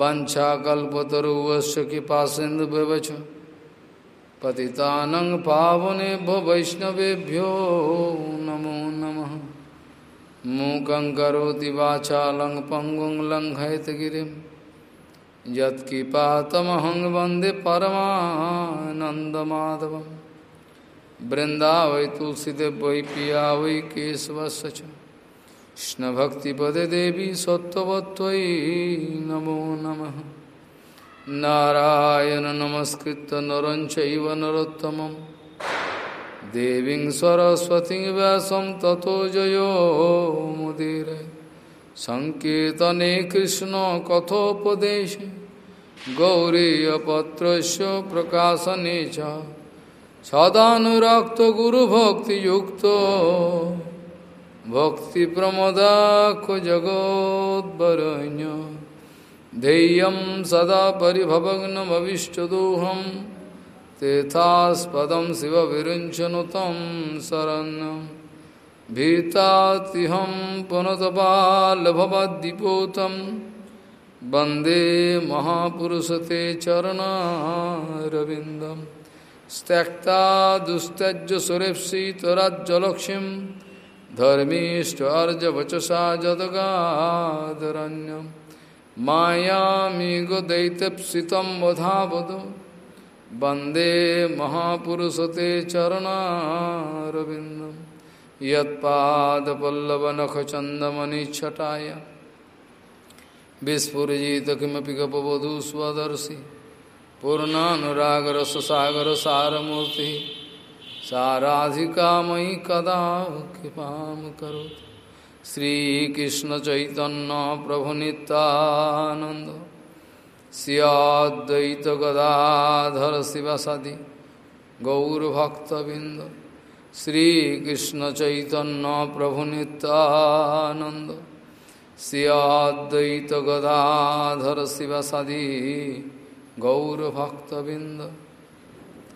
वंशाकल्पतरुवश्च कृपा सिंधु सिन्धुव्यवच पतितानं पावनेभ्यो वैष्णवेभ्यो नमो नमः। मूकं करोति वाचालं पङ्गुं लङ्घयतगिरिं यत्कृपातमहं वंदे परमानन्दमाधवम्। वृंदावै तुलसीदेव वै पिया वै केशवस्य च। कृष्णभक्तिपदे देवी सत्त्ववत्त्वयि नमो नमः। नारायण नमस्कृत नरं चैव नरोत्तमं देवीं सरस्वतीं व्यासं ततो जयो मुदीरे। सङ्कीर्तने कृष्णकथोपदेशे गौरीयपत्रस्य प्रकाशने सदाक्त गुरुभक्तियुक्त। भक्तिप्रमदाख जगोद्वरण्य धैर्यं सदा परिभवग्नमविष्टदोहं तेथास्पदं शिवविरुञ्चनु तं शरण्यं। भीतातिहं पुनतपाल्भवद्दिपोतं वंदे महापुरुषते चरणारविन्दम् त्यक्ता दुस्तज्य सुरेप्सि धर्मीष्टार्जवचसा जदगादरण्यं। मायामिगो दैत्यप्सितं वधावद वंदे महापुरुषते चरणारविन्दं। यत्पादपल्लवनखचन्दमनिच्छटाय विस्फुरिजित किमपि गपवधू स्वदर्शि। पूर्णानुरागर सागर सारमूर्ति साराधिका मयि कदा कृपा करो श्रीकृष्ण चैतन्य प्रभु नित्यानंद सियाद्वैत गदाधर शिवसदि गौरभक्तबिंद श्रीकृष्ण चैतन्य प्रभु नित्यानंद सियाद्वैत गदाधर शिवसदि गौरभक्तबिंद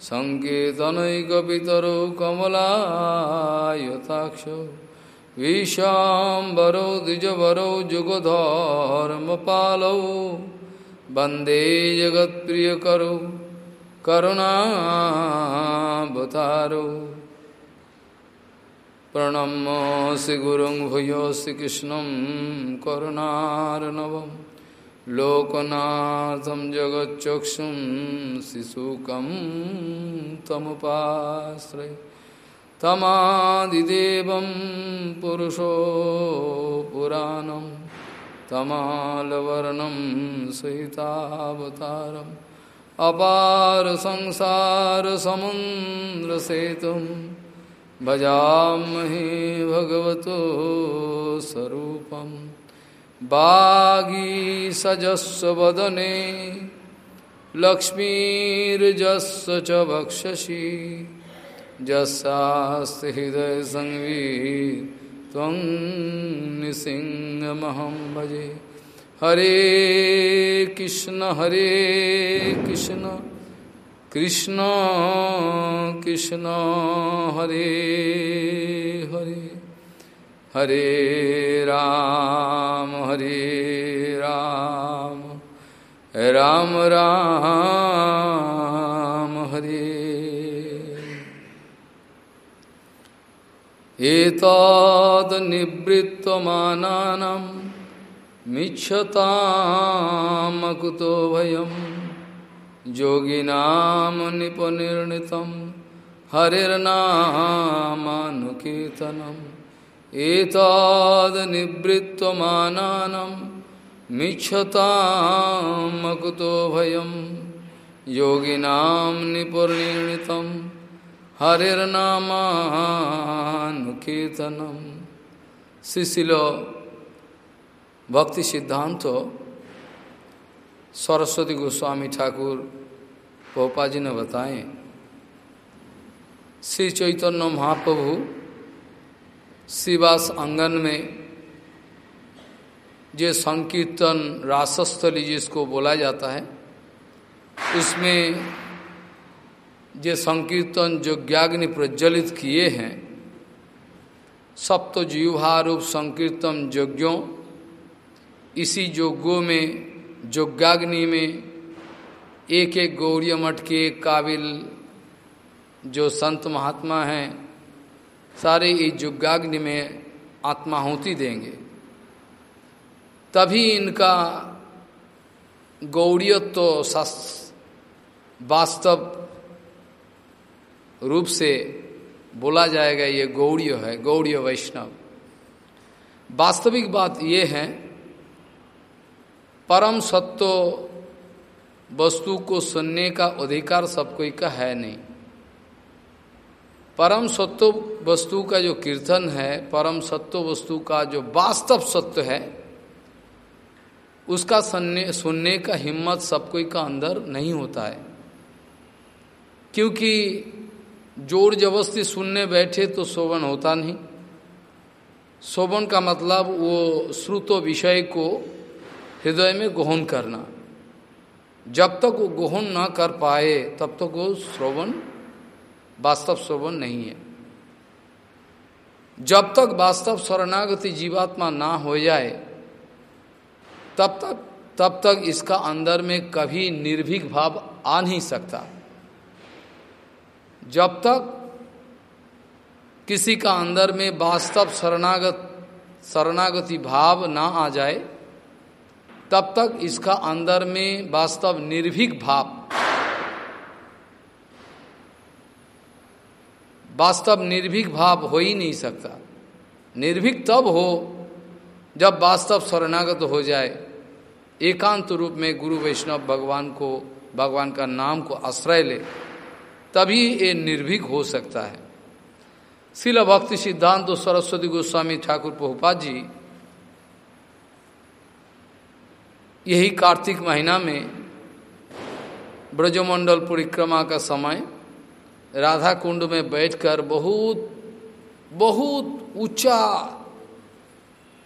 सङ्केतनैकपितरौ कमलायताक्षौ विशाम्बरौ द्विजवरौ जुगधर्मपालौ वंदे जगत्प्रियकरौ करुणावतारौ। प्रणम्यसि गुरुं भूयोऽसि कृष्णं करुणार्णवम्। लोकनाथं जगच्चक्षुं शिशुकं तमुपाश्रय। तमादिदेवं पुरुषो पुराणं तमालवर्णं सहितावतारम् अपार संसारसमुद्रसेतुं भजामहे भगवतो स्वरूपम्। बागीसजस्व वदने, लक्ष्मीर्जस्व च वक्षसि। जस्यास्ति हृदयसंवी त्वं निसिंहमहं भजे। हरे कृष्ण हरे कृष्ण कृष्ण कृष्ण, हरे हरे। हरे राम हरे राम। राम राम हरे। एतद्निवृत्तमानानां मिच्छतामकुतो भयं योगिनाम निपनिर्णितम हरिर्नामानुकीर्तनम्। एतादनिवृत्तमानानं मिच्छतामकुतो भयं योगिनां निपुर्णीणितं हरिर्नामानुकीर्तनम् शिशिल भक्ति सिद्धांत सरस्वती गोस्वामी ठाकुर पोपा जी ने बताए। श्री चैतन्य महाप्रभु शिवास आँगन में जो संकीर्तन रासस्थली जिसको बोला जाता है, उसमें जो संकीर्तन जो ज्ञाग्नि प्रज्वलित किए हैं सप्त जीवहारूप संकीर्तन यज्ञों इसी योगों में यज्ञाग्नि में एक एक गौरी मठ के काबिल जो संत महात्मा हैं सारे इस युगाग्नि में आत्माहुति देंगे। तभी इनका गौड़ियत तो वास्तव रूप से बोला जाएगा, ये गौड़ीय है, गौड़ीय वैष्णव। वास्तविक बात ये है, परम सत्व वस्तु को सुनने का अधिकार सब कोई का है नहीं। परम सत्व वस्तु का जो कीर्तन है, परम सत्व वस्तु का जो वास्तव सत्य है, उसका सुनने सुनने का हिम्मत सब कोई का अंदर नहीं होता है। क्योंकि ज़ोर जबरस्ती सुनने बैठे तो शोभन होता नहीं। शोभन का मतलब वो श्रुतो विषय को हृदय में गोहन करना। जब तक वो गोहन ना कर पाए, तब तक वो श्रोवन वास्तव श्रोवन नहीं है। जब तक वास्तव शरणागति जीवात्मा ना हो जाए, तब तक तब तक इसका अंदर में कभी निर्भीक भाव आ नहीं सकता। जब तक किसी का अंदर में वास्तव शरणागत, शरणागति भाव ना आ जाए, तब तक इसका अंदर में वास्तव निर्भीक भाव वास्तव निर्भीक भाव हो ही नहीं सकता। निर्भीक तब हो जब वास्तव शरणागत हो जाए। एकांत रूप में गुरु वैष्णव भगवान को, भगवान का नाम को आश्रय ले, तभी ये निर्भीक हो सकता है। शिल भक्ति सिद्धांत तो सरस्वती गोस्वामी ठाकुर प्रभुपाद जी, यही कार्तिक महीना में ब्रजमंडल परिक्रमा का समय राधा कुंड में बैठकर बहुत बहुत ऊँचा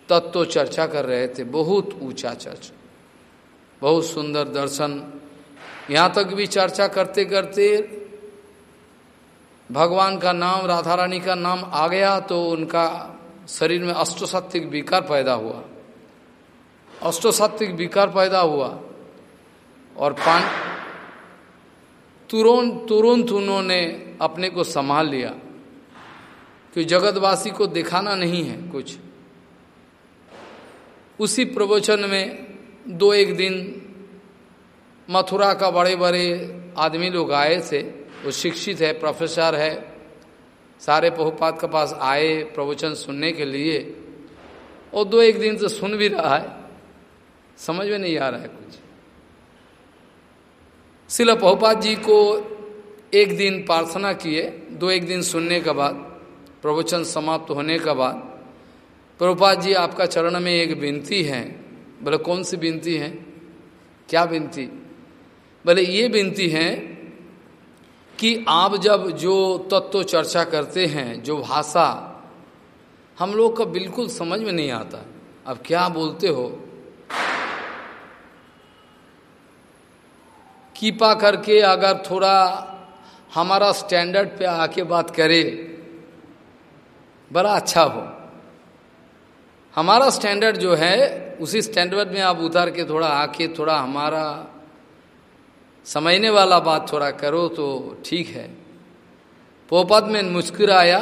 तत्व चर्चा कर रहे थे, बहुत ऊँचा चर्चा। बहुत सुंदर दर्शन। यहाँ तक भी चर्चा करते करते भगवान का नाम, राधा रानी का नाम आ गया तो उनका शरीर में अष्टसात्विक विकार पैदा हुआ। अष्टसात्विक विकार पैदा हुआ और पान तुरंत तुरंत उन्होंने अपने को संभाल लिया कि जगतवासी को दिखाना नहीं है कुछ। उसी प्रवचन में दो एक दिन मथुरा का बड़े बड़े आदमी लोग आए थे। वो शिक्षित है प्रोफेसर है, सारे पहुपात के पास आए प्रवचन सुनने के लिए। और दो एक दिन से सुन भी रहा है। समझ में नहीं आ रहा है कुछ। शिला पहुपात जी को एक दिन प्रार्थना किए, दो एक दिन सुनने के बाद, प्रवचन समाप्त होने के बाद प्रभुपाद जी आपका चरण में एक विनती है। बोले, कौन सी विनती है? क्या विनती? बोले, ये विनती है कि आप जब जो तत्व चर्चा करते हैं, जो भाषा, हम लोग का बिल्कुल समझ में नहीं आता। अब क्या बोलते हो? कृपा करके अगर थोड़ा हमारा स्टैंडर्ड पे आके बात करे, बड़ा अच्छा हो। हमारा स्टैंडर्ड जो है, उसी स्टैंडर्ड में आप उतार के थोड़ा आके, थोड़ा हमारा समझने वाला बात थोड़ा करो तो ठीक है। पोपद में मुस्कुराया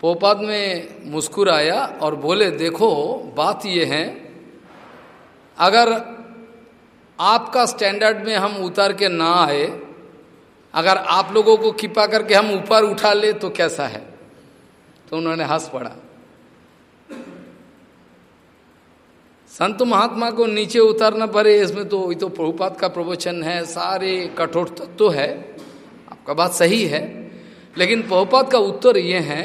पोपद में मुस्कुराया और बोले, देखो, बात ये है, अगर आपका स्टैंडर्ड में हम उतर के ना आए, अगर आप लोगों को कृपा करके हम ऊपर उठा ले तो कैसा है? तो उन्होंने हंस पड़ा। संत महात्मा को नीचे उतरना पड़े, इसमें तो ये तो प्रभुपात का प्रवचन है, सारे कठोर तत्व तो है, आपका बात सही है। लेकिन प्रभुपात का उत्तर ये है,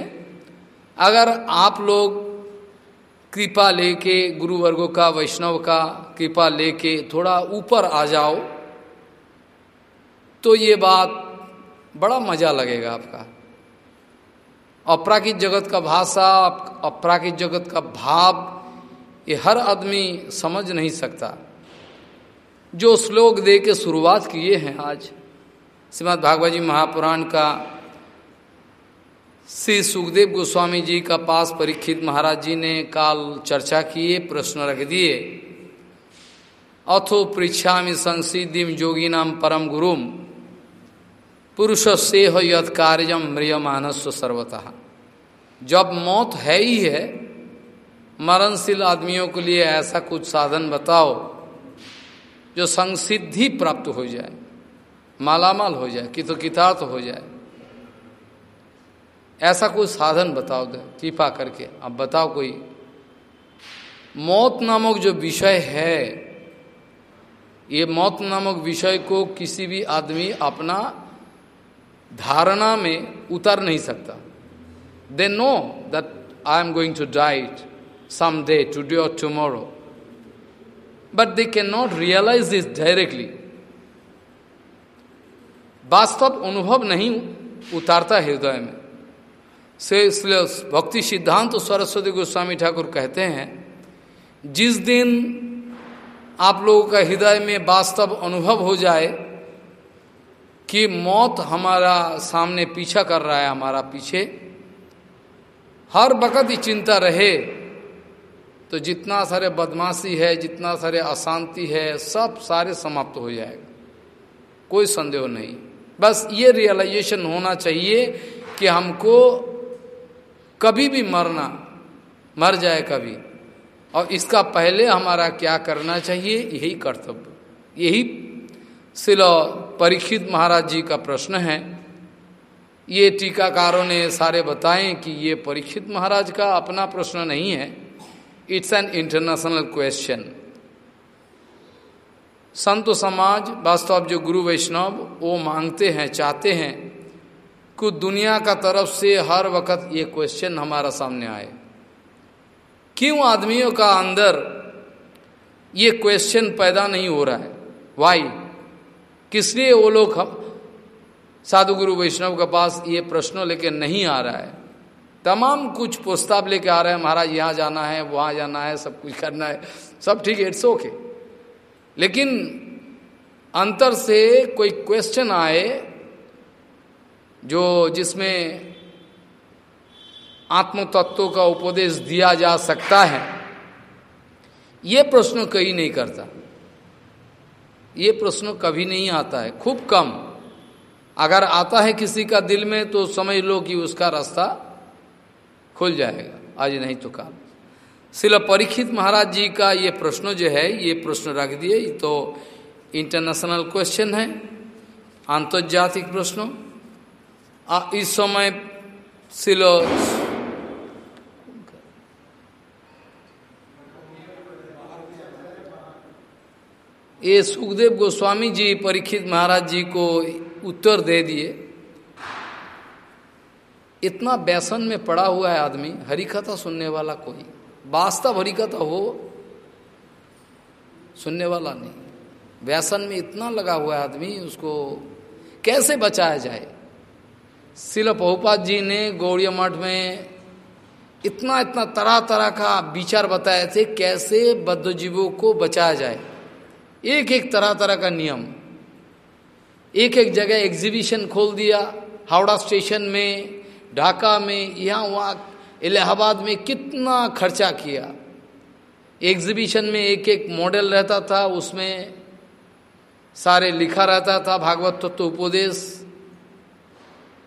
अगर आप लोग कृपा लेके गुरु वर्गों का, वैष्णव का कृपा लेके थोड़ा ऊपर आ जाओ तो ये बात बड़ा मज़ा लगेगा आपका। अपराकित जगत का भाषा, अपराकित जगत का भाव, ये हर आदमी समझ नहीं सकता। जो श्लोक दे के शुरुआत किए हैं आज, श्रीमद भागवत जी महापुराण का श्री सुखदेव गोस्वामी जी का पास परीक्षित महाराज जी ने काल चर्चा किए, प्रश्न रख दिए। अथो पृछा संसिधिम जोगी नाम परम गुरुम। पुरुष से हो यद कार्यम म्रियमानस्व सर्वतः। जब मौत है ही है, मरणशील आदमियों के लिए ऐसा कुछ साधन बताओ, जो संसिद्धि प्राप्त हो जाए, मालामाल हो जाए कि तो कितार्थ हो जाए। ऐसा कोई साधन बताओ दे कृपा करके। अब बताओ कोई। मौत नामक जो विषय है ये मौत नामक विषय को किसी भी आदमी अपना धारणा में उतर नहीं सकता। They know that I am going to diet someday, today or but they can not realize this directly वास्तव अनुभव नहीं उतारता हृदय में। से इसलिए भक्ति सिद्धांत तो सरस्वती गोस्वामी ठाकुर कहते हैं, जिस दिन आप लोगों का हृदय में वास्तव अनुभव हो जाए कि मौत हमारा सामने पीछा कर रहा है, हमारा पीछे, हर वक़्त ही चिंता रहे तो जितना सारे बदमाशी है, जितना सारे अशांति है, सब सारे समाप्त हो जाएगा कोई संदेह नहीं। बस ये रियलाइजेशन होना चाहिए कि हमको कभी भी मरना, मर जाए कभी। और इसका पहले हमारा क्या करना चाहिए? यही कर्तव्य। यही शिल परीक्षित महाराज जी का प्रश्न है। ये टीकाकारों ने सारे बताएँ कि ये परीक्षित महाराज का अपना प्रश्न नहीं है। इट्स एन इंटरनेशनल क्वेश्चन संत समाज, वास्तव जो गुरु वैष्णव, वो मांगते हैं, चाहते हैं कि दुनिया का तरफ़ से हर वक्त ये क्वेश्चन हमारा सामने आए। क्यों आदमियों का अंदर ये क्वेश्चन पैदा नहीं हो रहा है? वाई किस लिए वो लोग हम साधु गुरु वैष्णव के पास ये प्रश्न लेके नहीं आ रहा है? तमाम कुछ प्रस्ताव लेके आ रहे हैं, महाराज, यहाँ जाना है, वहाँ जाना है, सब कुछ करना है, सब ठीक है इट्स ओके लेकिन अंतर से कोई क्वेश्चन आए जो जिसमें आत्म तत्व का उपदेश दिया जा सकता है, ये प्रश्न कहीं नहीं करता। ये प्रश्न कभी नहीं आता है, खूब कम। अगर आता है किसी का दिल में तो समझ लो कि उसका रास्ता खुल जाएगा। आज नहीं तो काल। शिला परीक्षित महाराज जी का ये प्रश्न जो है, ये प्रश्न रख दिए। तो इंटरनेशनल क्वेश्चन है, आंतर्जातिक प्रश्न। इस समय सिलो, ये सुखदेव गोस्वामी जी परीक्षित महाराज जी को उत्तर दे दिए। इतना व्यसन में पड़ा हुआ है आदमी, हरिकथा सुनने वाला कोई, वास्तव हरिकथा हो, सुनने वाला नहीं। व्यसन में इतना लगा हुआ है आदमी, उसको कैसे बचाया जाए? शिल पहुपात जी ने गौड़िया मठ में इतना इतना तरह तरह का विचार बताए थे कैसे बद्धजीवों को बचाया जाए। एक एक तरह तरह का नियम। एक एक जगह एग्जीबिशन खोल दिया, हावड़ा स्टेशन में, ढाका में, यहाँ, वहाँ, इलाहाबाद में कितना खर्चा किया। एग्जीबिशन में एक एक मॉडल रहता था, उसमें सारे लिखा रहता था, भागवत तत्व तो उपदेश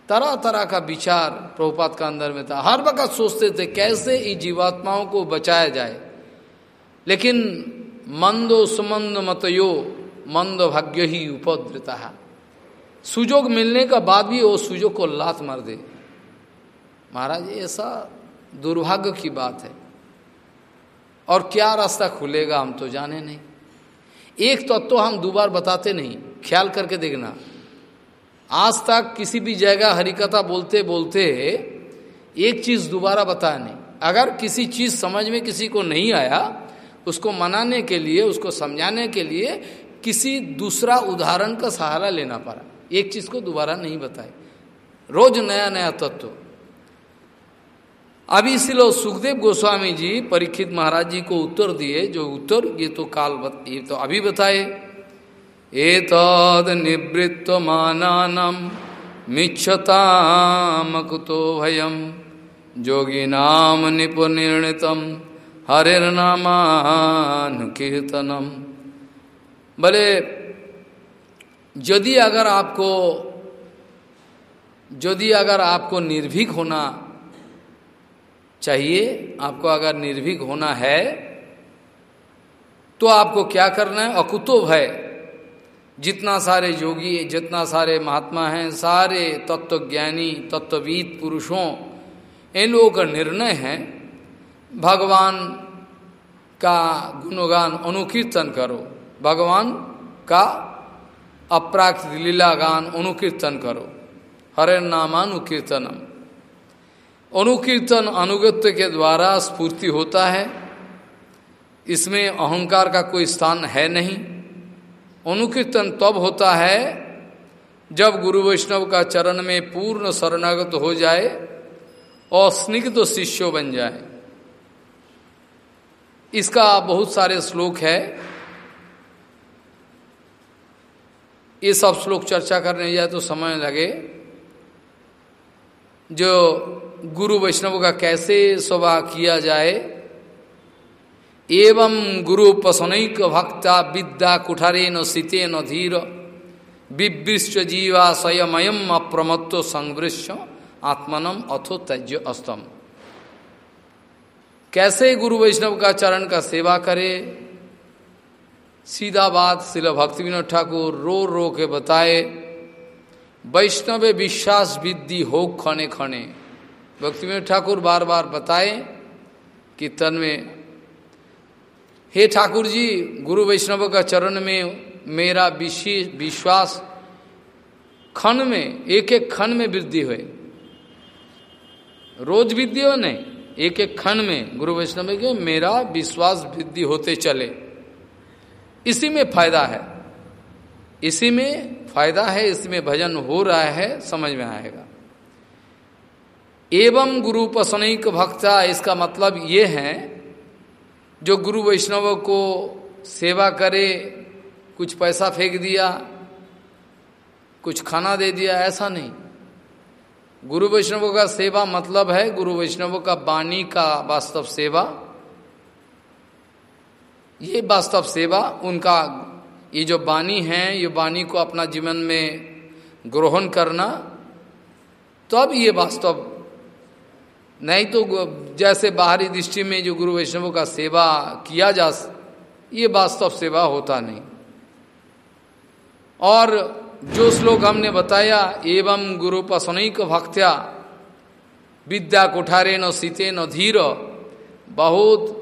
तरह तरह का विचार प्रभुपात का अंदर में था। हर वक्त सोचते थे, कैसे इन जीवात्माओं को बचाया जाए? लेकिन मंदो सुमंद मतयो, मंद भाग्य ही उपद्रता है। सुजोग मिलने का बाद भी वो सुजोग को लात मार दे। महाराज, ऐसा दुर्भाग्य की बात है। और क्या रास्ता खुलेगा हम तो जाने नहीं। एक तत्व तो हम दोबार बताते नहीं। ख्याल करके देखना। आज तक किसी भी जगह हरिकथा बोलते बोलते एक चीज़ दोबारा बताया नहीं अगर किसी चीज़ समझ में किसी को नहीं आया उसको मनाने के लिए उसको समझाने के लिए किसी दूसरा उदाहरण का सहारा लेना पड़ा। एक चीज़ को दोबारा नहीं बताए। रोज नया नया तत्व। अभी इसलिए सुखदेव गोस्वामी जी परीक्षित महाराज जी को उत्तर दिए जो उत्तर ये तो काल बत, ये तो अभी बताए। एतद निवृत्त मानानम मिच्छतामकुतो भयम जोगी नाम निपुनिर्णितम कीर्तनम बोले यदि अगर आपको, यदि अगर आपको निर्भीक होना चाहिए, आपको अगर निर्भीक होना है तो आपको क्या करना है? अकुतो भय जितना सारे योगी, जितना सारे महात्मा हैं, सारे तत्वज्ञानी, तत्ववीद पुरुषों, इन लोगों का निर्णय है, भगवान का गुणगान अनुकीर्तन करो। भगवान का अपराकृत लीला गान अनुकीर्तन करो। हरे नामानुकीर्तनम। अनुकीर्तन अनुगत्य के द्वारा स्फूर्ति होता है। इसमें अहंकार का कोई स्थान है नहीं। अनुकीर्तन तब होता है जब गुरु वैष्णव का चरण में पूर्ण शरणागत हो जाए और स्निग्ध शिष्य बन जाए। इसका बहुत सारे श्लोक है। ये सब श्लोक चर्चा करने जाए तो समय लगे। जो गुरु वैष्णव का कैसे स्वभाव किया जाए एवं गुरु पसनैक भक्ता विद्या सीते न धीर विवृष्ट जीवा स्वयमयम अप्रमत्व संवृश्य आत्मनम अथो त्यज्य अस्तम। कैसे गुरु वैष्णव का चरण का सेवा करे? सीधा बात शिल भक्ति विनोद ठाकुर रो रो के बताए, वैष्णव विश्वास विद्धि हो खने खने। भक्ति में ठाकुर बार बार बताए कीर्तन में हे ठाकुर जी गुरु वैष्णव का चरण में मेरा विशेष विश्वास खन में एक एक खन में वृद्धि हुए। रोज वृद्धि हो नहीं एक एक खन में गुरु वैष्णव के मेरा विश्वास वृद्धि होते चले। इसी में फ़ायदा है। इसी में फ़ायदा है इसमें भजन हो रहा है, समझ में आएगा। एवं गुरु पसनिक भक्ता, इसका मतलब ये है जो गुरु वैष्णव को सेवा करे, कुछ पैसा फेंक दिया, कुछ खाना दे दिया, ऐसा नहीं। गुरु वैष्णव का सेवा मतलब है, गुरु वैष्णव का वाणी का वास्तव सेवा। ये वास्तव सेवा, उनका ये जो वाणी है, ये वाणी को अपना जीवन में ग्रहण करना तब तो ये वास्तव नहीं तो जैसे बाहरी दृष्टि में जो गुरु वैष्णवों का सेवा किया जा ये वास्तव सेवा होता नहीं। और जो श्लोक हमने बताया, एवं गुरु पसनिक भक्त्या, विद्या कुठारे न सीते न धीर, बहुत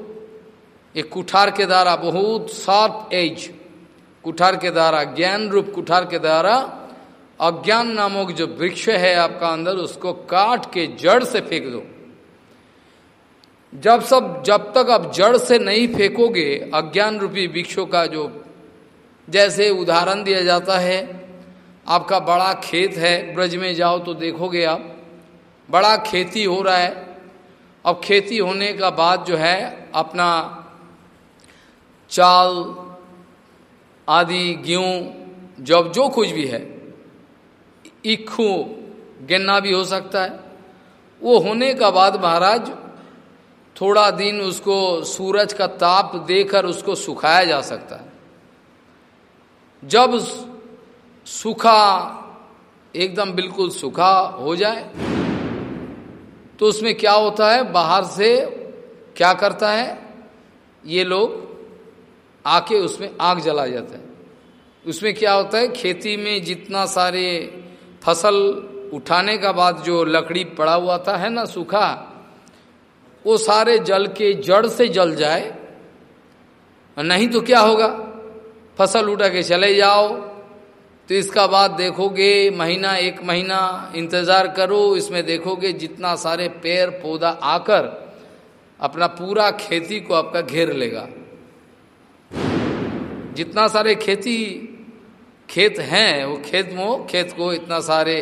एक कुठार के द्वारा बहुत शार्प एज कुठार के द्वारा, ज्ञान रूप कुठार के द्वारा, अज्ञान नामक जो वृक्ष है आपका अंदर, उसको काट के जड़ से फेंक दो। जब सब, जब तक आप जड़ से नहीं फेंकोगे, अज्ञान रूपी वृक्षों का जो जैसे उदाहरण दिया जाता है, आपका बड़ा खेत है, ब्रज में जाओ तो देखोगे आप, बड़ा खेती हो रहा है। अब खेती होने का बाद जो है, अपना चाल, आदि, गेहूँ, जब जो कुछ भी है इखू गन्ना भी हो सकता है। वो होने का बाद महाराज थोड़ा दिन उसको सूरज का ताप देकर उसको सुखाया जा सकता है। जब सूखा, एकदम बिल्कुल सूखा हो जाए तो उसमें क्या होता है? बाहर से क्या करता है? ये लोग आके उसमें आग जला जाता है। उसमें क्या होता है? खेती में जितना सारे फ़सल उठाने का बाद जो लकड़ी पड़ा हुआ था, है ना, सूखा वो सारे जल के जड़ से जल जाए नहीं तो क्या होगा? फ़सल उठा के चले जाओ। तो इसका बाद देखोगे, महीना एक महीना इंतज़ार करो, इसमें देखोगे जितना सारे पेड़ पौधा आकर अपना पूरा खेती को आपका घेर लेगा। जितना सारे खेती, खेत हैं, वो खेत में, खेत को इतना सारे,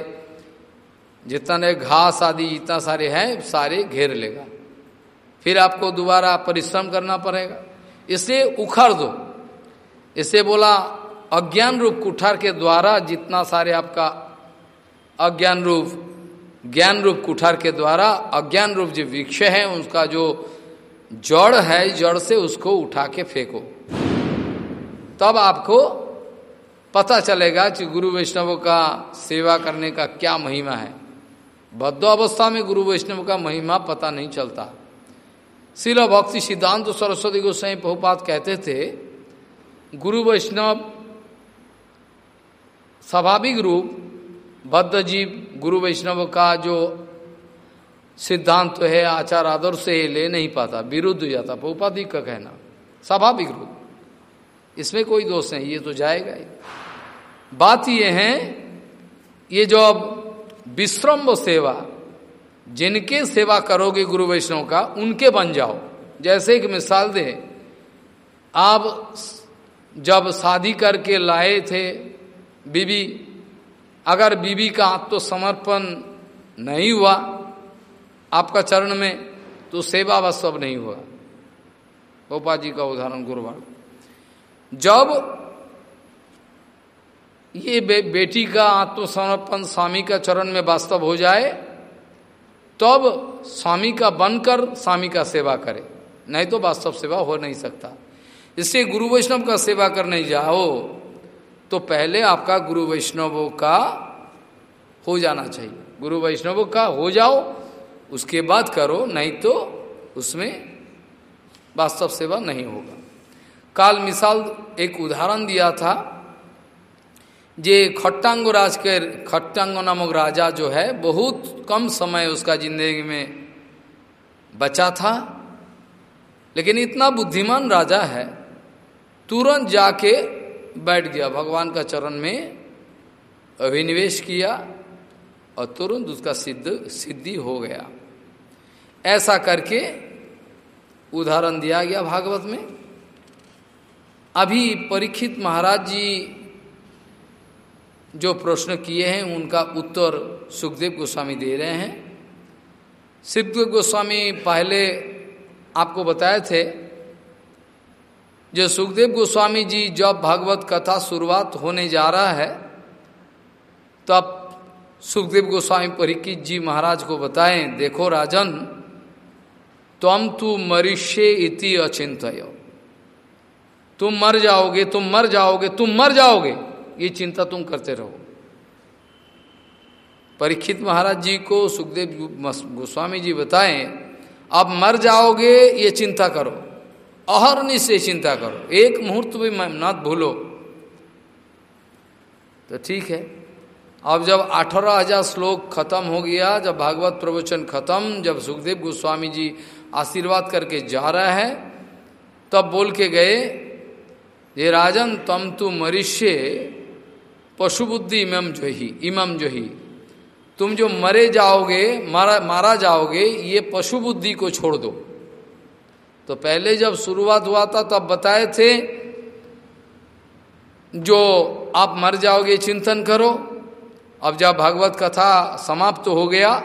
जितने घास आदि जितना सारे हैं, सारे घेर लेगा। फिर आपको दोबारा परिश्रम करना पड़ेगा। इसे उखड़ दो। इसे बोला, अज्ञान रूप कुठार के द्वारा जितना सारे आपका अज्ञान रूप, ज्ञान रूप कुठार के द्वारा अज्ञान रूप जो वृक्ष है, उसका जो जड़ है, जड़ से उसको उठा के फेंको। तब आपको पता चलेगा कि गुरु वैष्णव का सेवा करने का क्या महिमा है। बद्ध अवस्था में गुरु वैष्णव का महिमा पता नहीं चलता। शिला भक्ति सिद्धांत सरस्वती गोस्वाई बहुपात कहते थे, गुरु वैष्णव स्वाभाविक रूप बद्ध जीव गुरु वैष्णव का जो सिद्धांत तो है, आचार आदर से ले नहीं पाता, विरुद्ध हो जाता बहुपादी का कहना, स्वाभाविक रूप। इसमें कोई दोष नहीं, ये तो जाएगा ही। बात ये है, ये जो अब विश्रम्भ सेवा जिनके सेवा करोगे गुरु वैष्णव का उनके बन जाओ। जैसे एक मिसाल दे आप जब शादी करके लाए थे बीबी अगर बीबी का आत्मसमर्पण नहीं हुआ आपका चरण में तो सेवा व सब नहीं हुआ। गोपा जी का उदाहरण गुरुवार। जब ये बे, बेटी का आत्मसमर्पण स्वामी का चरण में वास्तव हो जाए तब स्वामी का बनकर स्वामी का सेवा करे। नहीं तो वास्तव सेवा हो नहीं सकता। इससे गुरु वैष्णव का सेवा करने जाओ तो पहले आपका गुरु वैष्णवों का हो जाना चाहिए। गुरु वैष्णवों का हो जाओ, उसके बाद करो, नहीं तो उसमें वास्तव सेवा नहीं होगा। काल मिसाल एक उदाहरण दिया था जे खट्टांग राज के, खट्टांग नामक राजा जो है, बहुत कम समय उसका ज़िंदगी में बचा था। लेकिन इतना बुद्धिमान राजा है, तुरंत जाके बैठ गया, भगवान का चरण में अभिनिवेश किया और तुरंत उसका सिद्ध, सिद्धि हो गया। ऐसा करके उदाहरण दिया गया भागवत में। अभी परीक्षित महाराज जी जो प्रश्न किए हैं उनका उत्तर सुखदेव गोस्वामी दे रहे हैं। सुखदेव गोस्वामी पहले आपको बताए थे जो सुखदेव गोस्वामी जी जब भागवत कथा शुरुआत होने जा रहा है, तब सुखदेव गोस्वामी परीक्षित जी महाराज को बताएँ, देखो राजन, तुम तू मरिष्य इति अचिंत तुम मर जाओगे, तुम मर जाओगे, तुम मर जाओगे। ये चिंता तुम करते रहो। परीक्षित महाराज जी को सुखदेव गोस्वामी जी बताएँ, आप मर जाओगे, ये चिंता करो। अहरनि से चिंता करो। एक मुहूर्त भी मत भूलो। तो ठीक है। अब जब अठारह हज़ार श्लोक खत्म हो गया, जब भागवत प्रवचन खत्म, जब सुखदेव गोस्वामी जी आशीर्वाद करके जा रहा है, तब बोल के गए, ये राजन, तम तु मरिष्य पशुबुद्धि इमम जो ही इमम जो ही तुम जो मरे जाओगे, मारा मारा जाओगे, ये पशु बुद्धि को छोड़ दो। तो पहले जब शुरुआत हुआ था, तब बताए थे, जो आप मर जाओगे, चिंतन करो। अब जब भागवत कथा समाप्त तो हो गया,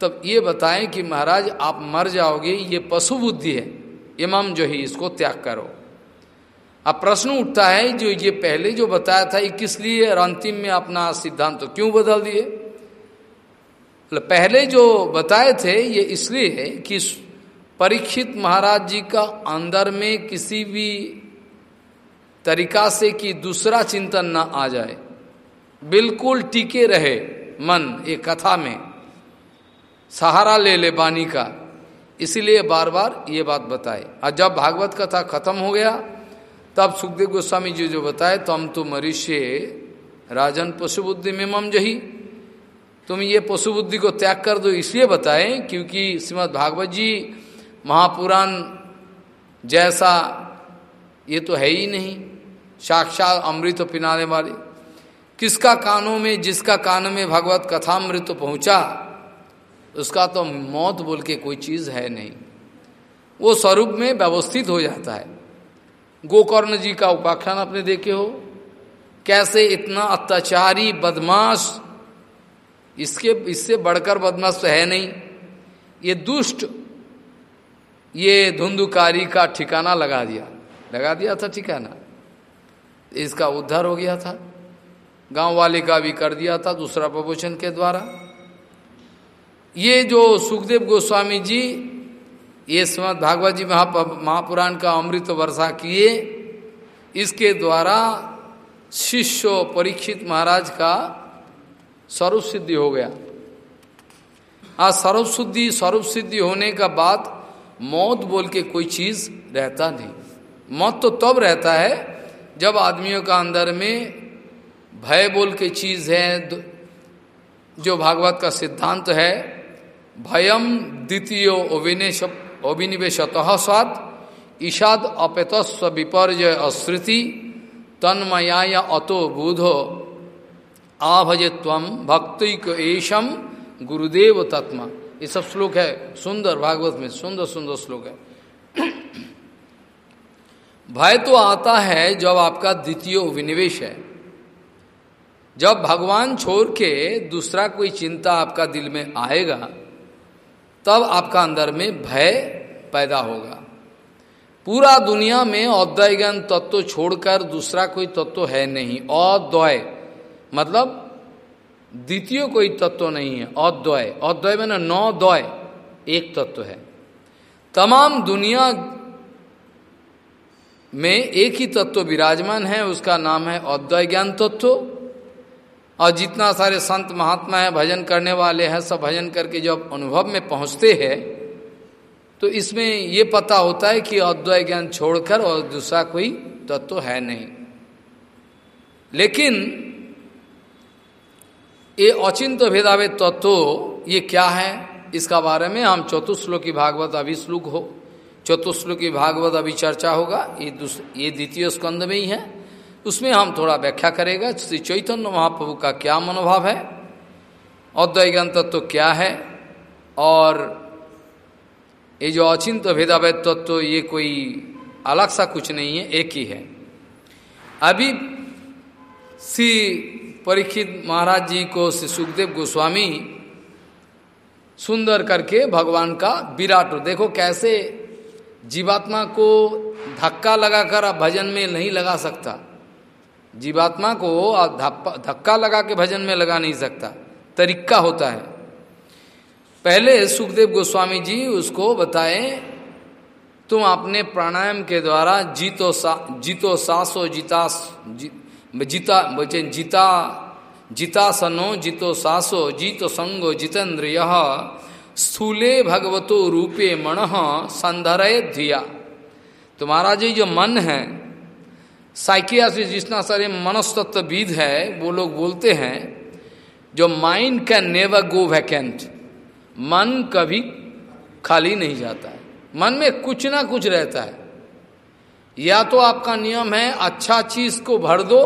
तब ये बताएँ कि महाराज, आप मर जाओगे, ये पशु बुद्धि है। इमाम जो ही इसको त्याग करो। अब प्रश्न उठता है, जो ये पहले जो बताया था, ये किस लिए और अंतिम में अपना सिद्धांत तो क्यों बदल दिए? मतलब पहले जो बताए थे, ये इसलिए है कि परीक्षित महाराज जी का अंदर में किसी भी तरीका से कि दूसरा चिंतन ना आ जाए, बिल्कुल टिके रहे मन एक कथा में। सहारा ले ले बानी का। इसीलिए बार बार ये बात बताए। और जब भागवत कथा खत्म हो गया तब सुखदेव गोस्वामी जी जो बताए तम तो मरीष्य, राजन पशु बुद्धि में मम जही। तुम ये पशु बुद्धि को त्याग कर दो, इसलिए बताए, क्योंकि श्रीमद भागवत जी, महापुराण जैसा ये तो है ही नहीं। साक्षात अमृत पिनाने वाले। किसका कानों में, जिसका कान में भगवत कथामृत पहुँचा, उसका तो मौत बोल के कोई चीज़ है नहीं। वो स्वरूप में व्यवस्थित हो जाता है। गोकर्ण जी का उपाख्यान आपने देखे हो। कैसे इतना अत्याचारी, बदमाश, इसके, इससे बढ़कर बदमाश तो है नहीं। ये दुष्ट, ये धुंधुकारी का ठिकाना लगा दिया। लगा दिया था ठिकाना। इसका उद्धार हो गया था। गाँव वाले का भी कर दिया था दूसरा प्रवचन के द्वारा। ये जो सुखदेव गोस्वामी जी ये श्रीमद भागवत जी महापुराण का अमृत वर्षा किए। इसके द्वारा शिष्य परीक्षित महाराज का स्वरूप सिद्धि हो गया। आज स्वरूप शुद्धि स्वरूप सिद्धि होने का बाद मौत बोल के कोई चीज़ रहता नहीं। मौत तो तब रहता है जब आदमियों का अंदर में भय बोल के चीज़ है जो भागवत का सिद्धांत है, भयम द्वितीय अभिनिवेशत स्वाद ईशाद अपेतस्व विपर्जय अश्रुति तन्मया अतो बुधो, आभजे तम भक्तिक एशम गुरुदेव तत्मा। ये सब श्लोक है, सुंदर, भागवत में, सुंदर सुंदर श्लोक है। भय तो आता है जब आपका द्वितीय विनिवेश है। जब भगवान छोड़ के दूसरा कोई चिंता आपका दिल में आएगा तब आपका अंदर में भय पैदा होगा। पूरा दुनिया में औद्वय ज्ञान तत्व छोड़कर दूसरा कोई तत्व है नहीं। अद्वय मतलब द्वितीय कोई तत्व नहीं है। अद्वय अद्वय में नौ द्वय एक तत्व है। तमाम दुनिया में एक ही तत्व विराजमान है, उसका नाम है अद्वय ज्ञान तत्व। और जितना सारे संत महात्मा है, भजन करने वाले हैं, सब भजन करके जब अनुभव में पहुँचते हैं तो इसमें ये पता होता है कि अद्वैय ज्ञान छोड़कर और दूसरा कोई तत्व है नहीं। लेकिन ये अचिंत भेदावेद तत्व, ये क्या है? इसका बारे में हम चतुश्लोकी भागवत अभी श्लोक हो, चतुश्लोकी भागवत अभी चर्चा होगा, ये ये द्वितीय स्कंद में ही है। उसमें हम थोड़ा व्याख्या करेगा। श्री चैतन्य महाप्रभु का क्या मनोभाव है? अद्वैत तत्व क्या है? और ये जो अचिंत भेदावेद तत्व तो ये कोई अलग सा कुछ नहीं है, एक ही है। अभी श्री परीक्षित महाराज जी को श्री सुखदेव गोस्वामी सुंदर करके भगवान का विराट देखो कैसे जीवात्मा को धक्का लगाकर आप भजन में नहीं लगा सकता। जीवात्मा को धक्का लगा के भजन में लगा नहीं सकता। तरीका होता है। पहले सुखदेव गोस्वामी जी उसको बताए तुम अपने प्राणायाम के द्वारा जीतो सा जीतो सासो जीता जी, जिता बचे जिता जिता सनो जितो सासो जीतो संगो जितेंद्र यह स्थूले भगवतो रूपे मन संधरय धिया तुम्हारा जो जो मन है साइकियाट्रिस्ट जितना सारे मनस्तत्वविद है, वो लोग बोलते हैं, जो mind can never go vacant मन कभी खाली नहीं जाता है। मन में कुछ ना कुछ रहता है। या तो आपका नियम है अच्छा चीज़ को भर दो,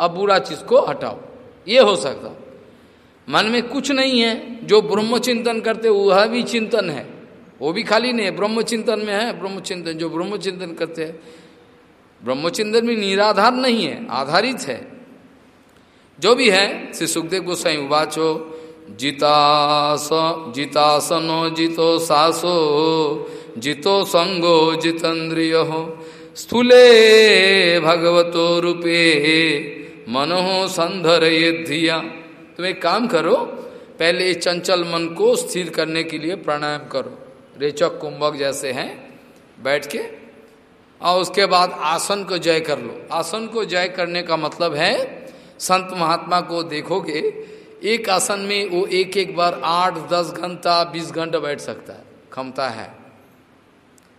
अब बुरा चीज़ को हटाओ। ये हो सकता मन में कुछ नहीं है, जो ब्रह्म चिंतन करते, वह भी चिंतन है। वो भी खाली नहीं है ब्रह्म चिंतन में है ब्रह्म चिंतन जो ब्रह्म चिंतन करते हैं ब्रह्मचिंतन भी निराधार नहीं है, आधारित है। जो भी है, श्री सुखदेव गोसाई उवाचो, जितास जितासनो जितो सासो, जितो संगो जितेन्द्रिय स्थूले भगवतो रूपे मनो संधर ये धिया तुम एक काम करो, पहले इस चंचल मन को स्थिर करने के लिए प्राणायाम करो। रेचक कुंभक जैसे हैं, बैठ के और उसके बाद आसन को जय कर लो। आसन को जय करने का मतलब है, संत महात्मा को देखोगे, एक आसन में वो एक एक बार आठ, दस घंटा, बीस घंटा बैठ सकता है, क्षमता है।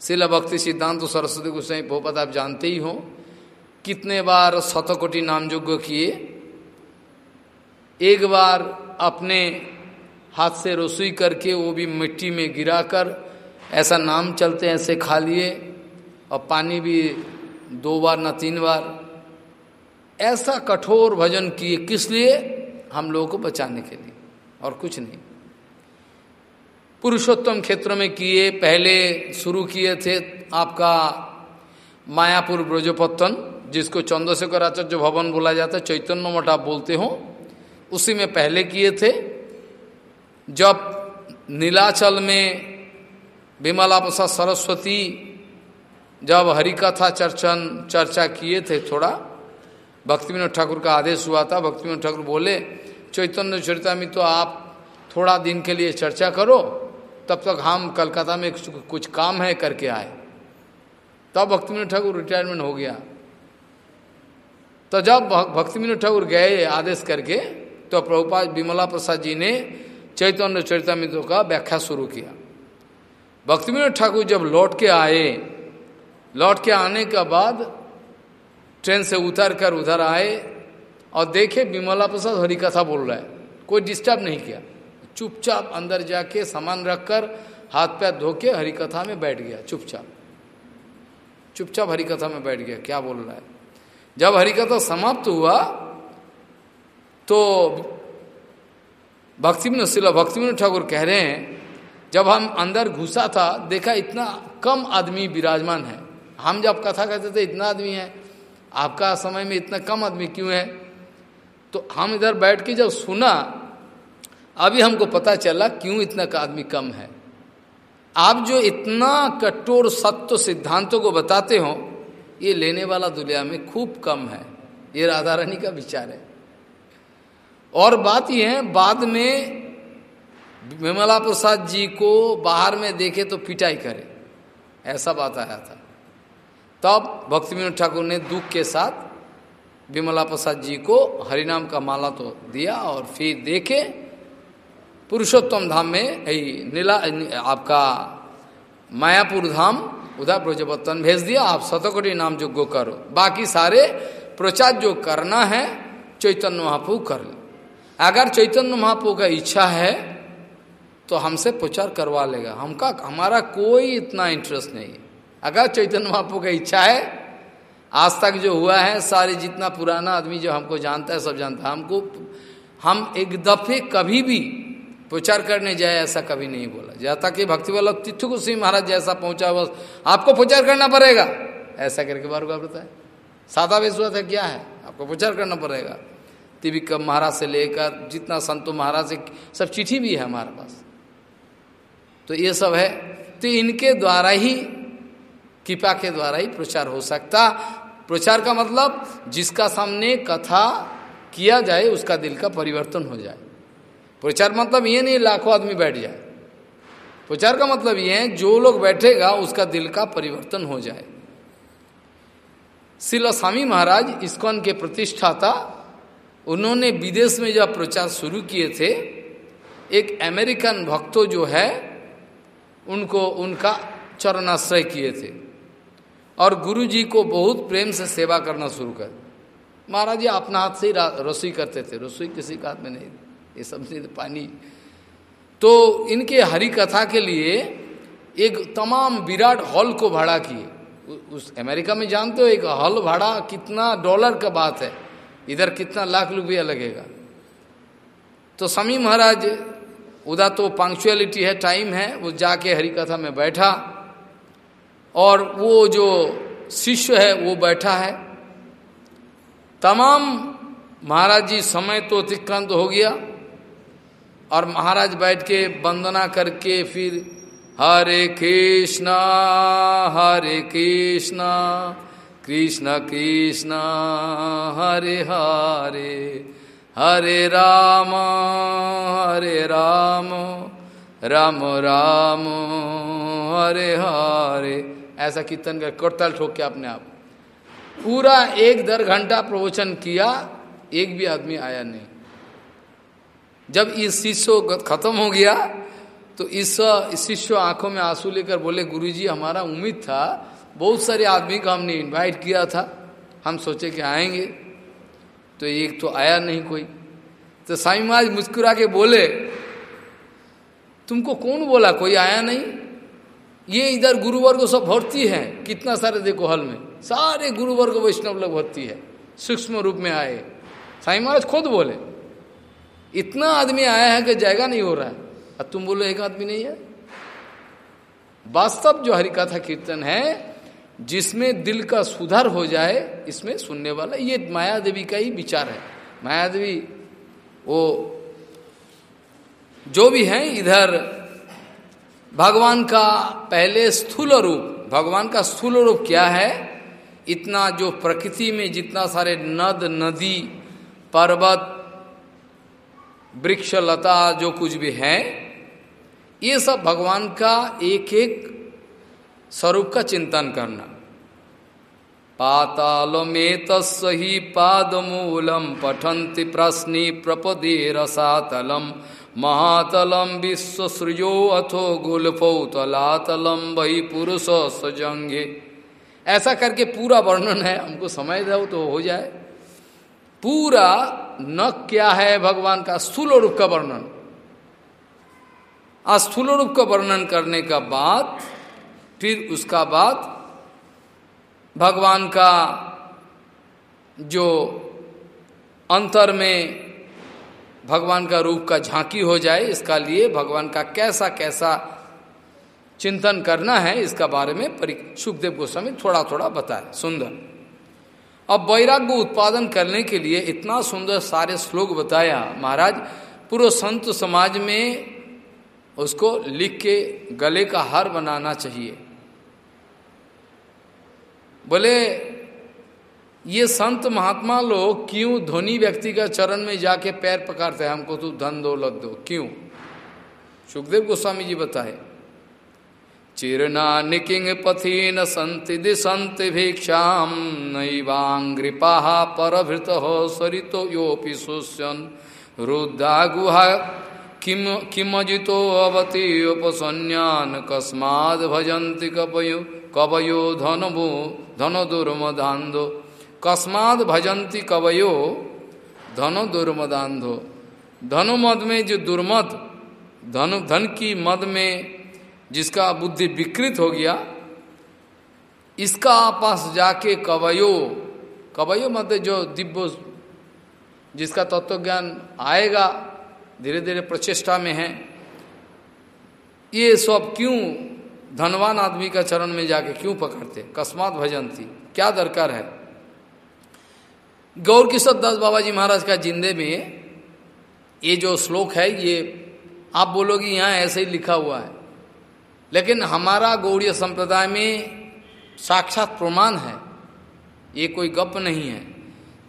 शिला भक्ति सिद्धांत तो सरस्वती गोस्वाई बहुत आप जानते ही हो, कितने बार शतकोटि नाम योग्य किए, एक बार अपने हाथ से रसोई करके वो भी मिट्टी में गिराकर, ऐसा नाम चलते ऐसे खा लिए और पानी भी दो बार ना तीन बार। ऐसा कठोर भजन किए किस लिए? हम लोगों को बचाने के लिए और कुछ नहीं। पुरुषोत्तम क्षेत्र में किए, पहले शुरू किए थे आपका मायापुर ब्रजोपत्तन, जिसको चंद्रशेखर आचार्य भवन बोला जाता है, चैतन्य मठ आप बोलते हो, उसी में पहले किए थे। जब नीलाचल में विमला प्रसाद सरस्वती जब हरिकथा चर्चन, चर्चा किए थे थोड़ा भक्ति विनोद ठाकुर का आदेश हुआ था भक्ति विनोद ठाकुर बोले, चैतन्य चरिता में तो आप थोड़ा दिन के लिए चर्चा करो, तब तक हम कलकत्ता में कुछ काम है करके आए। तब भक्ति विनोद ठाकुर रिटायरमेंट हो गया। तो जब भक्ति विनोद ठाकुर गए आदेश करके तो प्रभुपाद विमला प्रसाद जी ने चैतन्य चरितमित्रों का व्याख्या शुरू किया। भक्ति विनोद ठाकुर जब लौट के आए लौट के आने के बाद ट्रेन से उतर कर उधर आए और देखे विमला प्रसाद हरिकथा बोल रहा है। कोई डिस्टर्ब नहीं किया। चुपचाप अंदर जाके सामान रखकर हाथ पैर धो के हरिकथा में बैठ गया। चुपचाप। चुपचाप हरिकथा में बैठ गया। क्या बोल रहा है? जब हरिकथा समाप्त हुआ तो भक्ति शिला भक्ति ठाकुर कह रहे हैं, जब हम अंदर घुसा था, देखा इतना कम आदमी विराजमान है। हम जब कथा कहते थे, इतना आदमी है। आपका समय में इतना कम आदमी क्यों है? तो हम इधर बैठ के जब सुना, अभी हमको पता चला क्यों इतना का आदमी कम है। आप जो इतना कठोर सत्य सिद्धांतों को बताते हो, ये लेने वाला दुनिया में खूब कम है। ये राधा रानी का विचार है। और बात यह है, बाद में विमला प्रसाद जी को बाहर में देखे तो पिटाई करे। ऐसा बात आया था। तब भक्ति विनोद ठाकुर ने दुख के साथ विमला प्रसाद जी को हरिनाम का माला तो दिया और फिर देखे पुरुषोत्तम धाम में यही नीला आपका मायापुर धाम, उधर ब्रजपत्तन भेज दिया, आप शतकोटि नाम गो करो। बाकी सारे प्रचार जो करना है, चैतन्य महापू कर ले। अगर चैतन्य महापू का इच्छा है तो हमसे प्रचार करवा लेगा। हमका, हमारा कोई इतना इंटरेस्ट नहीं अगर चैतन्य महापू का इच्छा है, आज तक जो हुआ है, सारे जितना पुराना आदमी जो हमको जानता है, सब जानता है। हमको, हम एक दफे कभी भी प्रचार करने जाए, ऐसा कभी नहीं बोला। जहाँ कि भक्ति वल्लभ तिथु सिंह महाराज जैसा पहुँचा बस आपको प्रचार करना पड़ेगा। ऐसा करके बार बार बताए सादा विश्वास है, क्या है? आपको प्रचार करना पड़ेगा। तिविक्रम महाराज से लेकर, जितना संतो महाराज से, सब चिट्ठी भी है हमारे पास। तो ये सब है। तो इनके द्वारा ही कृपा के द्वारा ही प्रचार हो सकता। प्रचार का मतलब जिसका सामने कथा किया जाए, उसका दिल का परिवर्तन हो जाए। प्रचार मतलब ये नहीं, लाखों आदमी बैठ जाए। प्रचार का मतलब ये है, जो लोग बैठेगा, उसका दिल का परिवर्तन हो जाए। शिला स्वामी महाराज, इस्कॉन के प्रतिष्ठाता, उन्होंने विदेश में जब प्रचार शुरू किए थे, एक अमेरिकन भक्तों जो है, उनको, उनका चरणाश्रय किए थे। और गुरु जी को बहुत प्रेम से सेवा करना शुरू कर। महाराज जी, अपना हाथ से ही रसोई करते थे। रसोई किसी का हाथ में नहीं, ये सब पानी। तो इनके हरि कथा के लिए एक तमाम विराट हॉल को भाड़ा किए। उस अमेरिका में जानते हो, एक हॉल भाड़ा कितना डॉलर का बात है। इधर कितना लाख रुपया लगेगा। तो समी महाराज उधर तो पंक्चुअलिटी है टाइम है, वो जाके हरि कथा में बैठा। और वो जो शिष्य है, वो बैठा है। तमाम महाराज जी, समय तो अतिक्रांत हो गया और महाराज बैठ के वंदना करके फिर हरे कृष्णा हरे कृष्णा, कृष्ण कृष्ण, हरे हरे हरे राम हरे राम राम राम, हरे हरे। ऐसा कीर्तन कर, करतल ठोक के अपने आप। पूरा एक दर घंटा प्रवचन किया, एक भी आदमी आया नहीं। जब इस शिष्य खत्म हो गया तो इस शिष्य आँखों में आँसू लेकर बोले, गुरुजी, हमारा उम्मीद था, बहुत सारे आदमी को हमने इनवाइट किया था। हम सोचे कि आएँगे। तो एक तो आया नहीं कोई। तो साई महाराज मुस्कुरा के बोले, तुमको कौन बोला? कोई आया नहीं? ये इधर गुरुवर्ग सब भर्ती है। कितना सारे देखो हल में। सारे गुरुवर्ग वैष्णव लोग भर्ती है। सूक्ष्म रूप में आए। साई महाराज खुद बोले, इतना आदमी आया है कि जाएगा नहीं हो रहा है। अब तुम बोलो, एक आदमी नहीं है। वास्तव जो हरिकथा कीर्तन है, जिसमें दिल का सुधार हो जाए, इसमें सुनने वाला, ये माया देवी का ही विचार है। माया देवी वो जो भी है, इधर भगवान का पहले स्थूल रूप, भगवान का स्थूल रूप क्या है? इतना जो प्रकृति में जितना सारे नद, नदी, पर्वत, वृक्ष, लता, जो कुछ भी है, ये सब भगवान का एक एक स्वरूप का चिंतन करना। पाताल में तस्ही पादमूलम पठंति प्रश्नि प्रपदे रसातलम। महातलम विश्व सृजो अथो गुलफौतलातलम वही पुरुष सजंगे। ऐसा करके पूरा वर्णन है, हमको समझ दो तो हो जाए। पूरा न क्या है भगवान का स्थूल रूप का वर्णन। स्थूल रूप का वर्णन करने का बाद, फिर उसका बाद भगवान का जो अंतर में भगवान का रूप का झांकी हो जाए, इसका लिए भगवान का कैसा कैसा चिंतन करना है, इसका बारे में सुखदेव गोस्वामी थोड़ा थोड़ा बताए। सुंदर। अब वैराग्य उत्पादन करने के लिए इतना सुंदर सारे श्लोक बताया। महाराज, पूरे संत समाज में उसको लिख के गले का हार बनाना चाहिए। बोले ये संत महात्मा लोग क्यों धोनी व्यक्ति का चरण में जाके पैर पकड़ते हैं? हमको तू धन दो, लग दो। क्यों? सुखदेव गोस्वामी जी बताए। चिरना निकिंग पथीन संति दिशंत भिक्षाम नैवांग्रिपा परभृत हो सरितो योपि सुष्यन रुद्धा गुहा किम, किमजितो अवति उपसन्यान, कस्माद भजंति कपयो कवयो धनभो धन दुर्मदांधो कस्माद भजंती कवयो धनो दुर्मदांधो धनो मद में जो दुर्मद, धन धन की मद में जिसका बुद्धि विकृत हो गया, इसका पास जाके कवयो कवयो मत जो दिव्य, जिसका तत्व ज्ञान आएगा धीरे धीरे प्रचेष्टा में है, ये सब क्यों धनवान आदमी का चरण में जाके क्यों पकड़ते? कस्मात भजंती क्या दरकार है? गौर किशोर दास बाबा जी महाराज का जिंदे में ये जो श्लोक है, ये आप बोलोगे यहाँ ऐसे ही लिखा हुआ है। लेकिन हमारा गौड़ीय संप्रदाय में साक्षात प्रमाण है, ये कोई गप नहीं है।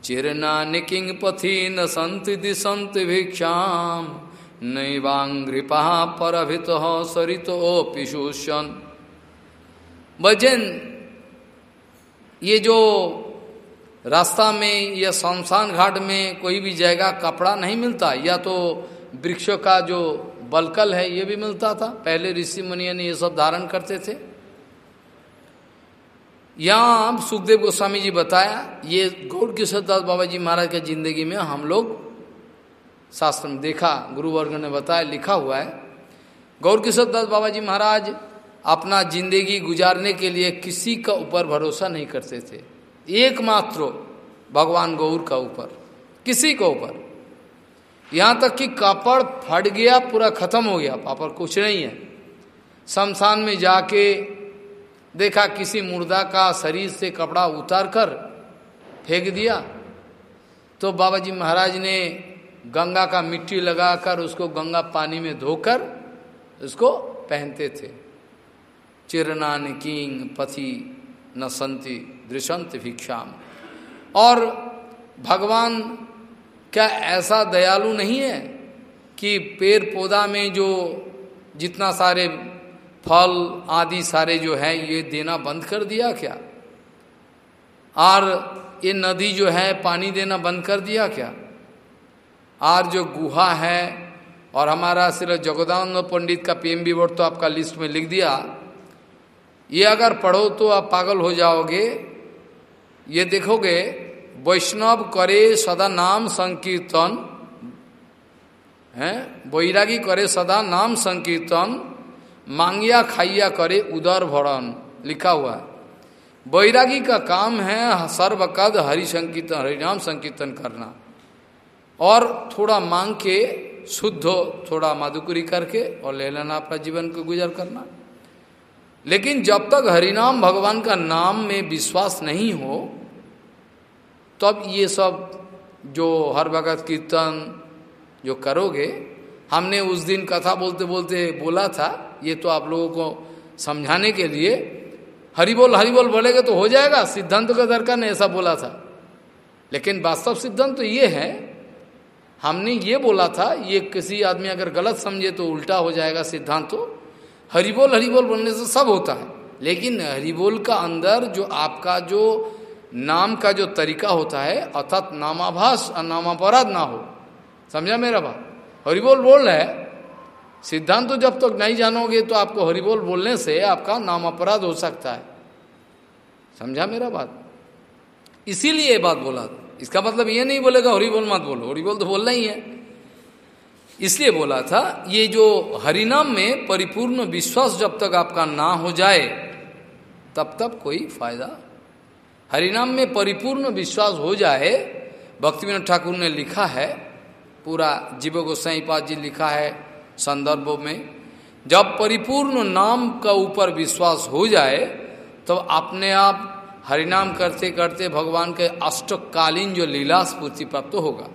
चिरना निकिंग पथि न संत दिशंत भिक्षाम नैवांग्रिपा परभित सरित ओ पिशुष्यन भजन, ये जो रास्ता में या शमशान घाट में कोई भी जगह कपड़ा नहीं मिलता, या तो वृक्षों का जो बलकल है, ये भी मिलता था। पहले ऋषि मुनिया ने ये सब धारण करते थे। यहाँ सुखदेव गोस्वामी जी बताया, ये गौर किशोर दास बाबा जी महाराज के ज़िंदगी में हम लोग शास्त्र में देखा, गुरुवर्ग ने बताया, लिखा हुआ है गौर किशोर दास बाबा जी महाराज अपना ज़िंदगी गुजारने के लिए किसी का ऊपर भरोसा नहीं करते थे। एकमात्र भगवान गौर का ऊपर, किसी को ऊपर। यहाँ तक कि कापड़ फट गया, पूरा खत्म हो गया, पापड़ कुछ नहीं है। शमशान में जाके देखा किसी मुर्दा का शरीर से कपड़ा उतार कर फेंक दिया तो बाबा जी महाराज ने गंगा का मिट्टी लगाकर उसको गंगा पानी में धोकर उसको पहनते थे। चिरनान किंग पथी न संति दृशंत भिक्षाम और भगवान क्या ऐसा दयालु नहीं है कि पेड़ पौधा में जो जितना सारे फल आदि सारे जो है, ये देना बंद कर दिया क्या? और ये नदी जो है, पानी देना बंद कर दिया क्या? और जो गुहा है, और हमारा सिर्फ़ जगदानंद पंडित का पीएम विवर्ड तो आपका लिस्ट में लिख दिया। ये अगर पढ़ो तो आप पागल हो जाओगे। ये देखोगे, वैष्णव करे सदा नाम संकीर्तन, है? बैरागी करे सदा नाम संकीर्तन, मांगिया खाइया करे उदर भरण, लिखा हुआ है। बैरागी का काम है सर्वकद हरि संकीर्तन हरिनाम संकीर्तन करना। और थोड़ा मांग के शुद्ध, थोड़ा माधुकुरी करके और ले लेना अपना जीवन को गुजर करना। लेकिन जब तक हरिनाम भगवान का नाम में विश्वास नहीं हो, तब ये सब जो हर भगत कीर्तन जो करोगे, हमने उस दिन कथा बोलते बोलते बोला था, ये तो आप लोगों को समझाने के लिए हरि बोल हरि बोल बोलेगा तो हो जाएगा, सिद्धांत का दरकार ने ऐसा बोला था। लेकिन वास्तव सिद्धांत तो ये है, हमने ये बोला था, ये किसी आदमी अगर गलत समझे तो उल्टा हो जाएगा सिद्धांत तो। हरिबोल हरिबोल बोलने से सब होता है। लेकिन हरिबोल का अंदर जो आपका जो नाम का जो तरीका होता है, अर्थात नामाभास और नामापराध ना हो। समझा मेरा बात? हरिबोल बोल रहे सिद्धांत तो जब तक तो नहीं जानोगे तो आपको हरिबोल बोलने से आपका नाम अपराध हो सकता है। समझा मेरा बात? इसीलिए ये बात बोला। इसका मतलब ये नहीं बोलेगा हरिबोल मत बोलो। हरिबोल तो बोलना ही है। इसलिए बोला था, ये जो हरिनाम में परिपूर्ण विश्वास जब तक आपका ना हो जाए, तब तक कोई फ़ायदा। हरिनाम में परिपूर्ण विश्वास हो जाए भक्ति ठाकुर ने लिखा है, पूरा जीव गोसाई पाद जी लिखा है संदर्भों में, जब परिपूर्ण नाम का ऊपर विश्वास हो जाए तो अपने आप हरिनाम करते करते भगवान के अष्टकालीन जो लीला स्फूर्ति प्राप्त तो होगा।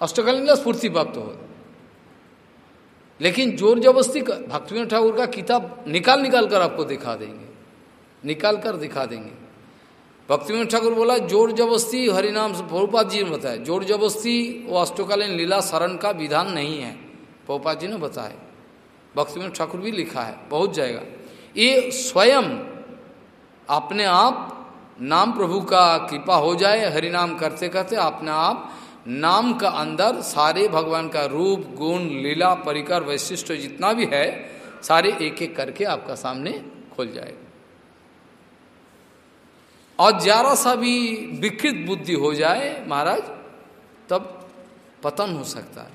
अष्टकालीन स्फूर्ति प्राप्त हो। लेकिन ज़ोर जबरस्ती भक्ति ठाकुर का किताब निकाल निकाल कर आपको दिखा देंगे। निकाल कर दिखा देंगे। भक्ति ठाकुर बोला, ज़ोर जबरस्ती हरिनाम प्रभुपाद जी ने बताया, ज़ोर जबरस्ती वो अष्टकालीन लीला शरण का विधान नहीं है। प्रभुपाद जी ने बताया। भक्ति ठाकुर भी लिखा है, बहुत जाएगा। ये स्वयं अपने आप नाम प्रभु का कृपा हो जाए, हरिनाम करते करते अपने आप नाम का अंदर सारे भगवान का रूप, गुण, लीला, परिकर वैशिष्ट जितना भी है, सारे एक एक करके आपका सामने खुल जाएगा। और जरा सा भी विकृत बुद्धि हो जाए महाराज, तब पतन हो सकता है।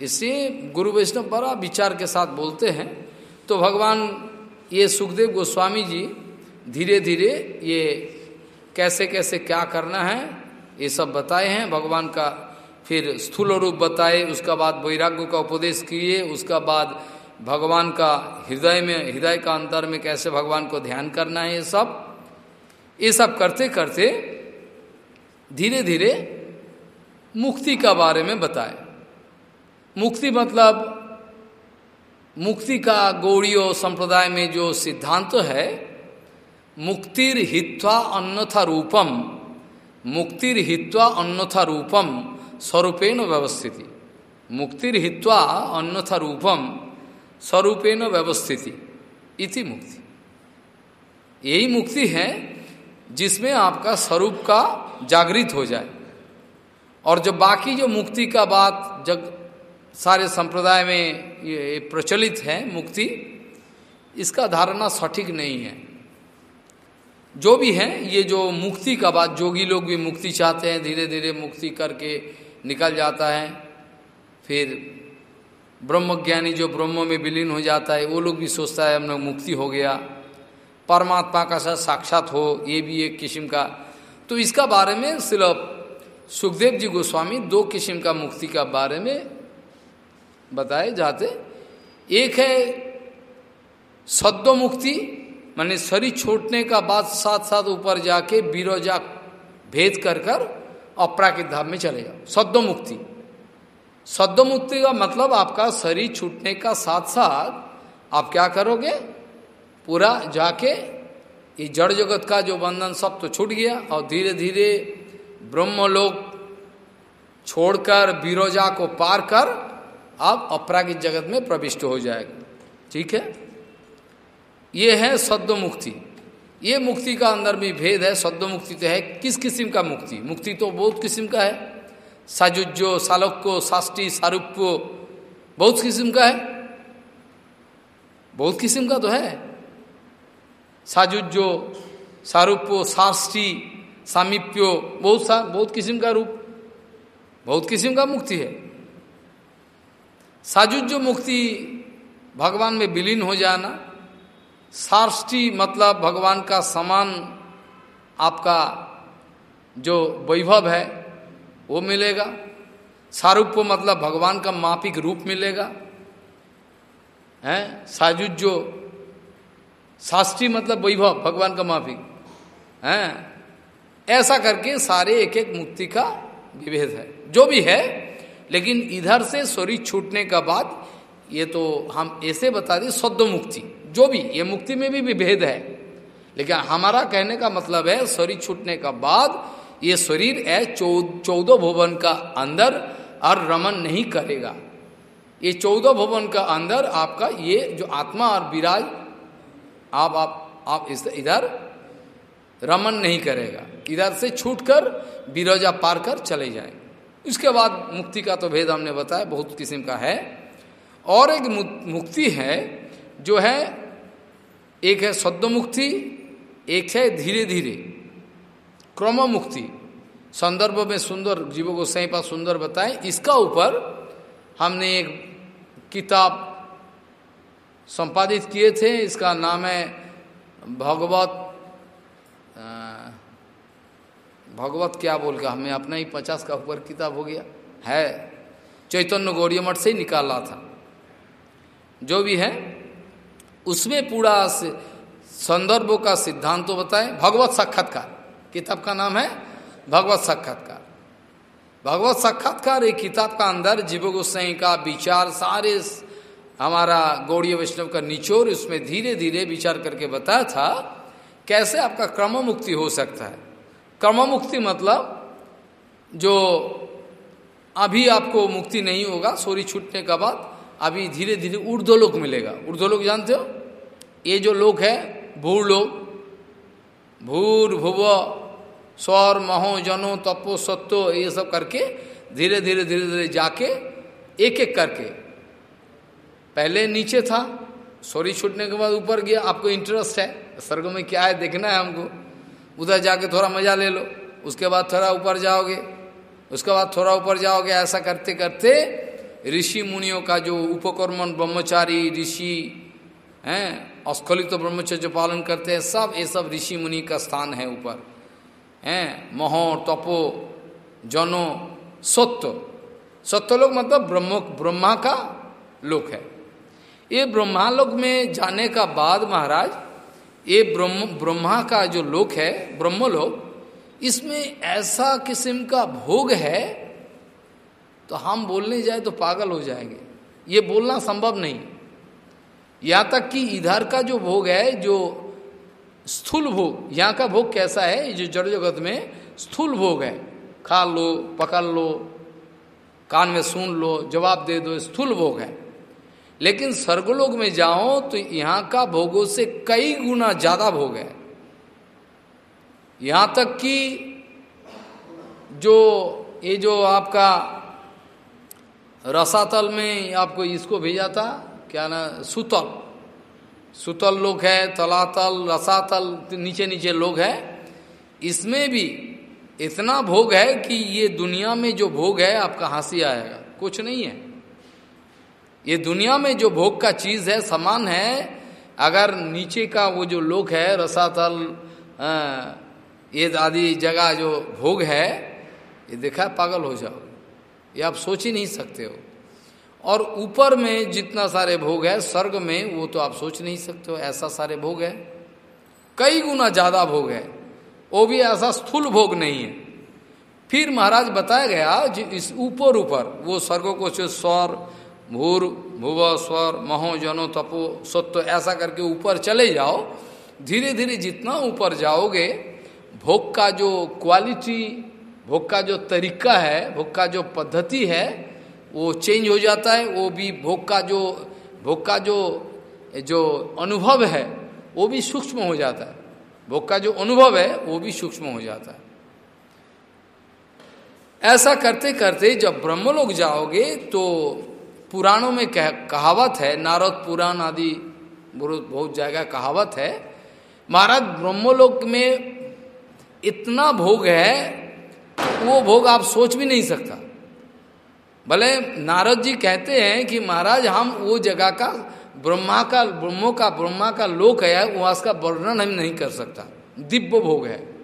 इसे गुरु वैष्णव बड़ा विचार के साथ बोलते हैं। तो भगवान, ये सुखदेव गोस्वामी जी धीरे धीरे ये कैसे कैसे क्या करना है ये सब बताए हैं। भगवान का फिर स्थूल रूप बताए, उसका बाद वैराग्य का उपदेश किए, उसका बाद भगवान का हृदय में, हृदय का अंतर में कैसे भगवान को ध्यान करना है ये सब ये सब करते करते धीरे धीरे मुक्ति का बारे में बताए। मुक्ति मतलब मुक्ति का गौड़ियों संप्रदाय में जो सिद्धांत है मुक्तिर हित्वा अन्यथा रूपम। मुक्तिर हित्वा अन्यथा रूपम स्वरूपेण व्यवस्थिति। मुक्तिर हित्वा अन्यथा रूपम स्वरूपेण व्यवस्थिति इति मुक्ति। यही मुक्ति है जिसमें आपका स्वरूप का जागृत हो जाए। और जो बाकी जो मुक्ति का बात जग सारे संप्रदाय में ये प्रचलित है मुक्ति, इसका धारणा सठीक नहीं है। जो भी है, ये जो मुक्ति का बात, जोगी लोग भी मुक्ति चाहते हैं धीरे धीरे मुक्ति करके निकल जाता है। फिर ब्रह्मज्ञानी जो ब्रह्म में विलीन हो जाता है, वो लोग भी सोचता है, हम लोग मुक्ति हो गया। परमात्मा का साथ साक्षात हो, ये भी एक किस्म का। तो इसका बारे में सिर्फ़ सुखदेव जी गोस्वामी दो किस्म का मुक्ति का बारे में बताए जाते एक है सद्दो मुक्ति माने शरीर छोड़ने का बाद साथ साथ ऊपर जाके बीरोजा भेद कर कर अपराकित धाम में चले जाओ। सद्दो मुक्ति सद्दो मुक्ति का मतलब आपका शरीर छूटने का साथ साथ आप क्या करोगे? पूरा जाके ये जड़ जगत का जो बंधन सब तो छूट गया और धीरे धीरे ब्रह्मलोक छोड़कर बिरोजा को पार कर आप अपरागित जगत में प्रविष्ट हो जाएगा। ठीक है? ये है सद्व मुक्ति ये मुक्ति का अंदर भी भेद है सद्व मुक्ति तो है किस किस्म का मुक्ति? मुक्ति तो बहुत किस्म का है। साजुज्यो, सालोक्यो, साष्टी, सारूप्यो, बहुत किस्म का है। बहुत किस्म का तो है। साजुज्यो, सारूप्यो, साष्टी, सामीप्यो, बहुत सा, बहुत किस्म का रूप, बहुत किस्म का मुक्ति है। साजुज मुक्ति भगवान में विलीन हो जाना साष्टी मतलब भगवान का समान आपका जो वैभव है, वो मिलेगा। सारूप्य मतलब भगवान का मापिक रूप मिलेगा। है? साजुजो शास्त्री मतलब वैभव, भगवान का माफिक है? ऐसा करके सारे एक एक मुक्ति का विभेद है। जो भी है, लेकिन इधर से शरीर छूटने का बाद, ये तो हम ऐसे बता दें सद्य मुक्ति। जो भी, ये मुक्ति में भी विभेद है। लेकिन हमारा कहने का मतलब है शरीर छूटने का बाद ये शरीर है चौदह भुवन का अंदर और रमन नहीं करेगा। ये चौदह भवन का अंदर आपका ये जो आत्मा और विराज, आप आप आप इस, इधर रमन नहीं करेगा। इधर से छूटकर बिरोजा पार कर चले जाए। उसके बाद मुक्ति का तो भेद हमने बताया, बहुत किस्म का है। और एक मुक्ति है जो है, एक है सद्य मुक्ति एक है धीरे धीरे क्रम मुक्ति संदर्भ में सुंदर जीवो सही पास सुंदर बताए। इसका ऊपर हमने एक किताब संपादित किए थे। इसका नाम है भगवत भगवत क्या बोल के हमें अपना ही पचास का ऊपर किताब हो गया। है, चैतन्य गौरी मठ से ही निकाला था। जो भी है उसमें पूरा संदर्भों का सिद्धांत तो बताए। भगवत साक्षात्कार। किताब का नाम है भगवत साक्षात्कार। भगवत साक्षात्कार एक किताब का अंदर जीव गोसाई का विचार सारे हमारा गौड़ी वैष्णव का निचोर उसमें धीरे धीरे विचार करके बताया था, कैसे आपका क्रम मुक्ति हो सकता है। क्रम मुक्ति मतलब जो अभी आपको मुक्ति नहीं होगा, सोरी, छूटने का बाद अभी धीरे धीरे ऊर्ध्वलोक मिलेगा। ऊर्ध्वलोक जानते हो? ये जो लोग है, भूर लोग भूर, भुव, स्वर, महो, जनो, तपो, सत्तो, ये सब करके धीरे धीरे धीरे धीरे जाके एक एक करके। पहले नीचे था, सोरी छूटने के बाद ऊपर गया, आपको इंटरेस्ट है। स्वर्ग में क्या है, देखना है हमको। उधर जाके थोड़ा मज़ा ले लो। उसके बाद थोड़ा ऊपर जाओगे। उसके बाद थोड़ा ऊपर जाओगे, ऐसा करते करते ऋषि मुनियों का जो उपकर्मण ब्रह्मचारी, ऋषि, हैं, अस्खलित तो ब्रह्मचर्य पालन करते हैं, सब, ये सब ऋषि मुनि का स्थान है ऊपर। हैं, महो, तपो, जनो सत्य सत्य लोग मतलब ब्रह्म, ब्रह्मा का लोक है। ये ब्रह्मालोक में जाने का बाद महाराज, ये ब्रह्म, ब्रह्मा का जो लोक है, ब्रह्मलोक, इसमें ऐसा किस्म का भोग है तो हम बोलने जाए तो पागल हो जाएँगे। ये बोलना संभव नहीं। यहाँ तक कि इधर का जो भोग है, जो स्थूल भोग, यहाँ का भोग कैसा है जो जड़ जगत में स्थूल भोग है। खा लो, पकड़ लो, कान में सुन लो, जवाब दे दो, स्थूल भोग है। लेकिन स्वर्गलोक में जाओ तो यहाँ का भोगों से कई गुना ज़्यादा भोग है। यहाँ तक कि जो ये जो आपका रसातल में आपको इसको भेजा था, क्या ना, सुतल। सुतल लोग है, तलातल, रसातल नीचे नीचे लोग है। इसमें भी इतना भोग है कि ये दुनिया में जो भोग है, आपका हँसी आएगा। कुछ नहीं है। ये दुनिया में जो भोग का चीज़ है, समान है, अगर नीचे का वो जो लोग है, रसातल ये आदि जगह जो भोग है, ये देखा, पागल हो जाओ। ये आप सोच ही नहीं सकते हो। और ऊपर में जितना सारे भोग है, स्वर्ग में वो तो आप सोच नहीं सकते हो, ऐसा सारे भोग है। कई गुना ज़्यादा भोग है, वो भी ऐसा स्थूल भोग नहीं है। फिर महाराज बताया गया जो इस ऊपर ऊपर, वो स्वर्गों को स्वर, भूर, भुव, स्वर, महो, जनो, तपो सत्व ऐसा करके ऊपर चले जाओ। धीरे धीरे जितना ऊपर जाओगे, भोग का जो क्वालिटी भोग का जो तरीका है भोग का जो पद्धति है वो चेंज हो जाता है वो भी भोग का जो भोग का जो जो अनुभव है वो भी सूक्ष्म हो जाता है। भोग का जो अनुभव है वो भी सूक्ष्म हो जाता है। ऐसा करते करते जब ब्रह्मलोक जाओगे तो पुराणों में कह, कहावत है नारद पुराण आदि बहुत जगह कहावत है महाराज ब्रह्मलोक में इतना भोग है वो भोग आप सोच भी नहीं सकता। भले नारद जी कहते हैं कि महाराज, हम वो जगह का, ब्रह्मा का, ब्रह्मो का, ब्रह्मा का लोक है वो उसका वर्णन हम नहीं कर सकता। दिव्य भोग है।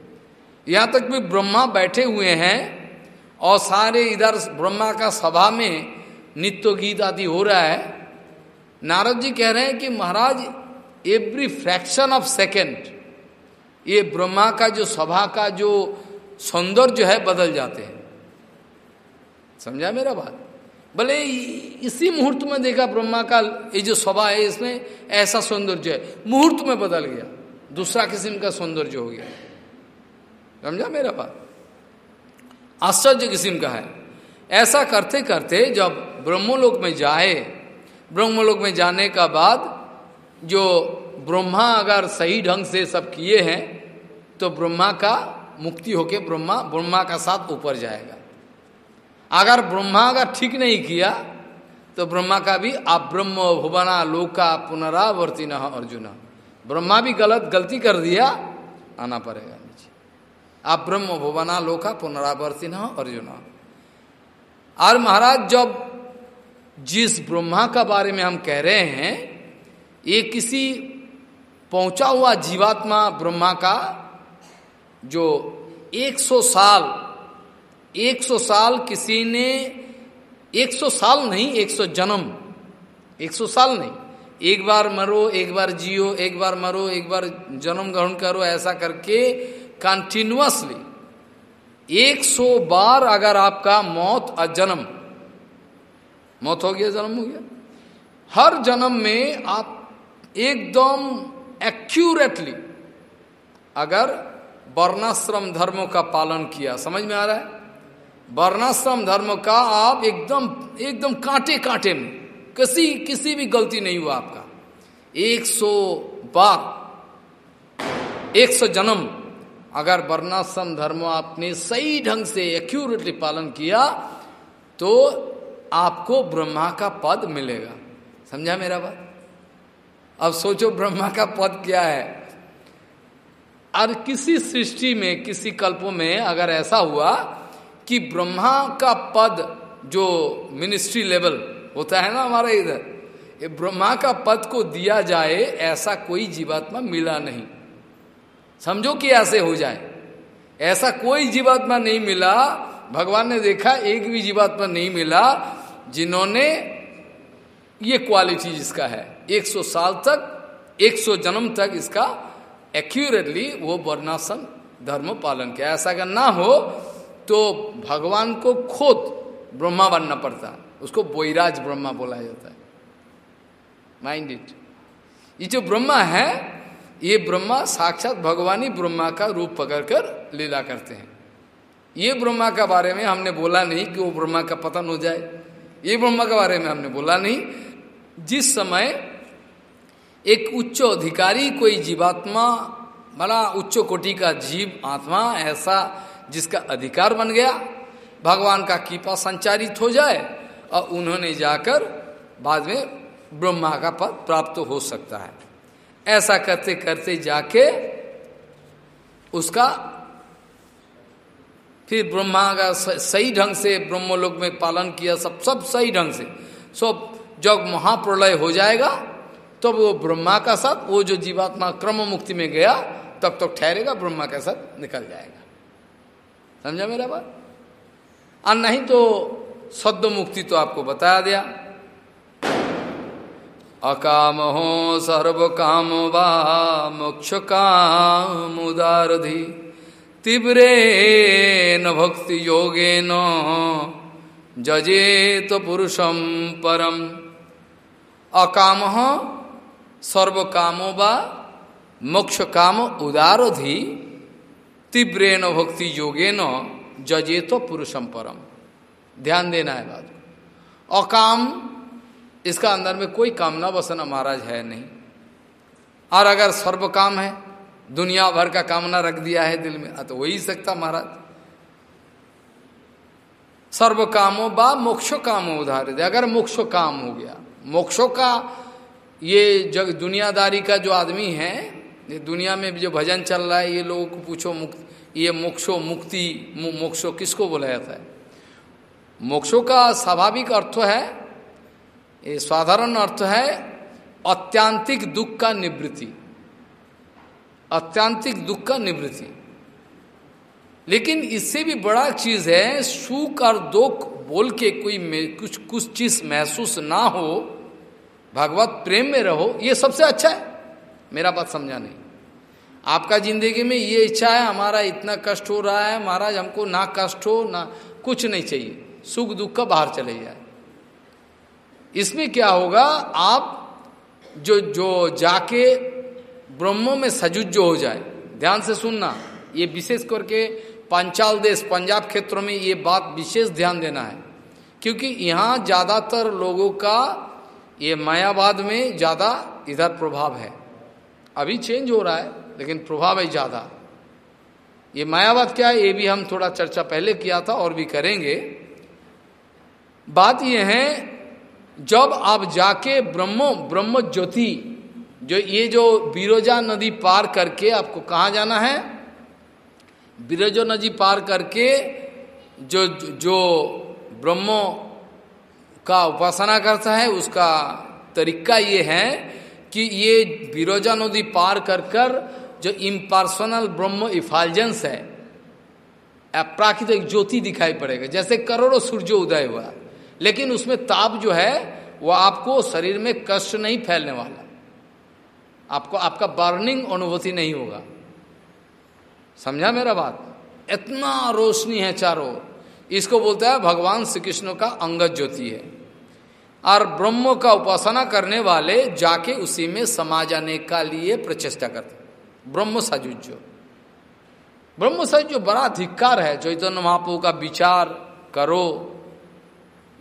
यहाँ तक भी ब्रह्मा बैठे हुए हैं और सारे इधर ब्रह्मा का सभा में नित्य गीत आदि हो रहा है। नारद जी कह रहे हैं कि महाराज एवरी फ्रैक्शन ऑफ़ सेकेंड ये ब्रह्मा का जो सभा का जो सौंदर्य है, बदल जाते हैं। समझा मेरा बात? भले इसी मुहूर्त में देखा ब्रह्मा का, ये जो सभा है इसमें ऐसा सौंदर्य है, मुहूर्त में बदल गया, दूसरा किस्म का सौंदर्य हो गया। समझा मेरा बात? आश्चर्य किस्म का है। ऐसा करते करते जब ब्रह्मलोक में जाए, ब्रह्मलोक में जाने का बाद जो ब्रह्मा अगर सही ढंग से सब किए हैं तो ब्रह्मा का मुक्ति होके ब्रह्मा ब्रह्मा का साथ ऊपर जाएगा। अगर ब्रह्मा अगर ठीक नहीं किया तो ब्रह्मा का भी आप ब्रह्म भुवना लोका पुनरावर्ती न अर्जुन। ब्रह्मा भी गलत, गलती कर दिया, आना पड़ेगा नीचे। आप ब्रह्म भुवना लोका पुनरावर्ती न अर्जुन। और महाराज, जब जिस ब्रह्मा का बारे में हम कह रहे हैं, ये किसी पहुँचा हुआ जीवात्मा ब्रह्मा का जो 100 साल 100 साल किसी ने 100 साल नहीं 100 जन्म 100 साल नहीं। एक बार मरो, एक बार जियो, एक बार मरो, एक बार जन्म ग्रहण करो, ऐसा करके कंटिन्यूसली 100 बार अगर आपका मौत और जन्म, मौत हो गया, जन्म हो गया। हर जन्म में आप एकदम एक्यूरेटली अगर वर्णाश्रम धर्मों का पालन किया। समझ में आ रहा है? वर्णाश्रम धर्म का आप एकदम एकदम कांटे कांटे में। किसी किसी भी गलती नहीं हुआ आपका। एक सौ बार, एक सौ जन्म अगर वर्णाश्रम धर्म आपने सही ढंग से एक्यूरेटली पालन किया तो आपको ब्रह्मा का पद मिलेगा। समझा मेरा बात? अब सोचो ब्रह्मा का पद क्या है? और किसी सृष्टि में, किसी कल्पों में अगर ऐसा हुआ कि ब्रह्मा का पद जो मिनिस्ट्री लेवल होता है ना हमारे इधर ब्रह्मा का पद को दिया जाए, ऐसा कोई जीवात्मा मिला नहीं। समझो कि ऐसे हो जाए। ऐसा कोई जीवात्मा नहीं मिला, भगवान ने देखा एक भी जीवात्मा नहीं मिला, जिन्होंने ये क्वालिटी जिसका है। 100 साल तक 100 जन्म तक इसका एक्यूरेटली वो वर्णासन धर्म पालन किया। ऐसा अगर ना हो तो भगवान को खुद ब्रह्मा बनना पड़ता। उसको बोईराज ब्रह्मा बोला जाता है। माइंड इट ये जो ब्रह्मा है, ये ब्रह्मा साक्षात भगवान ही ब्रह्मा का रूप पकड़कर लीला करते हैं। ये ब्रह्मा का बारे में हमने बोला नहीं कि वो ब्रह्मा का पतन हो जाए। ये ब्रह्मा के बारे में हमने बोला नहीं। जिस समय एक उच्च अधिकारी कोई जीवात्मा, बड़ा उच्च कोटि का जीव आत्मा ऐसा जिसका अधिकार बन गया, भगवान का कीपा संचारित हो जाए और उन्होंने जाकर बाद में ब्रह्मा का पद प्राप्त हो सकता है। ऐसा करते करते जाके उसका फिर ब्रह्मा का सही ढंग से ब्रह्मलोक में पालन किया, सब सब सही ढंग से, सब जब महाप्रलय हो जाएगा। तो वो ब्रह्मा का साथ, वो जो जीवात्मा क्रम मुक्ति में गया, तब तक ठहरेगा, ब्रह्मा के साथ निकल जाएगा। समझा मेरा बात? और नहीं तो सद्य मुक्ति तो आपको बताया दिया। अकाम हो सर्व काम वा मोक्ष काम उदारधि तीव्रे न भक्ति योगे न जजे तो पुरुषम परम। अकाम सर्व बा मोक्ष काम उदारधि तीव्रे न भक्ति योगे न जजे तो पुरुषम परम ध्यान देना है बात। अकाम, इसका अंदर में कोई कामना वसना महाराज है नहीं। और अगर सर्व काम है, दुनिया भर का कामना रख दिया है दिल में तो हो ही सकता महाराज। सर्व कामो बा मोक्षो कामो उधारित अगर मोक्षो काम हो गया, मोक्षों का ये जग, दुनियादारी का जो आदमी है, ये दुनिया में जो भजन चल रहा है, ये लोगों को पूछो मुक्त, ये मोक्षो, मुक्ति मोक्षो किसको बोला जाता है मोक्षो का स्वाभाविक अर्थ है, ये साधारण अर्थ है, अत्यांतिक दुख का निवृत्ति। अत्यांतिक दुख का निवृत्ति। लेकिन इससे भी बड़ा चीज़ है, सुख और दुख बोल के कोई कुछ कुछ चीज़ महसूस ना हो भगवत प्रेम में रहो, ये सबसे अच्छा है। मेरा बात समझा नहीं। आपका ज़िंदगी में ये इच्छा है, हमारा इतना कष्ट हो रहा है, महाराज, हमको ना कष्ट हो, ना कुछ नहीं चाहिए। सुख दुख का बाहर चले जाए। इसमें क्या होगा, आप जो जो जाके ब्रह्मों में सजुज हो जाए, ध्यान से सुनना, ये विशेष करके पंचाल देश, पंजाब क्षेत्रों में ये बात विशेष ध्यान देना है। क्योंकि यहाँ ज़्यादातर लोगों का ये मायावाद में ज़्यादा इधर प्रभाव है। अभी चेंज हो रहा है, लेकिन प्रभाव है ज़्यादा। ये मायावाद क्या है, ये भी हम थोड़ा चर्चा पहले किया था और भी करेंगे। बात यह है, जब आप जाके ब्रह्मो ब्रह्म ज्योति जो ये जो बिरोजा नदी पार करके आपको कहाँ जाना है? बिरोजा नदी पार करके जो जो ब्रह्मो का उपासना करता है, उसका तरीका ये है कि ये बिरोजा नदी पार कर कर जो इम्पर्सनल ब्रह्म इफालजेंस है प्राकृतिक ज्योति दिखाई पड़ेगा। जैसे करोड़ों सूर्य उदय हुआ, लेकिन उसमें ताप जो है वह आपको शरीर में कष्ट नहीं फैलने वाला। आपको, आपका बर्निंग अनुभूति नहीं होगा। समझा मेरा बात? इतना रोशनी है चारों। इसको बोलता है भगवान श्री कृष्ण का अंगत ज्योति है। और ब्रह्म का उपासना करने वाले जाके उसी में समा जाने का लिए प्रचेष्टा करते ब्रह्म सजुजो ब्रह्म सजुजो बड़ा धिक्कार है चैतन्य महाप्रभु का विचार करो।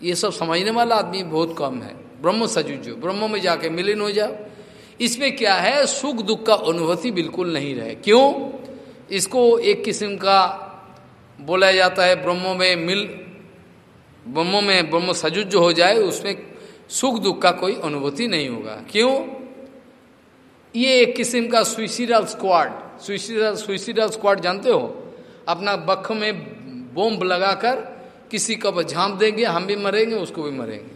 ये सब समझने वाला आदमी बहुत कम है। ब्रह्म सजुजो ब्रह्म में जाके मिलिन हो जाओ। इसमें क्या है, सुख दुख का अनुभूति बिल्कुल नहीं रहे। क्यों? इसको एक किस्म का बोला जाता है, ब्रह्मो में मिल, ब्रह्मों में ब्रह्म सजुज हो जाए, उसमें सुख दुख का कोई अनुभूति नहीं होगा। क्यों? ये एक किस्म का suicidal squad suicidal suicidal squad जानते हो? अपना बख में बोम्ब लगाकर किसी को झांप देंगे, हम भी मरेंगे, उसको भी मरेंगे।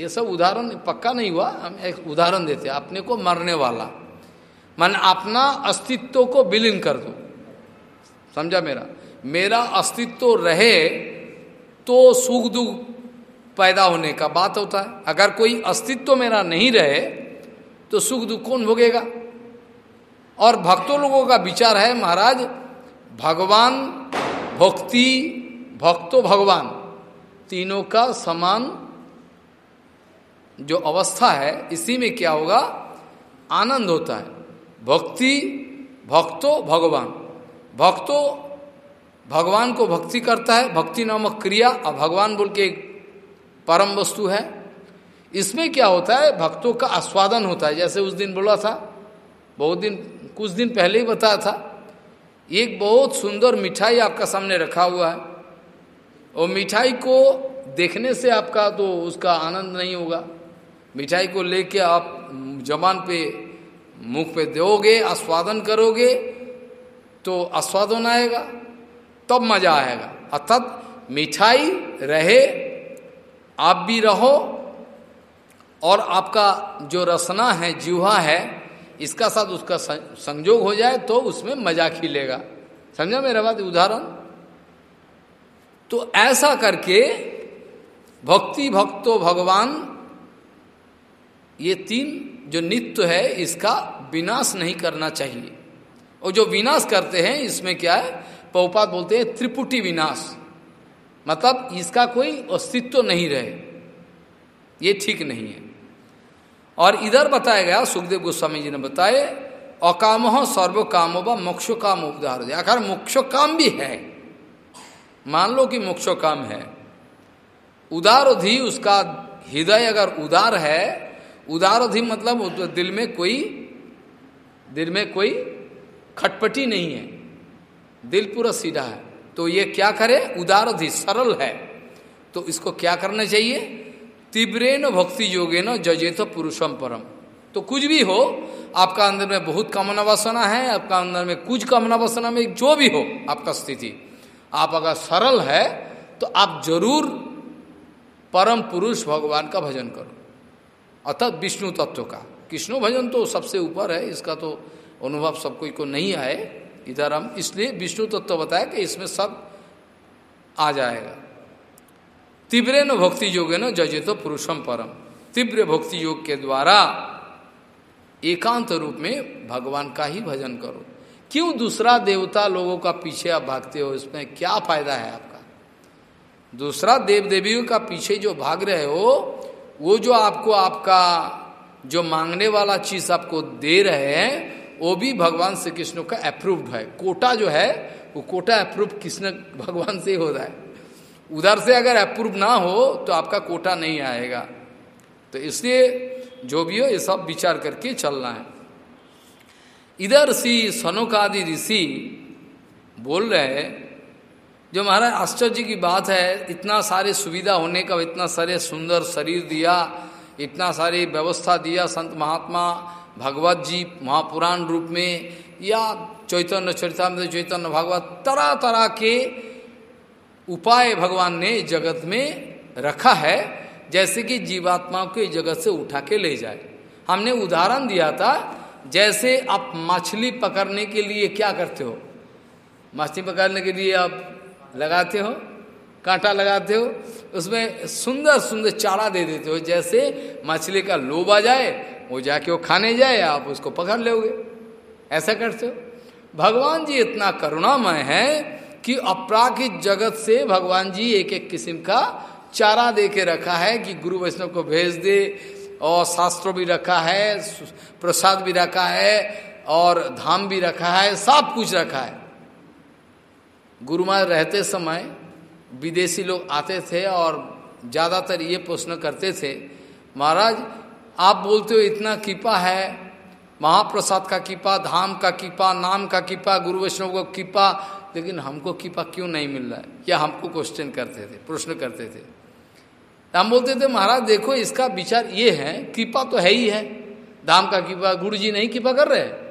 ये सब उदाहरण पक्का नहीं हुआ, हम एक उदाहरण देते अपने को मरने वाला। मन अपना अस्तित्व को विलीन कर दो। समझा मेरा? मेरा अस्तित्व रहे तो सुख दुख पैदा होने का बात होता है। अगर कोई अस्तित्व मेरा नहीं रहे तो सुख दुख कौन भोगेगा? और भक्तों लोगों का विचार है, महाराज, भगवान भक्ति, भक्तो भगवान, तीनों का समान जो अवस्था है, इसी में क्या होगा? आनंद होता है। भक्ति, भक्तो, भगवान। भक्तो, भगवान को भक्ति करता है, भक्ति नामक क्रिया और भगवान बोल के परम वस्तु है। इसमें क्या होता है, भक्तों का आस्वादन होता है। जैसे उस दिन बोला था, बहुत दिन, कुछ दिन पहले ही बताया था, एक बहुत सुंदर मिठाई आपका सामने रखा हुआ है। और मिठाई को देखने से आपका तो उसका आनंद नहीं होगा। मिठाई को लेके आप जबान पे, मुख पे दोगे, आस्वादन करोगे तो आस्वादन आएगा, तब मज़ा आएगा। अर्थात मिठाई रहे, आप भी रहो, और आपका जो रसना है जीवा है, इसका साथ उसका संजोग हो जाए तो उसमें मज़ा खिलेगा। समझा मेरा बात? उदाहरण? तो ऐसा करके भक्ति भक्तो भगवान, ये तीन जो नित्य है, इसका विनाश नहीं करना चाहिए। और जो विनाश करते हैं, इसमें क्या है? पौपात बोलते हैं त्रिपुटी विनाश। मतलब इसका कोई अस्तित्व नहीं रहे। ये ठीक नहीं है। और इधर बताया गया, सुखदेव गोस्वामी जी ने बताए अकाम हो सर्व काम व मोक्ष काम उपदार आखिर मोक्ष काम भी है, मान लो कि मोक्ष काम है उदार अधि उसका हृदय अगर उदार है उदार अधि मतलब दिल में कोई, दिल में कोई खटपटी नहीं है। दिल पूरा सीधा है। तो ये क्या करे? उदार अधि सरल है। तो इसको क्या करना चाहिए? तीव्रेन भक्ति योगे न जजे तो पुरुषम परम। तो कुछ भी हो, आपका अंदर में बहुत कामना वासना है, आपका अंदर में कुछ कामना वासना में जो भी हो, आपका स्थिति। आप अगर सरल है तो आप ज़रूर परम पुरुष भगवान का भजन करो। अर्थात विष्णु तत्व का। कृष्ण भजन तो सबसे ऊपर है, इसका तो अनुभव सब कोई को नहीं आए, इधर हम इसलिए विष्णु तत्व बताया कि इसमें सब आ जाएगा। तीव्र न भक्ति योग न जजे तो पुरुषम परम। तीव्र भक्ति योग के द्वारा एकांत रूप में भगवान का ही भजन करो। क्यों दूसरा देवता लोगों का पीछे आप भागते हो, इसमें क्या फ़ायदा है आपका? दूसरा देव देवियों का पीछे जो भाग रहे हो, वो जो आपको आपका जो मांगने वाला चीज़ आपको दे रहे हैं वो भी भगवान श्री कृष्ण का अप्रूव्ड है। कोटा जो है, वो कोटा अप्रूव कृष्ण भगवान से हो होता है। उधर से अगर अप्रूव ना हो तो आपका कोटा नहीं आएगा। तो इसलिए जो भी हो, ये सब विचार करके चलना है। इधर सी सनोकादि ऋषि बोल रहे जो महाराज, आश्चर्य की बात है, इतना सारे सुविधा होने का, इतना सारे सुंदर शरीर दिया, इतना सारी व्यवस्था दिया, संत महात्मा भगवत जी महापुराण रूप में या चैतन्य चरितमृत चैतन्य भागवत तरह तरह के उपाय भगवान ने जगत में रखा है, जैसे कि जीवात्मा को जगत से उठा के ले जाए। हमने उदाहरण दिया था, जैसे आप मछली पकड़ने के लिए क्या करते हो? मछली पकड़ने के लिए आप लगाते हो, कांटा लगाते हो, उसमें सुंदर सुंदर चारा दे देते हो, जैसे मछली का लोभ आ जाए वो जाके वो खाने जाए, आप उसको पकड़ लोगे। ऐसा करते हो? भगवान जी इतना करुणामय है कि अपराकित जगत से भगवान जी एक एक किस्म का चारा दे के रखा है कि गुरु वैष्णव को भेज दे और शास्त्र भी रखा है, प्रसाद भी रखा है और धाम भी रखा है, सब कुछ रखा है। गुरु महाराज रहते समय विदेशी लोग आते थे और ज़्यादातर ये प्रश्न करते थे, महाराज आप बोलते हो इतना कृपा है, महाप्रसाद का कृपा, धाम का कृपा, नाम का कृपा, गुरु वैष्णव का कृपा, लेकिन हमको कृपा क्यों नहीं मिल रहा है? क्या हमको क्वेश्चन करते थे, प्रश्न करते थे। हम बोलते थे, महाराज, देखो, इसका विचार ये है, कृपा तो है ही है। धाम का कृपा गुरु जी नहीं कृपा कर रहे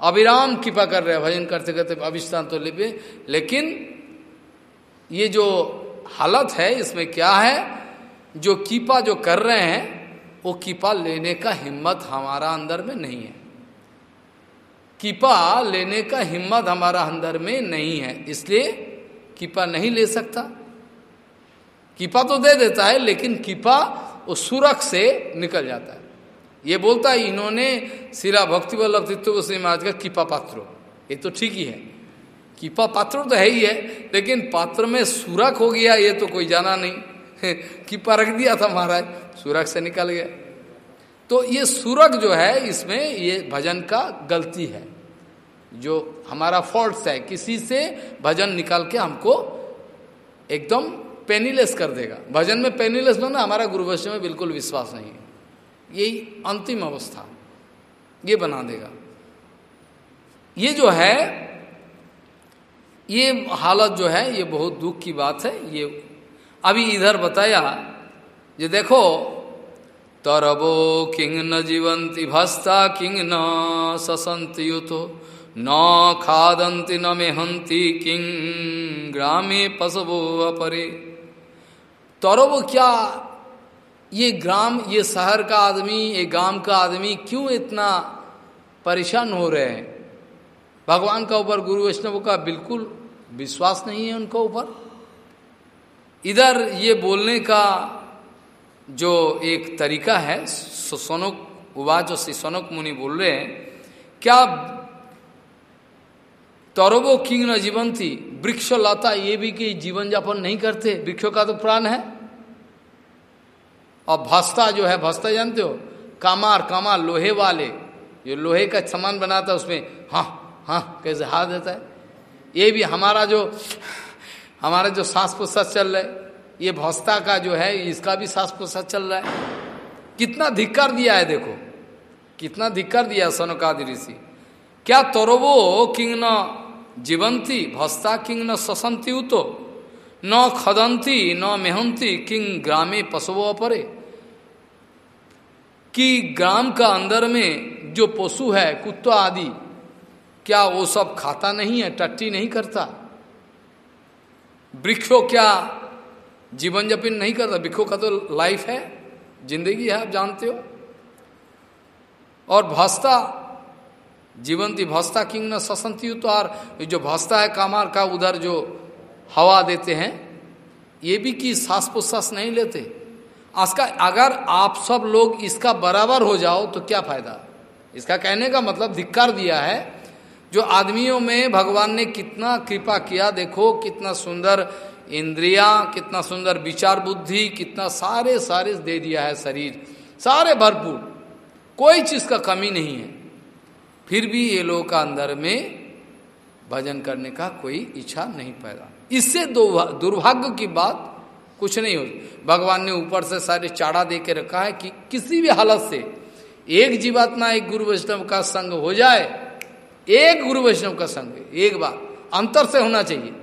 अविराम कृपा कर रहे भजन करते करते अविष्ठान तो ले लेकिन ये जो हालत है, इसमें क्या है? जो कीपा जो कर रहे हैं वो कीपा लेने का हिम्मत हमारा अंदर में नहीं है। कीपा लेने का हिम्मत हमारा अंदर में नहीं है, इसलिए कीपा नहीं ले सकता। कीपा तो दे देता है, लेकिन कीपा वो सुरख से निकल जाता है। ये बोलता है, इन्होंने सिरा भक्ति वल्लभ तित्व महाराज का कीपा पात्र। ये तो ठीक ही है। कीपा पात्र तो है ही है, लेकिन पात्र में सुरख हो गया, ये तो कोई जाना नहीं। कीपा रख दिया था महाराज, सुरख से निकल गया। तो ये सुरख जो है, इसमें ये भजन का गलती है। जो हमारा फॉल्ट है, किसी से भजन निकाल के हमको एकदम पेनीलेस कर देगा। भजन में पेनीलेस ना हमारा गुरु वैष्णव में बिल्कुल विश्वास नहीं है। यही अंतिम अवस्था। ये बना देगा। ये जो है, ये हालत जो है, ये बहुत दुख की बात है। ये अभी इधर बताया ये देखो, तरबो किंग न जीवंती, भस्ता किंग न ससंत युतो, न खादंती न मेहंती किंग ग्रामे पशवो अपरे। तरबो क्या, ये ग्राम, ये शहर का आदमी, ये गाँव का आदमी क्यों इतना परेशान हो रहे हैं? भगवान का ऊपर, गुरु वैष्णव का बिल्कुल विश्वास नहीं है उनका ऊपर। इधर ये बोलने का जो एक तरीका है सोनक, उवा जो श्री सोनक मुनि बोल रहे हैं, क्या तौरवो किंग न जीवन थी वृक्ष लता ये भी कि जीवन यापन नहीं करते, वृक्षों का तो प्राण है? और भस्ता जो है, भस्ता जानते हो? कामार कामार, लोहे वाले, जो लोहे का सामान बनाता है उसमें हाँ हाँ कैसे हाथ देता है? ये भी हमारा जो हमारा जो सांस प्रश्वास चल रहा है ये भस्ता का जो है, इसका भी सांस प्रश्वास चल रहा है। कितना धिक्कार दिया है देखो। कितना धिक्कार दिया सोनकादि ऋषि। क्या तोरबो किंग न जीवंती, भस्ता किंग न ससंती उतो। न खदंती, न मेहंती किंग ग्रामे पशुओं परे कि ग्राम का अंदर में जो पशु है, कुत्ता आदि, क्या वो सब खाता नहीं है, टट्टी नहीं करता? वृक्षों क्या जीवन जपिन नहीं करता वृक्षों का तो लाइफ है, ज़िंदगी है, आप जानते हो। और भस्ता जीवंती भस्ता किंग न ससंती तो और जो भस्ता है कामार का, उधर जो हवा देते हैं, ये भी कि सांस प्रश्वास नहीं लेते। आज का अगर आप सब लोग इसका बराबर हो जाओ तो क्या फ़ायदा? इसका कहने का मतलब धिक्कार दिया है जो आदमियों में भगवान ने कितना कृपा किया, देखो कितना सुंदर इंद्रिया, कितना सुंदर विचार बुद्धि, कितना सारे सारे दे दिया है शरीर, सारे भरपूर, कोई चीज़ का कमी नहीं है। फिर भी ये लोग का अंदर में भजन करने का कोई इच्छा नहीं पैदा। इससे दुर्भाग्य की बात कुछ नहीं होती भगवान ने ऊपर से सारे चाड़ा दे के रखा है कि किसी भी हालत से एक जीवात्मा, एक गुरु वैष्णव का संग हो जाए एक गुरु वैष्णव का संग एक बार अंतर से होना चाहिए।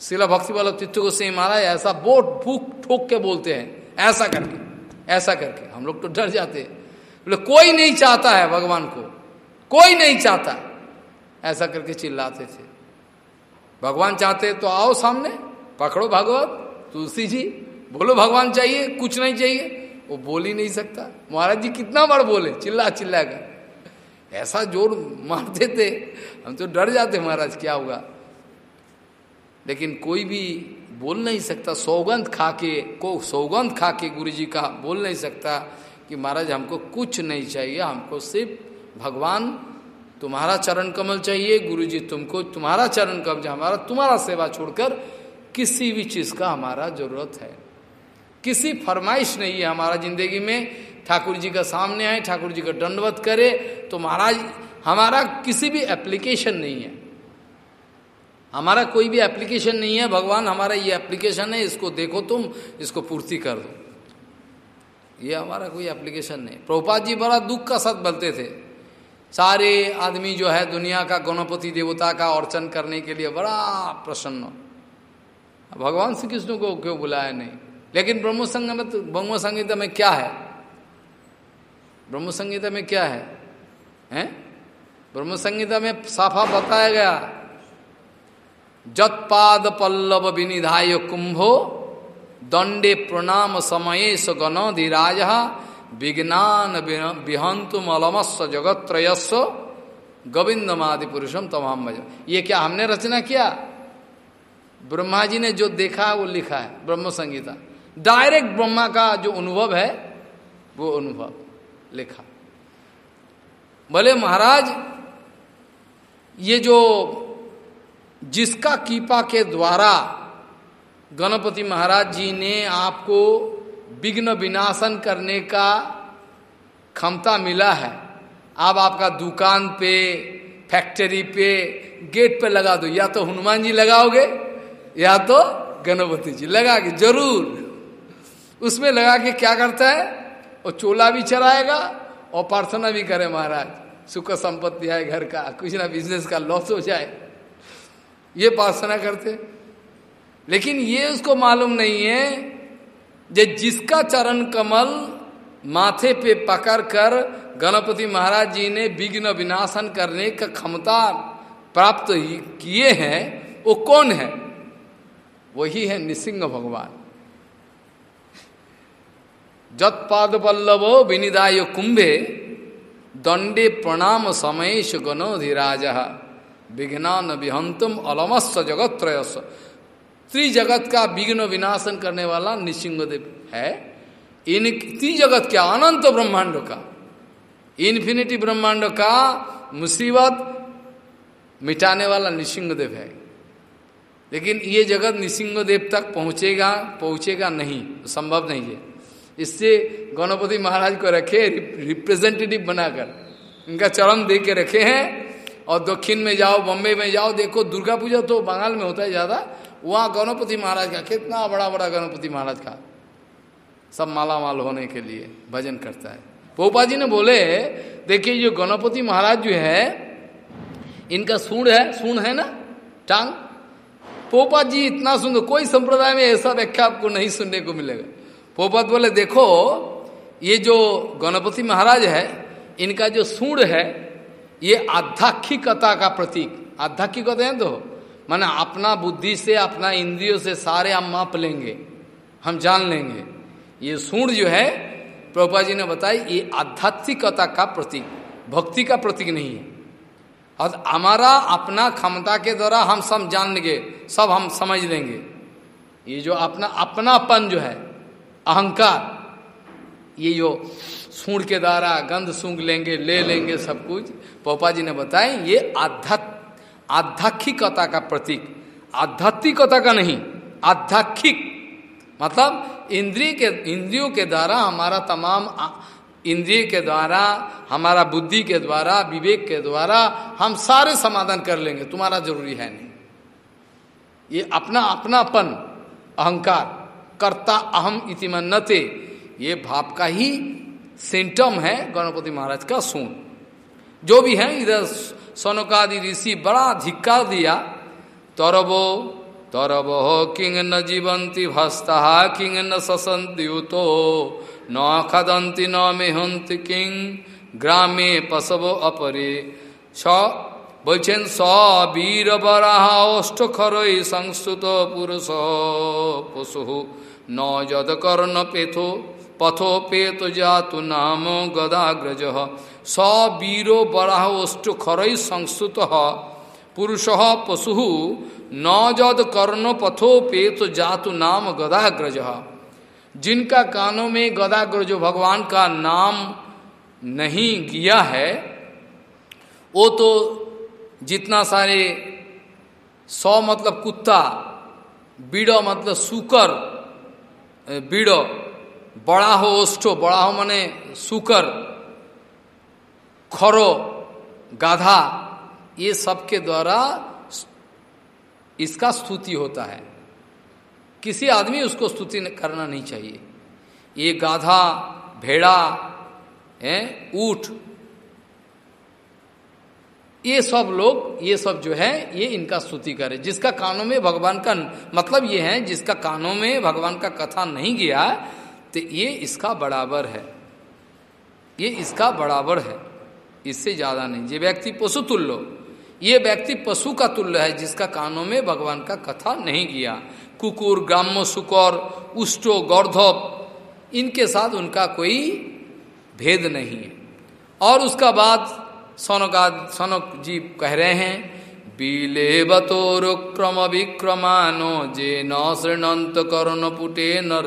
शिला भक्ति वाला को से महाराज, ऐसा बोट फूक ठोक के बोलते हैं, ऐसा करके ऐसा करके। हम लोग तो डर जाते हैं। बोले, कोई नहीं चाहता है भगवान को, कोई नहीं चाहता ऐसा करके चिल्लाते थे। भगवान चाहते तो आओ सामने, पकड़ो भगवत, तुलसी जी, बोलो भगवान चाहिए, कुछ नहीं चाहिए। वो बोल ही नहीं सकता। महाराज जी कितना बार बोले चिल्ला चिल्ला कर। ऐसा ज़ोर मारते थे। हम तो डर जाते महाराज, क्या होगा? लेकिन कोई भी बोल नहीं सकता, सौगंध खा के को सौगंध खा के गुरु जी का बोल नहीं सकता कि महाराज, हमको कुछ नहीं चाहिए, हमको सिर्फ़ भगवान, तुम्हारा चरण कमल चाहिए गुरु जी तुमको, तुम्हारा चरण कमल, हमारा, तुम्हारा सेवा छोड़कर किसी भी चीज़ का हमारा ज़रूरत है। किसी फरमाइश नहीं है हमारा ज़िंदगी में ठाकुर जी का सामने आए ठाकुर जी का दंडवत करे तो महाराज, हमारा किसी भी एप्लीकेशन नहीं है। हमारा कोई भी एप्लीकेशन नहीं है, भगवान हमारा ये एप्लीकेशन है, इसको देखो तुम, इसको पूर्ति कर दो। ये हमारा कोई एप्लीकेशन नहीं। प्रभुपाद जी बड़ा दुख का साथ बोलते थे। सारे आदमी जो है दुनिया का, गणपति देवता का अर्चन करने के लिए बड़ा प्रसन्न। भगवान श्री कृष्ण को क्यों बुलाया नहीं? लेकिन ब्रह्म संगीत तो ब्रह्म संगीता में क्या है? ब्रह्म संगीता में क्या है? हैं? ब्रह्म संगीता में साफा बताया गया, जत्पाद पल्लव विनिधाय कुंभो दंडे प्रणाम समय गणधिराज विज्ञान विहंतु विहंतुम अलमस्व जगत्रयस्व गोविंदमादि पुरुषम तमाम भज। ये क्या हमने रचना किया? ब्रह्मा जी ने जो देखा वो लिखा है ब्रह्म संगीता डायरेक्ट ब्रह्मा का जो अनुभव है, वो अनुभव। लिखा। बोले महाराज, ये जो जिसका कीपा के द्वारा गणपति महाराज जी ने आपको विघ्न विनाशन करने का क्षमता मिला है अब आपका दुकान पे, फैक्ट्री पे, गेट पे लगा दो। या तो हनुमान जी लगाओगे, या तो गणपति जी लगा के ज़रूर। उसमें लगा के क्या करता है? वो चोला भी चराएगा और प्रार्थना भी करे महाराज। सुख संपत्ति आए घर का, कुछ ना बिज़नेस का लॉस हो जाए। ये प्रार्थना करते। लेकिन ये उसको मालूम नहीं है जे जिसका चरण कमल माथे पे पकड़ कर गणपति महाराज जी ने विघ्न विनाशन करने का क्षमता प्राप्त किए हैं, वो कौन है? वही है निसिंह भगवान। जत्पाद पल्लव विनिदाय कुंभे दंडे प्रणाम समेश गणोधिराज। विघ्नान विहंतम अलमस्व जगत त्रयस्व त्रिजगत का विघ्न विनाशन करने वाला निशिंगदेव है। इन त्रिजगत क्या अनंत ब्रह्मांड का इन्फिनिटी ब्रह्मांड का मुसीबत मिटाने वाला निशिंगदेव है। लेकिन ये जगत निसिंगदेव तक पहुंचेगा पहुंचेगा नहीं, संभव नहीं है। इससे गणपति महाराज को रखे रिप्रेजेंटेटिव बनाकर। इनका चरण दे के रखे हैं, और दक्षिण में जाओ बम्बे में जाओ, देखो दुर्गा पूजा तो बंगाल में होता है ज़्यादा। वहाँ गणपति महाराज का, कितना बड़ा बड़ा गणपति महाराज का। सब माला माल होने के लिए भजन करता है। पोपा जी ने बोले, देखिए जो गणपति महाराज जो है, इनका सूढ़ है सूढ़ है ना? टांग। पोपा जी इतना सुंदर, कोई संप्रदाय में ऐसा व्याख्या आपको नहीं सुनने को मिलेगा। पोपत बोले, देखो, ये जो गणपति महाराज है, इनका जो सूढ़ है, ये आध्यात्मिकता का प्रतीक। आध्यात्मिकता है तो माना अपना बुद्धि से, अपना इंद्रियों से सारे हम माप लेंगे, हम जान लेंगे। ये सूढ़ जो है प्रभुपा जी ने बताया ये आध्यात्मिकता का प्रतीक, भक्ति का प्रतीक नहीं है। और हमारा अपना क्षमता के द्वारा हम सब जान लेंगे, सब हम समझ लेंगे। ये जो अपना, अपनापन जो है अहंकार। ये जो सूढ़ के द्वारा गंध सूंघ लेंगे, ले लेंगे सब कुछ। पोपा जी ने बताए ये आध्यात्म आध्यात्मिकता का प्रतीक। आध्यात्मिकता का नहीं, आध्यात्मिक। मतलब इंद्रिय के, इंद्रियों के द्वारा हमारा तमाम इंद्रिय के द्वारा, हमारा बुद्धि के द्वारा, विवेक के द्वारा हम सारे समाधान कर लेंगे। तुम्हारा ज़रूरी है नहीं। ये अपना, अपनापन, अहंकार। कर्ता अहम इति मन्नते ये भाव का ही सिम्टम है गणपति महाराज का सुन जो भी है इधर सोनकादि ऋषि बड़ा धिक्कार दिया तरबो तरबो किंग न जीवंती भस्ता किंग न ससंती तो न खदंती न मेहंती किंग ग्रामे पशवो अपरे स বলছেন স বীর বরাহ অষ্টখরই সংস্তুত পুরুষ পশু नौ यद कर्ण पेथो पथो पेत जातु नाम गदाग्रज। सवीरो बराहोष्ट खर संस्तुत। पुरुष पशु, न जद कर्ण पथो पेत जातु नाम गदाग्रज। जिनका कानों में गदाग्रज भगवान का नाम नहीं गया है, वो तो जितना सारे सौ मतलब कुत्ता, बीड़ो मतलब सुकर बीड़ो, बड़ा हो ओष्ठो, बड़ा हो मने सुकर, खरो, गाधा, ये सबके द्वारा इसका स्तुति होता है। किसी आदमी उसको स्तुति करना नहीं चाहिए। ये गाधा, भेड़ा, है ऊठ ये सब लोग, ये सब जो है, ये इनका स्तुति करे। जिसका कानों में भगवान का मतलब ये है, जिसका कानों में भगवान का कथा नहीं गया तो ये इसका बराबर है। ये इसका बराबर है। इससे ज़्यादा नहीं। ये व्यक्ति पशु तुल्य। ये व्यक्ति पशु का तुल्य है, जिसका कानों में भगवान का कथा नहीं गया। कुकुर, ग्राम्य सुकर, उष्टो, गौरधप, इनके साथ उनका कोई भेद नहीं है। और उसका बाद सौनका सौनक जी कह रहे हैं, बीले बतोरुक्रम विक्रमानो, जे न श्रृणंत कर्ण पुटे न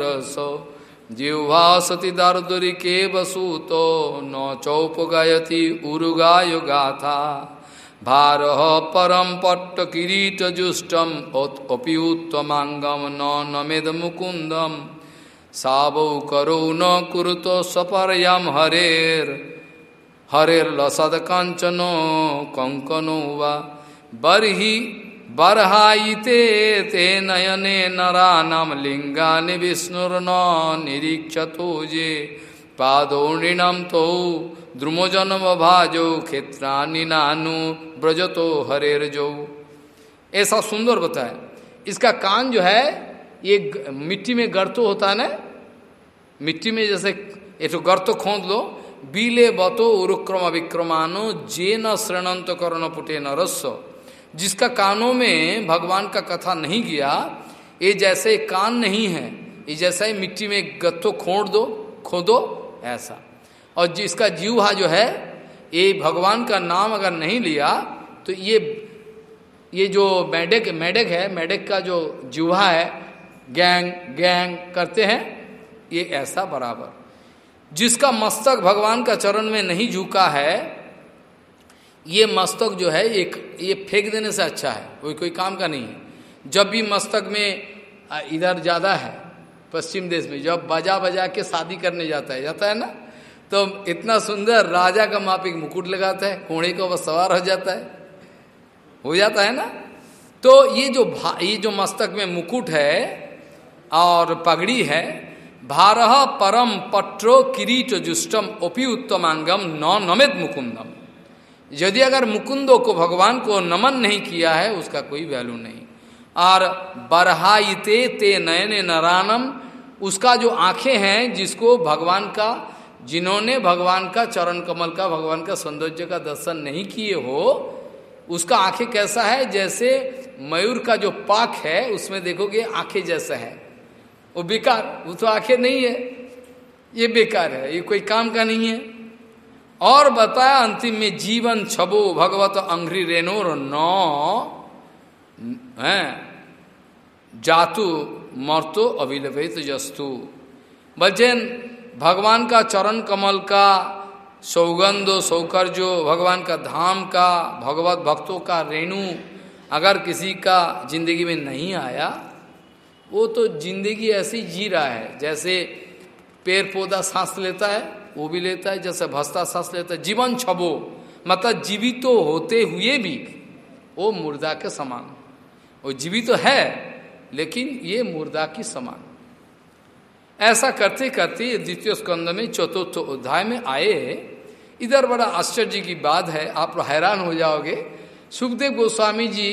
जिह्वा सती दारुदरी के बसूतो न चौप गायती उरुगाय गाथा। परम पट्ट किरीट जुष्टम अपि उत्तमांगम न नमेद मुकुंदम सावौ करो न कुरुतो सपर्याम हरेर। हरेर लसद कांचनो कंकनो वा। बरही बरहाइते ते नयने नरा नाम लिंगानि विष्णुर्न निरीक्षतो जे। पादोणिनम तो द्रुमोजन्म भाजो क्षेत्रानी नानु ब्रजतो हरेर जो ऐसा सुंदर बताया। इसका कान जो है, ये मिट्टी में गर्तो होता है ना? मिट्टी में जैसे एक तो गर्तो खोद लो बीले बतो उरुक्रम विक्रमानो जे न श्रणंत कर्ण पुटे न जिसका कानों में भगवान का कथा नहीं गया, ये जैसे कान नहीं है, ये जैसा ही मिट्टी में गत्तो खोड़ दो, खोदो, ऐसा। और जिसका जीवा जो है, ये भगवान का नाम अगर नहीं लिया तो ये ये जो मेढक मेढक है मेढक का जो जुहा है, गैंग गैंग करते हैं, ये ऐसा बराबर। जिसका मस्तक भगवान का चरण में नहीं झुका है, ये मस्तक जो है एक ये फेंक देने से अच्छा है। कोई कोई काम का नहीं है। जब भी मस्तक में इधर ज़्यादा है, पश्चिम देश में, जब बजा बजा के शादी करने जाता है जाता है ना? तो इतना सुंदर राजा का मापिक मुकुट लगाता है घोड़े को वह सवार हो जाता है। हो जाता है ना? तो ये जो ये जो मस्तक में मुकुट है और पगड़ी है भारह परम पट्रो किरीट जुष्टम ओपी उत्तमांगम नौ नमित मुकुंदम यदि अगर मुकुंदों को भगवान को नमन नहीं किया है, उसका कोई वैल्यू नहीं। और बरहाइते ते नयने नरानम, उसका जो आँखें हैं, जिसको भगवान का, जिन्होंने भगवान का चरण कमल का, भगवान का सौंदर्य का दर्शन नहीं किए हो, उसका आँखें कैसा है? जैसे मयूर का जो पाक है, उसमें देखोगे आँखें जैसा है। वो बेकार, वो तो आँखें नहीं है। ये बेकार है, ये कोई काम का नहीं है। और बताया अंतिम में, जीवन छबो भगवत अंग्री रेनोर नौ, है। जातु, मर्तो अभिलभित जस्तु। बचन भगवान का चरण कमल का, सौगंध, सौकर्जो, भगवान का धाम का, भगवत भक्तों का रेणु, अगर किसी का ज़िंदगी में नहीं आया वो तो ज़िंदगी ऐसी जी रहा है, जैसे पेड़ पौधा सांस लेता है, वो भी लेता है, जैसे भस्ता सांस लेता है, जीवन छबो मतलब जीवित तो होते हुए भी वो मुर्दा के समान। वो जीवित तो है, लेकिन ये मुर्दा की समान। ऐसा करते करते द्वितीय स्कंद में चतुर्थ अध्याय में आए इधर बड़ा आश्चर्य की बात है, आप हैरान हो जाओगे। सुखदेव गोस्वामी जी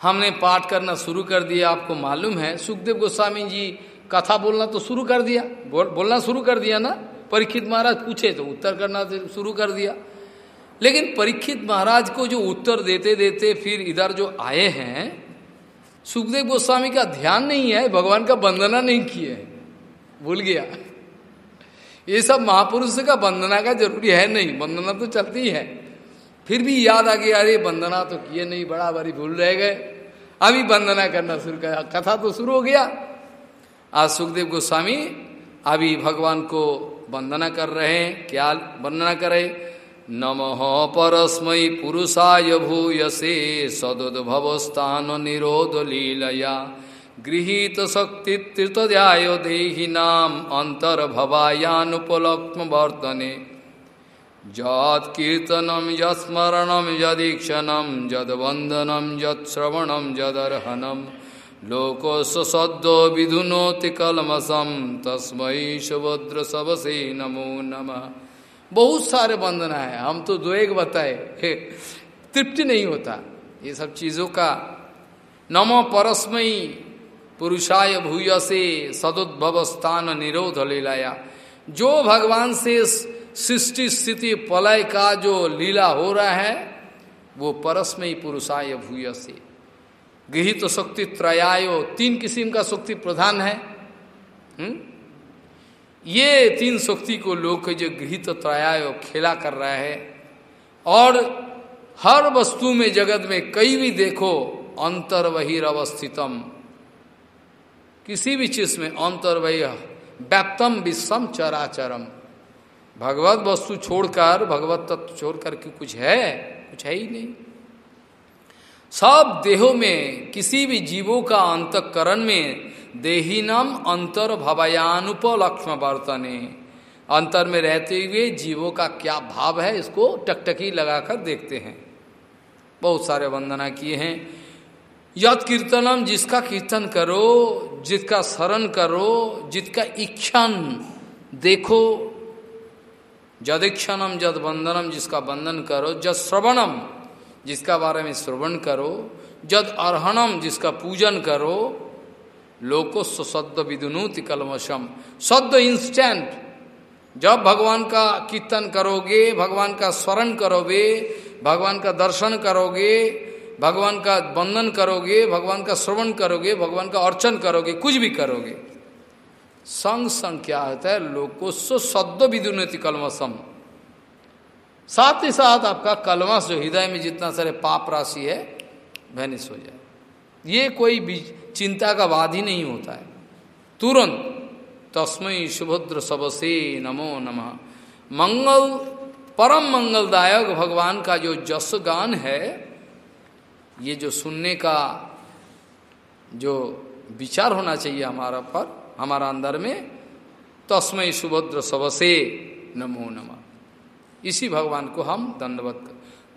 हमने पाठ करना शुरू कर दिया आपको मालूम है। सुखदेव गोस्वामी जी कथा बोलना तो शुरू कर दिया। बोल, बोलना शुरू कर दिया ना? परीक्षित महाराज पूछे तो उत्तर करना शुरू कर दिया। लेकिन परीक्षित महाराज को जो उत्तर देते देते फिर इधर जो आए हैं सुखदेव गोस्वामी का ध्यान नहीं है भगवान का वंदना नहीं किए भूल गया। ये सब महापुरुष का वंदना का ज़रूरी है नहीं वंदना तो चलती ही है। फिर भी याद आ गया, अरे, वंदना तो किए नहीं बड़ा बड़ी भूल रह गए। अभी वंदना करना शुरू कर कथा तो शुरू हो गया। आज सुखदेव गोस्वामी अभी भगवान को वंदना कर रहे हैं। क्या वंदना करे? नम परस्मय पुरुषाय भूयसे सदुद्भवस्थान निरोध लीलया। गृहीत शक्ति तीर्थध्याय देहि नाम, अंतर्भवायानुपलक्ष्म वर्तने यत्कीर्तनम यस्मरणम यदीक्षणम यदवंदनम यश्रवणम यदर्हनम लोकोस्व सद्दो विधुनोति कलमसम तस्मय सुभद्र सबसे नमो नमः। बहुत सारे वंदना है, हम तो दो एक बताए। तृप्ति नहीं होता, ये सब चीज़ों का। नमो परस्मयी पुरुषाय भूय से सदुद्भव स्थान निरोध लीलाया। जो भगवान से सृष्टि स्थिति पलय का जो लीला हो रहा है, वो परस्मयी पुरुषाय भूय से गृहित तो शक्ति त्रयायो, तीन किस्म का शक्ति प्रधान है। हुँ? ये तीन शक्ति को लोग जो गृहित तो त्रयायो, खेला कर रहा है। और हर वस्तु में, जगत में कई भी देखो अंतर वही अवस्थितम किसी भी चीज़ में अंतर वही व्याप्तम विश्वम चराचरम। भगवत वस्तु छोड़कर, भगवत तत्व छोड़कर कि कुछ है? कुछ है ही नहीं। सब देहों में, किसी भी जीवों का अंतकरण में, देहीनम अंतर भवयानुपलक्ष्म वर्तने। अंतर में रहते हुए जीवों का क्या भाव है, इसको टकटकी लगाकर देखते हैं। बहुत सारे वंदना किए हैं। यद कीर्तनम, जिसका कीर्तन करो, जिसका शरण करो, जिसका इच्छन देखो जदिक्षणम जद वंदनम जिसका वंदन करो जद श्रवणम जिसका बारे में श्रवण करो जद अर्हणम जिसका पूजन करो, लोको सद्द विदुनुति कलमशम। सद्द इंस्टेंट जब भगवान का कीर्तन करोगे, भगवान का स्मरण करोगे, भगवान का दर्शन करोगे, भगवान का बंधन करोगे, भगवान का श्रवण करोगे, भगवान का अर्चन करोगे, कुछ भी करोगे संग संग क्या होता है लोकोस्व सद्द विदुनति कलमसम। साथ ही साथ आपका कलमस जो हृदय में जितना सारे पाप राशि है वैनिस हो जाए। ये कोई चिंता का वाद ही नहीं होता है। तुरंत तस्मय सुभद्र सबसे नमो नमः। मंगल, परम मंगलदायक भगवान का जो जस गान है, ये जो सुनने का जो विचार होना चाहिए हमारा पर हमारा अंदर में तस्मय सुभद्र सबसे नमो नमः। इसी भगवान को हम दंडवत कर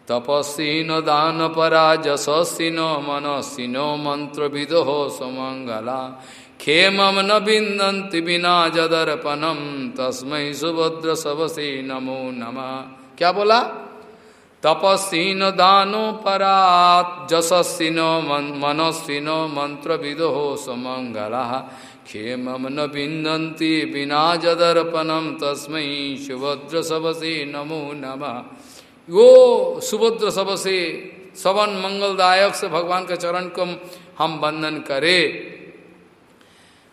तपस्वीन दान परा जशस्विनो मनस्विनो मंत्र विदो सुमंगला। खेम न बिंदंति बिना जदर्पणम तस्मय सुभद्र सबसे नमो नमः। क्या बोला? तपस्वीन दानो परात मन मनस्विनो मंत्र विदो सुमंगला। क्षेम न बिंदती बिना जदर्पणम तस्म सुभद्र सबसे नमो नम। वो सुभद्र सबसे सवन मंगलदायक से भगवान का चरण को हम वंदन करें।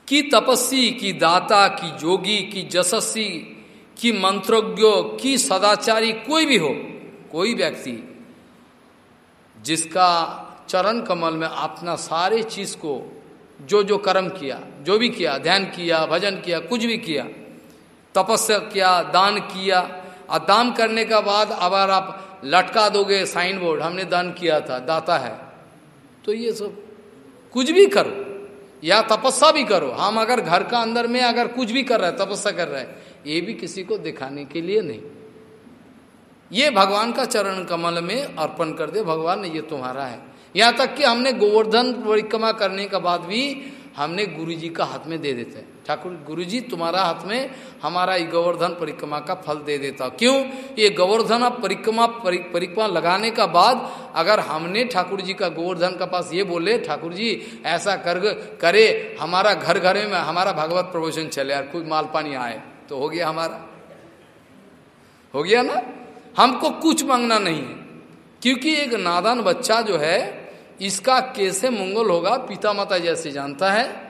कि तपस्वी की दाता, की जोगी, की जशस्वी की मंत्रज्ञ, की सदाचारी कोई भी हो, कोई व्यक्ति जिसका चरण कमल में अपना सारे चीज़ को जो जो कर्म किया, जो भी किया, ध्यान किया, भजन किया, कुछ भी किया, तपस्या किया, दान किया, और दान करने का बाद अगर आप लटका दोगे साइन बोर्ड हमने दान किया था, दाता है तो ये सब कुछ भी करो, या तपस्या भी करो। हम अगर घर का अंदर में अगर कुछ भी कर रहे हैं, तपस्या कर रहे हैं, ये भी किसी को दिखाने के लिए नहीं। ये भगवान का चरण कमल में अर्पण कर दे, भगवान ये तुम्हारा है। यहाँ तक कि हमने गोवर्धन परिक्रमा करने के बाद भी हमने गुरु जी का हाथ में दे देते हैं। ठाकुर गुरु जी तुम्हारा हाथ में हमारा ये गोवर्धन परिक्रमा का फल दे देता क्यों? ये गोवर्धन परिक्रमा परिक्रमा लगाने का बाद अगर हमने ठाकुर जी का गोवर्धन का पास ये बोले ठाकुर जी ऐसा कर, करे, हमारा घर घर में, हमारा भगवत प्रवचन चले, यार, कोई माल पानी आए तो हो गया हमारा। हो गया ना? हमको कुछ मांगना नहीं है। क्योंकि एक नादान बच्चा जो है इसका कैसे मंगल होगा, पिता माता जैसे जानता है।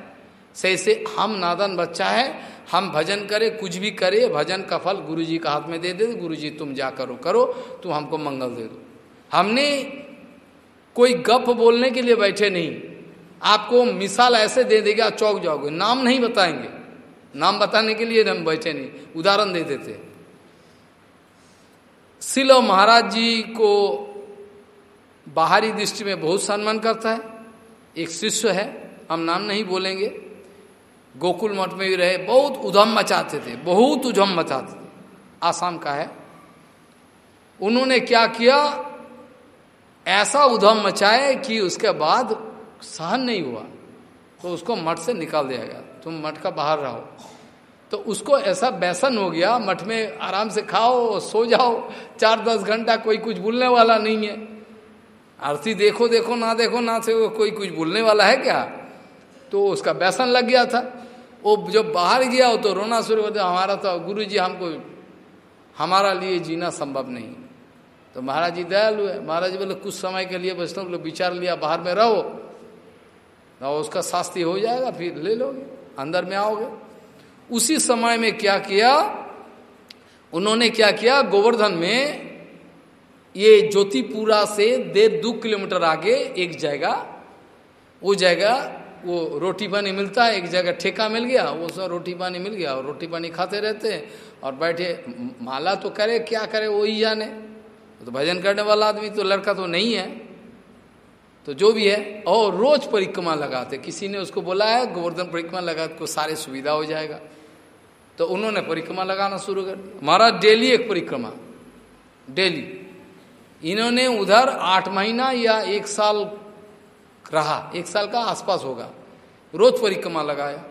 से से हम नादन बच्चा है, हम भजन करें, कुछ भी करें, भजन का फल गुरु जी का हाथ में दे दे गुरु जी तुम जा करो करो, तुम हमको मंगल दे दो। हमने कोई गप बोलने के लिए बैठे नहीं। आपको मिसाल ऐसे दे देगा चौक जाओगे। नाम नहीं बताएँगे। नाम बताने के लिए हम बैठे नहीं, उदाहरण दे देते। सिलो महाराज जी को बाहरी दृष्टि में बहुत सम्मान करता है। एक शिष्य है, हम नाम नहीं बोलेंगे। गोकुल मठ में भी रहे, बहुत उधम मचाते थे, बहुत उधम मचाते थे। आसाम का है। उन्होंने क्या किया? ऐसा उधम मचाए कि उसके बाद सहन नहीं हुआ। तो उसको मठ से निकाल दिया गया। तुम मठ का बाहर रहो। तो उसको ऐसा बैसन हो गया, मठ में आराम से खाओ, सो जाओ। चार दस घंटा कोई कुछ बोलने वाला नहीं है। आरती देखो देखो, ना देखो, ना से कोई कुछ बोलने वाला है क्या? तो उसका बैसन लग गया था। वो जब बाहर गया हो तो रोना शुरू कर हमारा तो गुरु जी हमको, हमारा लिए जीना संभव नहीं। तो महाराज जी दयालु है। महाराज जी बोले, कुछ समय के लिए वैष्णव लोग विचार लिया, बाहर में रहो। तो उसका शास्त्री हो जाएगा, फिर ले लोगे, अंदर में आओगे। उसी समय में क्या किया? उन्होंने क्या किया? गोवर्धन में ये ज्योतिपुरा से डेढ़ दो किलोमीटर आगे एक जगह, वो जगह, वो रोटी पानी मिलता है, एक जगह ठेका मिल गया, वो सब रोटी पानी मिल गया, और रोटी पानी खाते रहते हैं, और बैठे, माला तो करे, क्या करे, वो ही जाने। तो भजन करने वाला आदमी तो लड़का तो नहीं है। तो जो भी है, और रोज परिक्रमा लगाते, किसी ने उसको बोला है, गोवर्धन परिक्रमा लगा को सारे सुविधा हो जाएगा। तो उन्होंने परिक्रमा लगाना शुरू कर दिया। महाराज डेली एक परिक्रमा, डेली। इन्होंने उधर आठ महीना या एक साल रहा, एक साल का आसपास होगा। रोज परिक्रमा लगाया।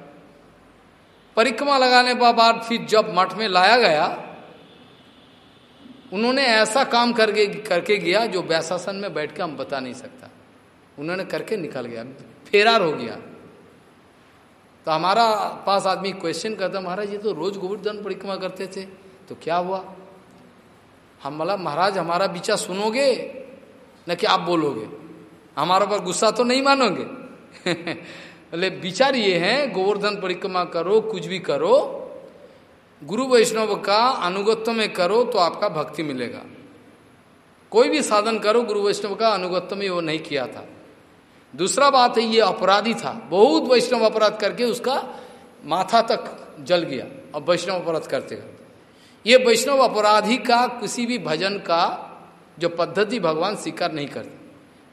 परिक्रमा लगाने के बाद फिर जब मठ में लाया गया, उन्होंने ऐसा काम करके करके गया जो वैशासन में बैठ के हम बता नहीं सकता। उन्होंने करके निकल गया, फेरार हो गया। तो हमारा पास आदमी क्वेश्चन करता, महाराज, ये तो रोज गोवर्धन परिक्रमा करते थे तो क्या हुआ? हम बोला, महाराज, हमारा विचार सुनोगे? न कि आप बोलोगे? हमारे पर गुस्सा तो नहीं मानोगे? बोले विचार ये है, गोवर्धन परिक्रमा करो, कुछ भी करो, गुरु वैष्णव का अनुगत्व में करो तो आपका भक्ति मिलेगा। कोई भी साधन करो, गुरु वैष्णव का अनुगत्व में वो नहीं किया था। दूसरा बात है, ये अपराधी था। बहुत वैष्णव अपराध करके उसका माथा तक जल गया। और वैष्णव अपराध करते करते ये वैष्णव अपराधी का किसी भी भजन का जो पद्धति भगवान स्वीकार नहीं करते।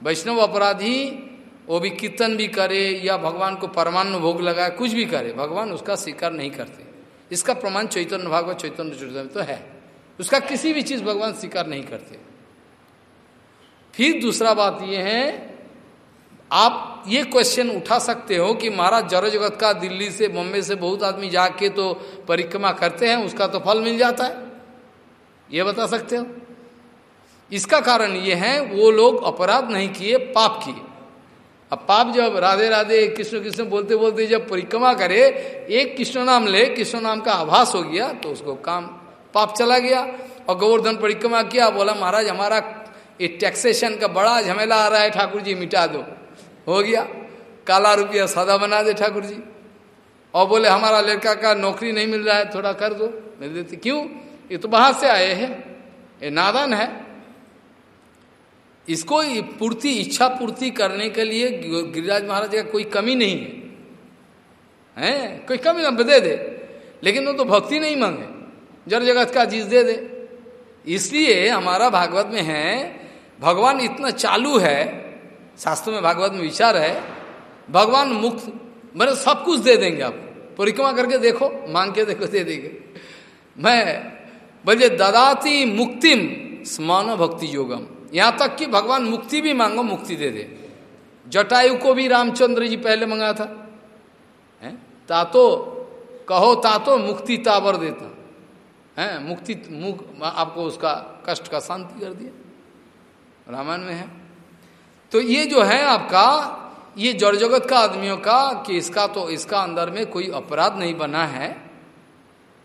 वैष्णव अपराधी, वो भी कीर्तन भी करे या भगवान को परमाणु भोग लगाए, कुछ भी करे, भगवान उसका स्वीकार नहीं करते। इसका प्रमाण चैतन्य भागवत चैतन्य चैतन्य तो है। उसका किसी भी चीज़ भगवान स्वीकार नहीं करते। फिर दूसरा बात यह है आप ये क्वेश्चन उठा सकते हो कि महाराज जड़ जगत का दिल्ली से बॉम्बे से बहुत आदमी जाके तो परिक्रमा करते हैं, उसका तो फल मिल जाता है। ये बता सकते हो? इसका कारण ये है, वो लोग अपराध नहीं किए, पाप किए। अब पाप जब राधे राधे, कृष्ण कृष्ण बोलते बोलते जब परिक्रमा करे, एक कृष्ण नाम ले, कृष्ण नाम का आभास हो गया तो उसको काम, पाप चला गया। और गोवर्धन परिक्रमा किया, बोला, महाराज, हमारा ये टैक्सेशन का बड़ा झमेला आ रहा है, ठाकुर जी, मिटा दो। हो गया। काला रुपया सादा बना दे ठाकुर जी। और बोले, हमारा लड़का का नौकरी नहीं मिल रहा है, थोड़ा कर दो। मिल देते क्यों? ये तो बाहर से आए हैं। ये नादान है। इसको पूर्ति, इच्छा पूर्ति करने के लिए गिरिराज महाराज का कोई कमी नहीं है। हैं? कोई कमी ना दे दे। लेकिन वो तो भक्ति नहीं मांगे। जड़ जगत का चीज़ दे दे। इसलिए हमारा भागवत में है, भगवान इतना चालू है शास्त्र में भागवत में विचार है, भगवान मुक्त, मैंने सब कुछ दे देंगे आप परिक्रमा करके देखो, मांग के देखो, दे देंगे। मैं बोलिए ददाती मुक्तिम स्मान भक्ति योगम। यहाँ तक कि भगवान मुक्ति भी मांगो, मुक्ति दे दे। जटायु को भी रामचंद्र जी पहले मंगा था। है? तातो, कहो तातो, मुक्ति ताबर देता। है? मुक्ति मुख आपको उसका कष्ट का शांति कर दिया। रामायण में है। तो ये जो है आपका, ये जड़ जगत का आदमियों का कि इसका तो इसका अंदर में कोई अपराध नहीं बना है।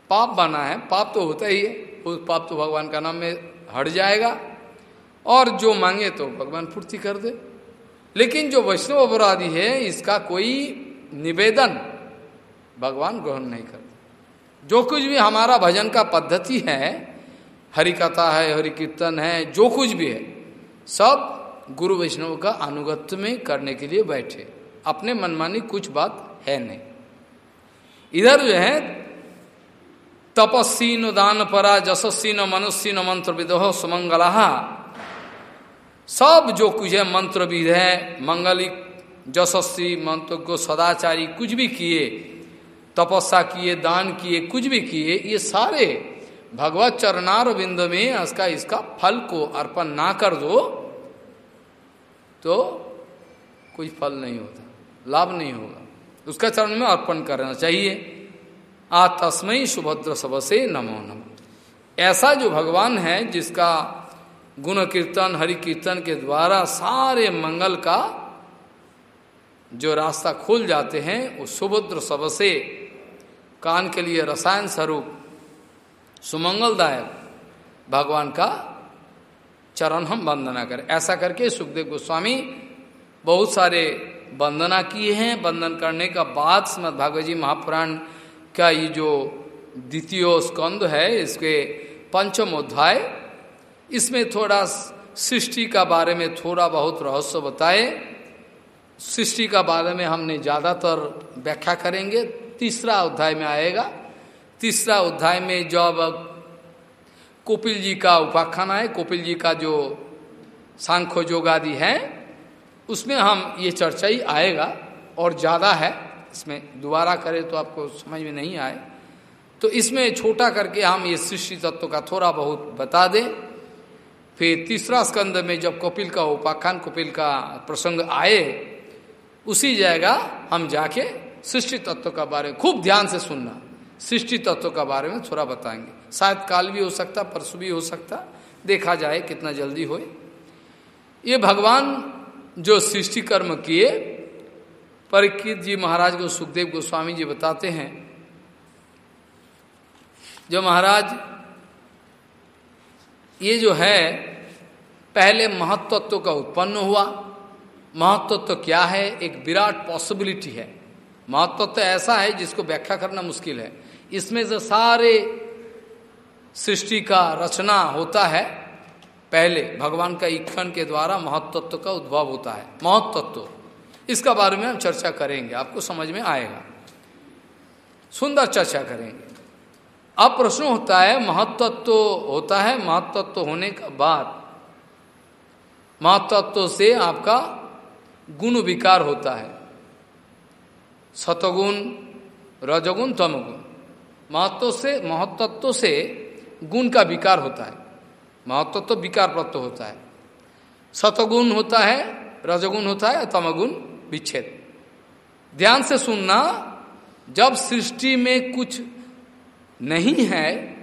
पाप बना है। पाप तो होता ही है। उस पाप तो भगवान का नाम में हट जाएगा। और जो मांगे तो भगवान पूर्ति कर दे। लेकिन जो वैष्णव अपराधी है, इसका कोई निवेदन भगवान ग्रहण नहीं करते जो कुछ भी हमारा भजन का पद्धति है हरि कथा है हरि कीर्तन है, जो कुछ भी है, सब गुरु वैष्णव का अनुगत्य में करने के लिए बैठे। अपने मनमानी कुछ बात है नहीं। इधर जो है, तपस्वी न दान परा जशस्वी न मनुष्य न मंत्र विदोह सुमंगला सब जो कुछ है मंत्र विध है, मंगलिक जशस्वी मंत्र को सदाचारी, कुछ भी किए, तपस्या किए, दान किए, कुछ भी किए, ये सारे भगवत चरणार बिंद में इसका इसका फल को अर्पण ना कर दो। तो कोई फल नहीं होता, लाभ नहीं होगा। उसका चरण में अर्पण करना चाहिए। आ तस्मय सुभद्र सबसे नमो नमो। ऐसा जो भगवान है, जिसका गुण कीर्तन हरि कीर्तन के द्वारा सारे मंगल का जो रास्ता खुल जाते हैं, वो सुभद्र सबसे कान के लिए रसायन स्वरूप, सुमंगलदायक भगवान का चरण हम वंदना करें। ऐसा करके सुखदेव गोस्वामी बहुत सारे वंदना किए हैं। वंदन करने का बाद श्रीमद भागवत जी महापुराण का ये जो द्वितीय स्कंद है, इसके पंचम अध्याय, इसमें थोड़ा सृष्टि का बारे में थोड़ा बहुत रहस्य बताए। सृष्टि का बारे में हमने ज़्यादातर व्याख्या करेंगे। तीसरा अध्याय में आएगा। तीसरा अध्याय में जब कोपिल जी का उपाख्यान है, कोपिल जी का जो सांख्य जोगादि है, उसमें हम ये चर्चा ही आएगा और ज़्यादा है। इसमें दोबारा करें तो आपको समझ में नहीं आए। तो इसमें छोटा करके हम ये सृष्टि तत्व का थोड़ा बहुत बता दें। फिर तीसरा स्कंद में जब कपिल का उपाख्यान, कपिल का प्रसंग आए, उसी जगह हम जाके सृष्टि तत्व का बारे खूब ध्यान से सुनना। सृष्टि तत्व का बारे में थोड़ा बताएँगे। शायद काल भी हो सकता, परसों भी हो सकता, देखा जाए कितना जल्दी हो ये भगवान जो सृष्टि कर्म किए परीक्षित जी महाराज को, सुखदेव गोस्वामी जी बताते हैं, जो महाराज, ये जो है, पहले महत्वत्व का उत्पन्न हुआ। महत्वत्व क्या है? एक विराट पॉसिबिलिटी है। महत्वत्व ऐसा है जिसको व्याख्या करना मुश्किल है। इसमें से सारे सृष्टि का रचना होता है। पहले भगवान का इक्षण के द्वारा महत्त्व का उद्भव होता है। महत्त्व। इसका बारे में हम चर्चा करेंगे। आपको समझ में आएगा। सुंदर चर्चा करेंगे। अब प्रश्न होता है, महत्त्व होता है, महत्त्व होने के बाद महत्त्व से आपका गुण विकार होता है। सतगुण रजगुण, तमगुण। महत्व से, महत्त्व से गुण का विकार होता है। महत्व तो विकार प्राप्त होता है। सतगुण होता है, रजगुण होता है, तमगुण विच्छेद। ध्यान से सुनना, जब सृष्टि में कुछ नहीं है,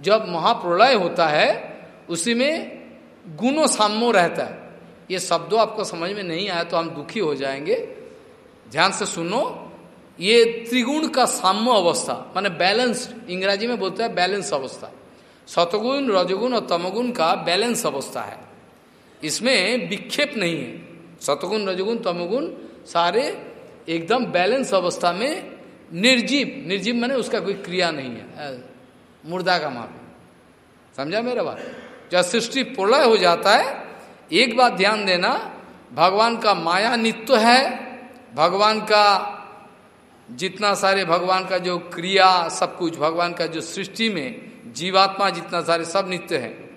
जब महाप्रलय होता है, उसी में गुणों साम्य रहता है। ये शब्दों आपको समझ में नहीं आया तो हम दुखी हो जाएँगे। ध्यान से सुनो ये त्रिगुण का साम्य अवस्था, माने बैलेंस्ड इंग्राजी में बोलते हैं बैलेंस अवस्था। सतगुण, रजगुण और तमगुण का बैलेंस अवस्था है। इसमें विक्षेप नहीं है। सतगुण, रजगुण, तमगुण सारे एकदम बैलेंस अवस्था में निर्जीव निर्जीव माने उसका कोई क्रिया नहीं है। मुर्दा का माप। समझा मेरा बात? जब सृष्टि प्रलय हो जाता है, एक बात ध्यान देना, भगवान का माया नित्य है, भगवान का जितना सारे भगवान का जो क्रिया, सब कुछ, भगवान का जो सृष्टि में जीवात्मा जितना सारे सब नित्य है।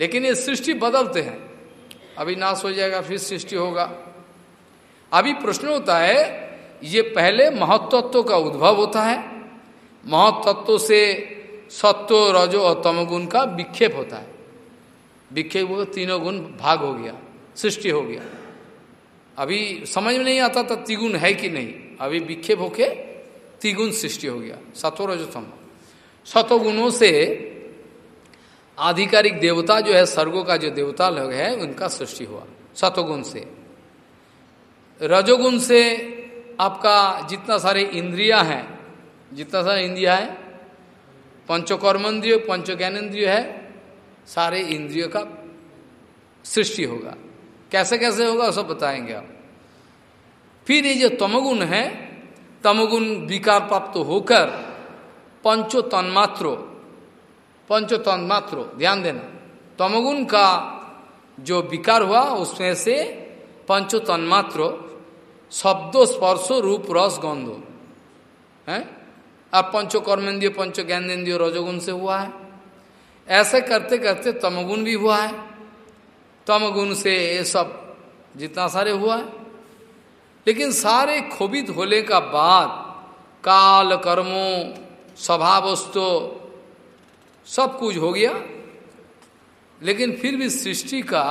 लेकिन ये सृष्टि बदलते हैं। अभी नाश हो जाएगा, फिर सृष्टि होगा। अभी प्रश्न होता है, ये पहले महत्त्व का उद्भव होता है। महत्त्व से सत्व, रजो और तमगुण का विक्षेप होता है। विक्षेप हो तीनों गुण भाग हो गया, सृष्टि हो गया। अभी समझ में नहीं आता था त्रिगुण है कि नहीं। अभी विक्षेप होके त्रिगुण सृष्टि हो गया सतो रजो तम सतोगुणों से आधिकारिक देवता जो है, सर्गो का जो देवता लोग है, उनका सृष्टि हुआ, सतोगुण से। रजोगुण से आपका जितना सारे इंद्रिया हैं, जितना सारे इंद्रिया है, पंचकर्मेंद्रिय पंच ज्ञानेन्द्रिय है, सारे इंद्रियों का सृष्टि होगा। कैसे कैसे होगा, सब बताएँगे आप। फिर ये जो तमगुण है, तमगुण विकार प्राप्त होकर पंचो तन्मात्रो पंचो तन्मात्रो ध्यान देना, तमगुण का जो विकार हुआ, उसमें से पंचो तन्मात्रो शब्दो स्पर्शो रूप रस गंधो, है? अब पंचो कर्मेंद्रिय पंचो ज्ञानेन्द्रिय रजोगुण से हुआ है। ऐसे करते करते तमगुण भी हुआ है। तमगुण से ये सब जितना सारे हुआ है। लेकिन सारे खोबित होने का बाद काल कर्मों, स्वभावस्तो, सब कुछ हो गया। लेकिन फिर भी सृष्टि का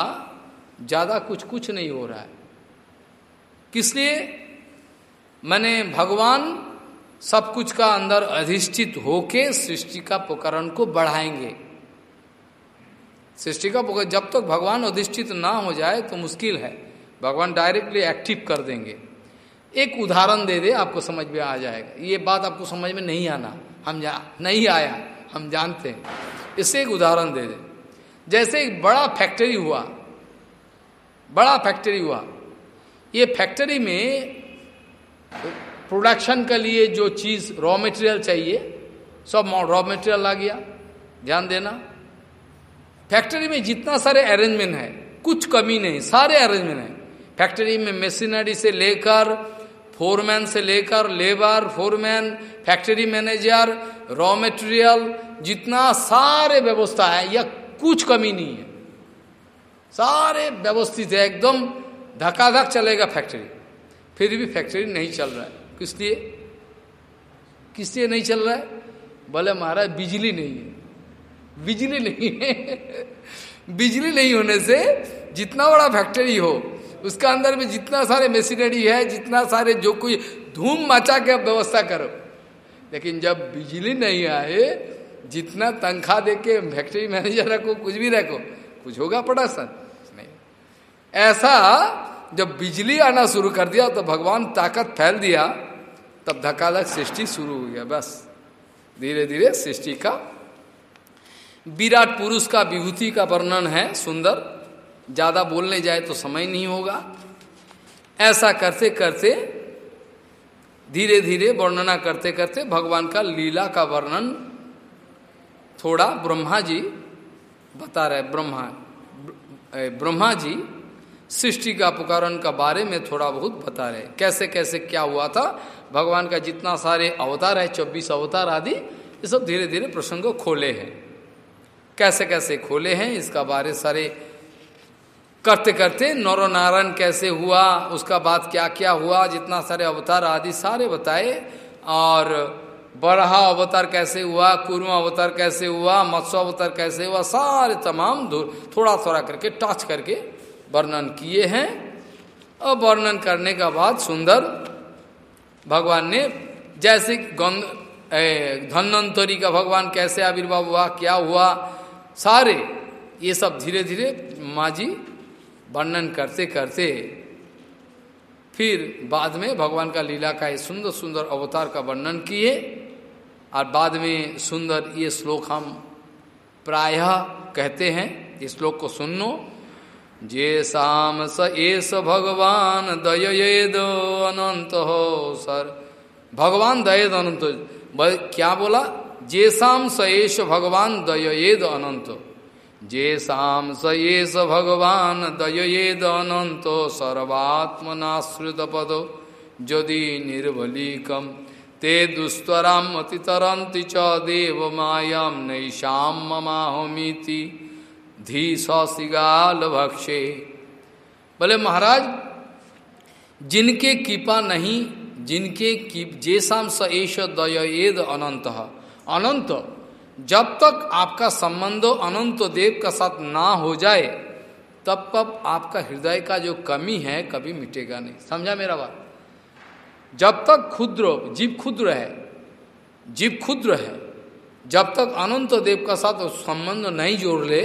ज़्यादा कुछ कुछ नहीं हो रहा है। किसलिए मैंने भगवान सब कुछ का अंदर अधिष्ठित होके सृष्टि का प्रकरण को बढ़ाएँगे। सृष्टि का जब तक तो भगवान अधिष्ठित ना हो जाए तो मुश्किल है। भगवान डायरेक्टली एक्टिव कर देंगे। एक उदाहरण दे दे, आपको समझ में आ जाएगा। ये बात आपको समझ में नहीं आना। हम जा, नहीं आया, हम जानते हैं। इससे एक उदाहरण दे दे। जैसे एक बड़ा फैक्ट्री हुआ, बड़ा फैक्ट्री हुआ। ये फैक्ट्री में प्रोडक्शन के लिए जो चीज़ रॉ मटेरियल चाहिए, सब रॉ मटेरियल आ गया। ध्यान देना। फैक्ट्री में जितना सारे अरेंजमेंट है, कुछ कमी नहीं, सारे अरेंजमेंट है। फैक्ट्री में मशीनरी से लेकर, फोरमैन से लेकर, labour, foreman, factory manager, raw material, जितना सारे व्यवस्था है, यह कुछ कमी नहीं है। सारे व्यवस्थित है, एकदम धकाधक चलेगा फैक्ट्री। फिर भी फैक्ट्री नहीं चल रहा है। किस लिए? किस लिए नहीं चल रहा है? बोले, महाराज, बिजली नहीं है। बिजली नहीं है। बिजली नहीं होने से जितना बड़ा फैक्ट्री हो उसका अंदर में जितना सारे मशीनरी है, जितना सारे जो कोई धूम मचा के व्यवस्था करो। लेकिन जब बिजली नहीं आए, जितना तनख्वाह दे के फैक्ट्री मैनेजर रखो, कुछ भी रखो, कुछ होगा सर नहीं। ऐसा जब बिजली आना शुरू कर दिया तो भगवान ताकत फैल दिया, तब धकाधक सृष्टि शुरू हो गया बस। धीरे धीरे सृष्टि का, विराट पुरुष का विभूति का वर्णन है, सुंदर। ज़्यादा बोलने जाए तो समय नहीं होगा। ऐसा करते करते धीरे धीरे वर्णना करते करते भगवान का लीला का वर्णन थोड़ा ब्रह्मा जी बता रहे ब्रह्मा ब्रह्मा जी सृष्टि का पुकारण का बारे में थोड़ा बहुत बता रहे कैसे कैसे, क्या हुआ था? भगवान का जितना सारे अवतार है, चौबीस अवतार आदि, ये सब धीरे धीरे प्रसंग खोले हैं। कैसे कैसे खोले हैं, इसका बारे सारे करते करते नौर नारायण कैसे हुआ, उसका बाद क्या क्या हुआ, जितना सारे अवतार आदि सारे बताए, और बरहा अवतार कैसे हुआ कुरुआ अवतार कैसे हुआ, मत्स्य अवतार कैसे हुआ, सारे तमाम थोड़ा थोड़ा करके, टच करके वर्णन किए हैं। और वर्णन करने का बाद सुंदर भगवान ने, जैसे गंध धन्वंतरी का भगवान कैसे आविर्भाव हुआ, क्या हुआ, सारे ये सब धीरे धीरे माँ जी वर्णन करते करते फिर बाद में भगवान का लीला का ये सुंदर सुंदर अवतार का वर्णन किए और बाद में सुंदर ये श्लोक हम प्रायः कहते हैं। इस श्लोक को सुनो। जे शाम स एस भगवान दयेद अनंत हो सर। भगवान दयेद अनंत। क्या बोला? जे शाम स एस भगवान दयेद अनंत। जे शाम स एस भगवान दयेद अनंत सर्वात्मनाश्रित पद यदि निर्बलीकम ते दुस्तराम अतितरंति च देव मायाम नैशाम ममाहमीति, धी सिगाल भक्षे। बोले महाराज, जिनके कृपा नहीं, जिनके जेसाम स एश दयेद अनंत अनंत जब तक आपका संबंध अनंत देव का साथ ना हो जाए, तब तब आपका हृदय का जो कमी है, कभी मिटेगा नहीं। समझा मेरा बात? जब तक क्षुद्र, जीव क्षुद्र है, जीव क्षुद्र है, जब तक अनंत देव का साथ संबंध नहीं जोड़ ले,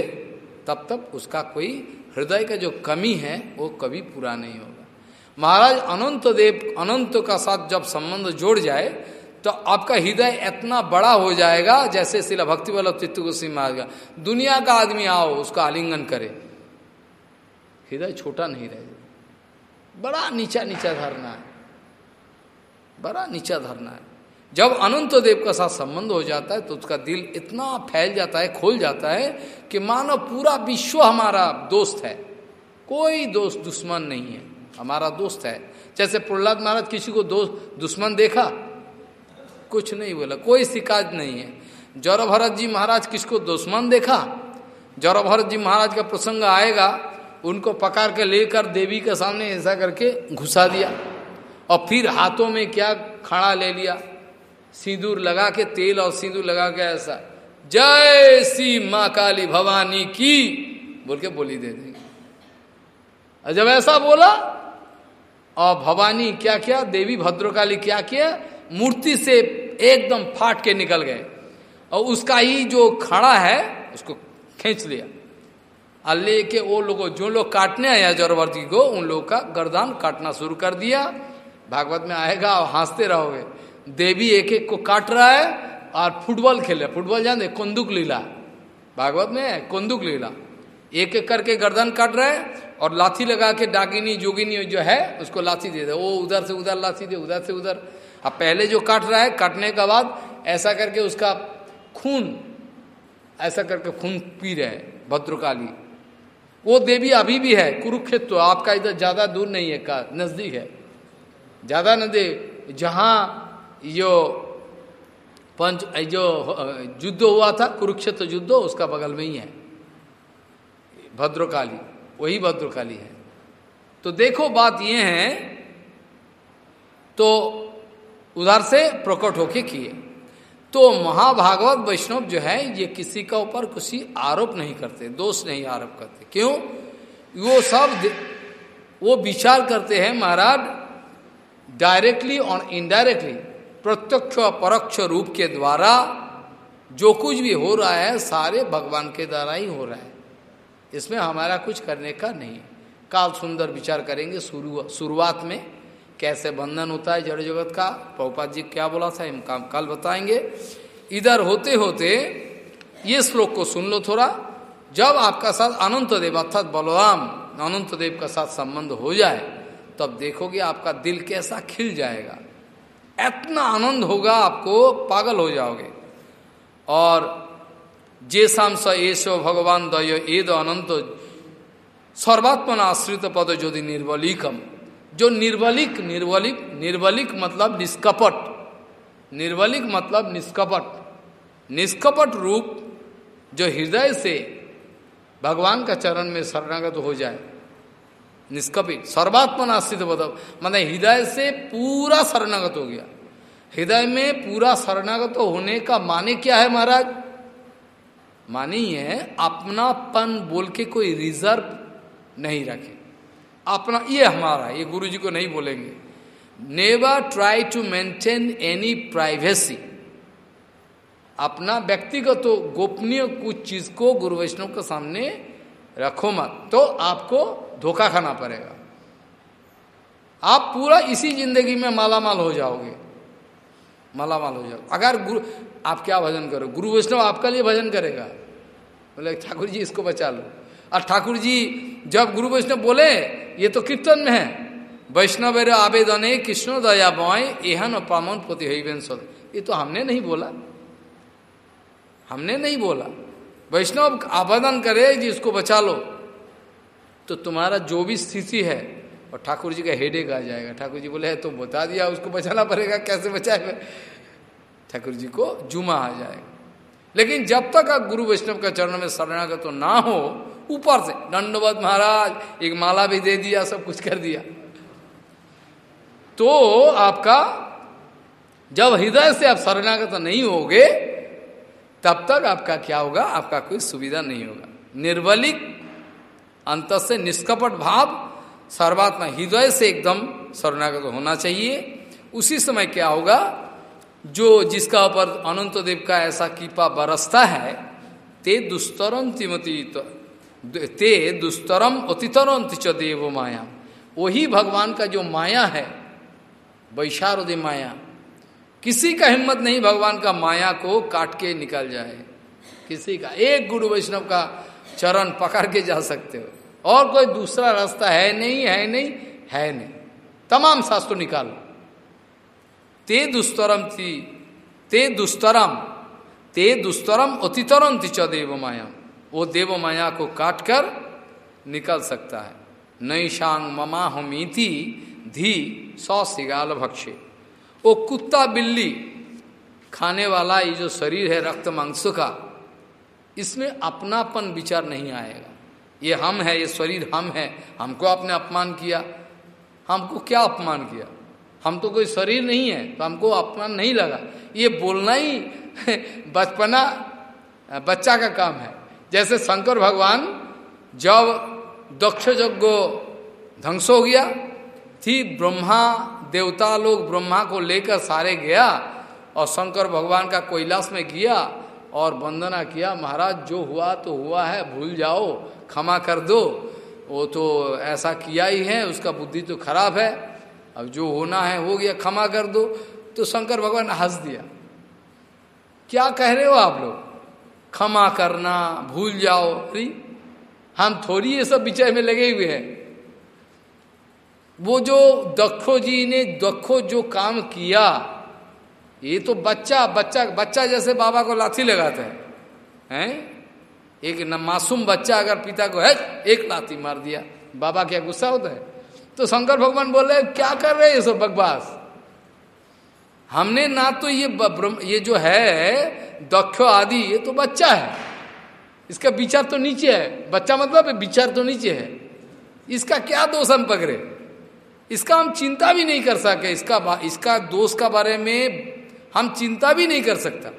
तब तक उसका कोई हृदय का जो कमी है, वो कभी पूरा नहीं होगा। महाराज, अनंत देव, अनंत का साथ जब संबंध जोड़ जाए तो आपका हृदय इतना बड़ा हो जाएगा जैसे सिला भक्ति वल्लभ चित्त को सिंह दुनिया का आदमी आओ, उसका आलिंगन करे। हृदय छोटा नहीं रहे। बड़ा नीचा नीचा धरना है। बड़ा नीचा धरना है। जब अनंत देव का साथ संबंध हो जाता है तो उसका दिल इतना फैल जाता है, खोल जाता है, कि मानो पूरा विश्व हमारा दोस्त है। कोई दोस्त दुश्मन नहीं है। हमारा दोस्त है। जैसे प्रहलाद महाराज किसी को दोस्त, दुश्मन देखा कुछ नहीं बोला, कोई शिकायत नहीं है। जौरव भरत जी महाराज किसको दुश्मन देखा? जौरव भरत जी महाराज का प्रसंग आएगा, उनको पकड़ के लेकर देवी के सामने ऐसा करके घुसा दिया और फिर हाथों में क्या खड़ा ले लिया? सिंदूर लगा के, तेल और सिंदूर लगा के ऐसा, जय श्री माँ काली भवानी की। बोल के बोली दे देंगे। जब ऐसा बोला, और भवानी क्या किया? देवी भद्रकाली क्या किया? मूर्ति से एकदम फाट के निकल गए और उसका ही जो खड़ा है, उसको खींच लिया। और लेके वो लोगों, जो लोग काटने आया जौरवर्ती को, उन लोगों का गर्दान काटना शुरू कर दिया। भागवत में आएगा और हँसते रहोगे। देवी एक एक को काट रहा है और फुटबॉल खेल रहे फुटबॉल जाने, कुंदुक लीला। भागवत में कुंदुक लीला। एक एक करके गर्दन काट रहा है और लाठी लगा के डाकिनी जोगिनी जो है, उसको लाठी दे दे। वो उधर से उधर, लाठी दे, उधर से उधर। अब पहले जो काट रहा है, काटने के बाद ऐसा करके उसका खून, ऐसा करके खून पी रहे हैं, भद्रकाली। वो देवी अभी भी है, कुरुक्षेत्र, आपका इधर ज़्यादा दूर नहीं है, का नज़दीक है। ज़्यादा नदी, जहाँ जो पंच, जो, युद्ध हुआ था, कुरुक्षेत्र युद्ध, उसका बगल में ही है। भद्रकाली, वही भद्रकाली है। तो देखो बात ये है तो उधर से प्रकट होके किए। तो महाभागवत वैष्णव जो है, ये किसी का ऊपर किसी आरोप नहीं करते, दोष नहीं आरोप करते। क्यों? वो सब वो विचार करते हैं महाराज डायरेक्टली और इनडायरेक्टली प्रत्यक्ष और परोक्ष रूप के द्वारा जो कुछ भी हो रहा है, सारे भगवान के द्वारा ही हो रहा है। इसमें हमारा कुछ करने का नहीं। काल सुंदर विचार करेंगे शुरुआत में। कैसे बंधन होता है जड़ जगत का? पहुपात जी क्या बोला था? हम काम कल बताएँगे। इधर होते होते ये श्लोक को सुन लो थोड़ा। जब आपका साथ अनंत देव अर्थात बलराम अनंत देव का साथ संबंध हो जाए, तब देखोगे आपका दिल कैसा खिल जाएगा। इतना आनंद होगा आपको, पागल हो जाओगे। और जे शाम स एसो भगवान दय एद अनंत। सर्वात्मन आश्रित पद यदि निर्बलिकम जो निर्वलिक निर्वलिक निर्वलिक मतलब निष्कपट। निर्वलिक मतलब निष्कपट। निष्कपट रूप जो हृदय से भगवान का चरण में शरणागत हो जाए। निष्कपित, सर्वात्मन आश्रित मतलब मतलब हृदय से पूरा शरणागत हो गया। हृदय में पूरा शरणागत होने का माने क्या है महाराज? माने है अपनापन बोल के कोई रिज़र्व नहीं रखे। अपना, ये हमारा ये गुरु जी को नहीं बोलेंगे। Never try to maintain any privacy अपना व्यक्तिगत तो गोपनीय कुछ चीज़ को गुरु वैष्णव के सामने रखो मत तो आपको धोखा खाना पड़ेगा। आप पूरा इसी ज़िंदगी में मालामाल हो जाओगे। मालामाल हो जाओगे। अगर गुरु, आप क्या भजन करो? गुरु वैष्णव आपका लिए भजन करेगा। बोले, ठाकुर जी, इसको बचा लो। और ठाकुर जी जब गुरु वैष्णव बोले, ये तो कीर्तन में है। वैष्णव आवेदन कृष्ण दया बॉय एहन पामन पोति ये तो हमने नहीं बोला। हमने नहीं बोला। वैष्णव आवेदन करे जी इसको बचा लो। तो तुम्हारा जो भी स्थिति है, और ठाकुर जी का हेडेक आ जाएगा। ठाकुर जी बोले, है तो बता दिया, उसको बचाना पड़ेगा, कैसे बचाएगा? ठाकुर जी को जुमा आ जाएगा। लेकिन जब तक आप गुरु वैष्णव का चरण में शरणागत तो ना हो ऊपर से, दंडवत महाराज, एक माला भी दे दिया, सब कुछ कर दिया। तो आपका, जब हृदय से आप शरणागत नहीं होगे, तब तक आपका क्या होगा? आपका कोई सुविधा नहीं होगा। निर्वलिक अंत से निष्कपट भाव, सर्वात्मा हृदय से एकदम शरणागत होना चाहिए। उसी समय क्या होगा? जो जिसका ऊपर अनंत देव का ऐसा कीपा बरसता है, ते दुस्तरम तिमती ते दुस्तरम अतितरम तिच देव माया। वही भगवान का जो माया है वैशारोदय माया, किसी का हिम्मत नहीं भगवान का माया को काट के निकल जाए। किसी का, एक गुरु वैष्णव का चरण पकड़ के जा सकते हो। और कोई दूसरा रास्ता है नहीं है नहीं है नहीं। तमाम शास्त्र निकालो। ते दुस्तरम थी ते दुस्तरम ते दुस्तरम अतितरम तिच देव माया। वो देव माया को काट कर निकल सकता है। नई शांग ममा हमीति धी सौ सिगाल भक्षे। वो कुत्ता बिल्ली खाने वाला ये जो शरीर है रक्त मांस का, इसमें अपनापन विचार नहीं आएगा। ये हम है, ये शरीर हम है, हमको आपने अपमान किया। हमको क्या अपमान किया? हम तो कोई शरीर नहीं है तो हमको अपमान नहीं लगा। ये बोलना ही बचपना, बच्चा का काम है। जैसे शंकर भगवान जब दक्ष यज्ञ ध्वंस हो गया, थी ब्रह्मा देवता लोग ब्रह्मा को लेकर सारे गया और शंकर भगवान का कैलाश में गया और वंदना किया, महाराज, जो हुआ तो हुआ है, भूल जाओ, क्षमा कर दो। वो तो ऐसा किया ही है, उसका बुद्धि तो खराब है। अब जो होना है, हो गया, क्षमा कर दो। तो शंकर भगवान हंस दिया। क्या कह रहे हो आप लोग? क्षमा करना, भूल जाओ। अरे, हम थोड़ी ये सब विषय में लगे हुए हैं। वो जो दखो जी ने दखो जो काम किया, ये तो बच्चा बच्चा बच्चा जैसे बाबा को लाठी लगाते हैं हैं? एक न मासूम बच्चा अगर पिता को, है, एक लाठी मार दिया, बाबा क्या गुस्सा होता है? तो शंकर भगवान बोले क्या कर रहे हैं ये सब बकवास? हमने ना तो ये ये जो है, दक्षो आदि, ये तो बच्चा है। इसका विचार तो नीचे है। बच्चा मतलब विचार तो नीचे है। इसका क्या दोष हम पकड़े? इसका हम चिंता भी नहीं कर सके। इसका इसका दोष का बारे में हम चिंता भी नहीं कर सकता।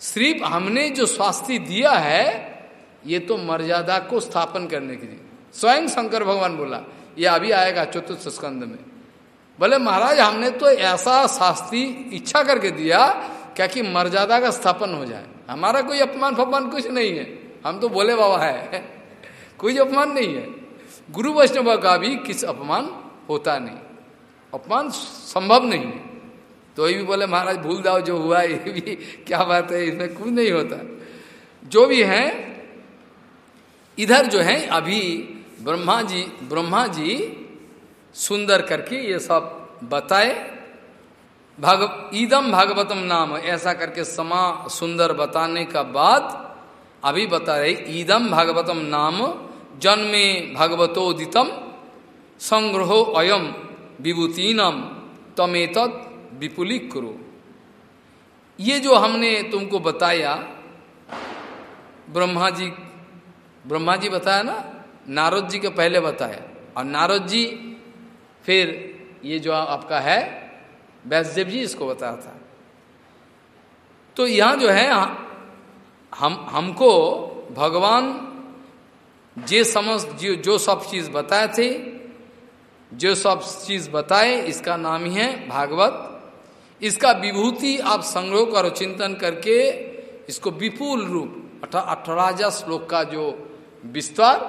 सिर्फ़ हमने जो स्वास्थ्य दिया है, ये तो मर्यादा को स्थापन करने के लिए। स्वयं शंकर भगवान बोला, ये अभी आएगा चतुर्थ स्कंद में। बोले, महाराज, हमने तो ऐसा शास्त्री इच्छा करके दिया क्या कि मर्यादा का स्थापन हो जाए। हमारा कोई अपमान फपमान कुछ नहीं है। हम तो बोले, बाबा, है कोई अपमान नहीं है। गुरु वैष्णव का भी किस अपमान होता नहीं। अपमान संभव नहीं है। तो ये भी बोले, महाराज, भूल जाओ, जो हुआ ये भी क्या बात है, इसमें कुछ नहीं होता। जो भी है, इधर जो है, अभी ब्रह्मा जी ब्रह्मा जी सुंदर करके ये सब बताए। भाग ईदम भागवतम नाम, ऐसा करके समा सुंदर बताने का बाद अभी बता रहे ईदम भागवतम नाम, जन्मे भगवतोदितम, संग्रहो अयम विभूतिनम तमेत विपुलिक करो ये जो हमने तुमको बताया ब्रह्मा जी ब्रह्मा जी बताया ना? नारद जी के पहले बताया। और नारद जी फिर ये जो आपका है वैष्णदेव जी इसको बताया था। तो यहाँ जो है, हम, हमको भगवान जे समझ जो जो सब चीज़ बताए थे, जो सब चीज़ बताए, इसका नाम ही है भागवत। इसका विभूति आप संग्रह करो चिंतन करके इसको विपुल रूप अठारह श्लोक का जो विस्तार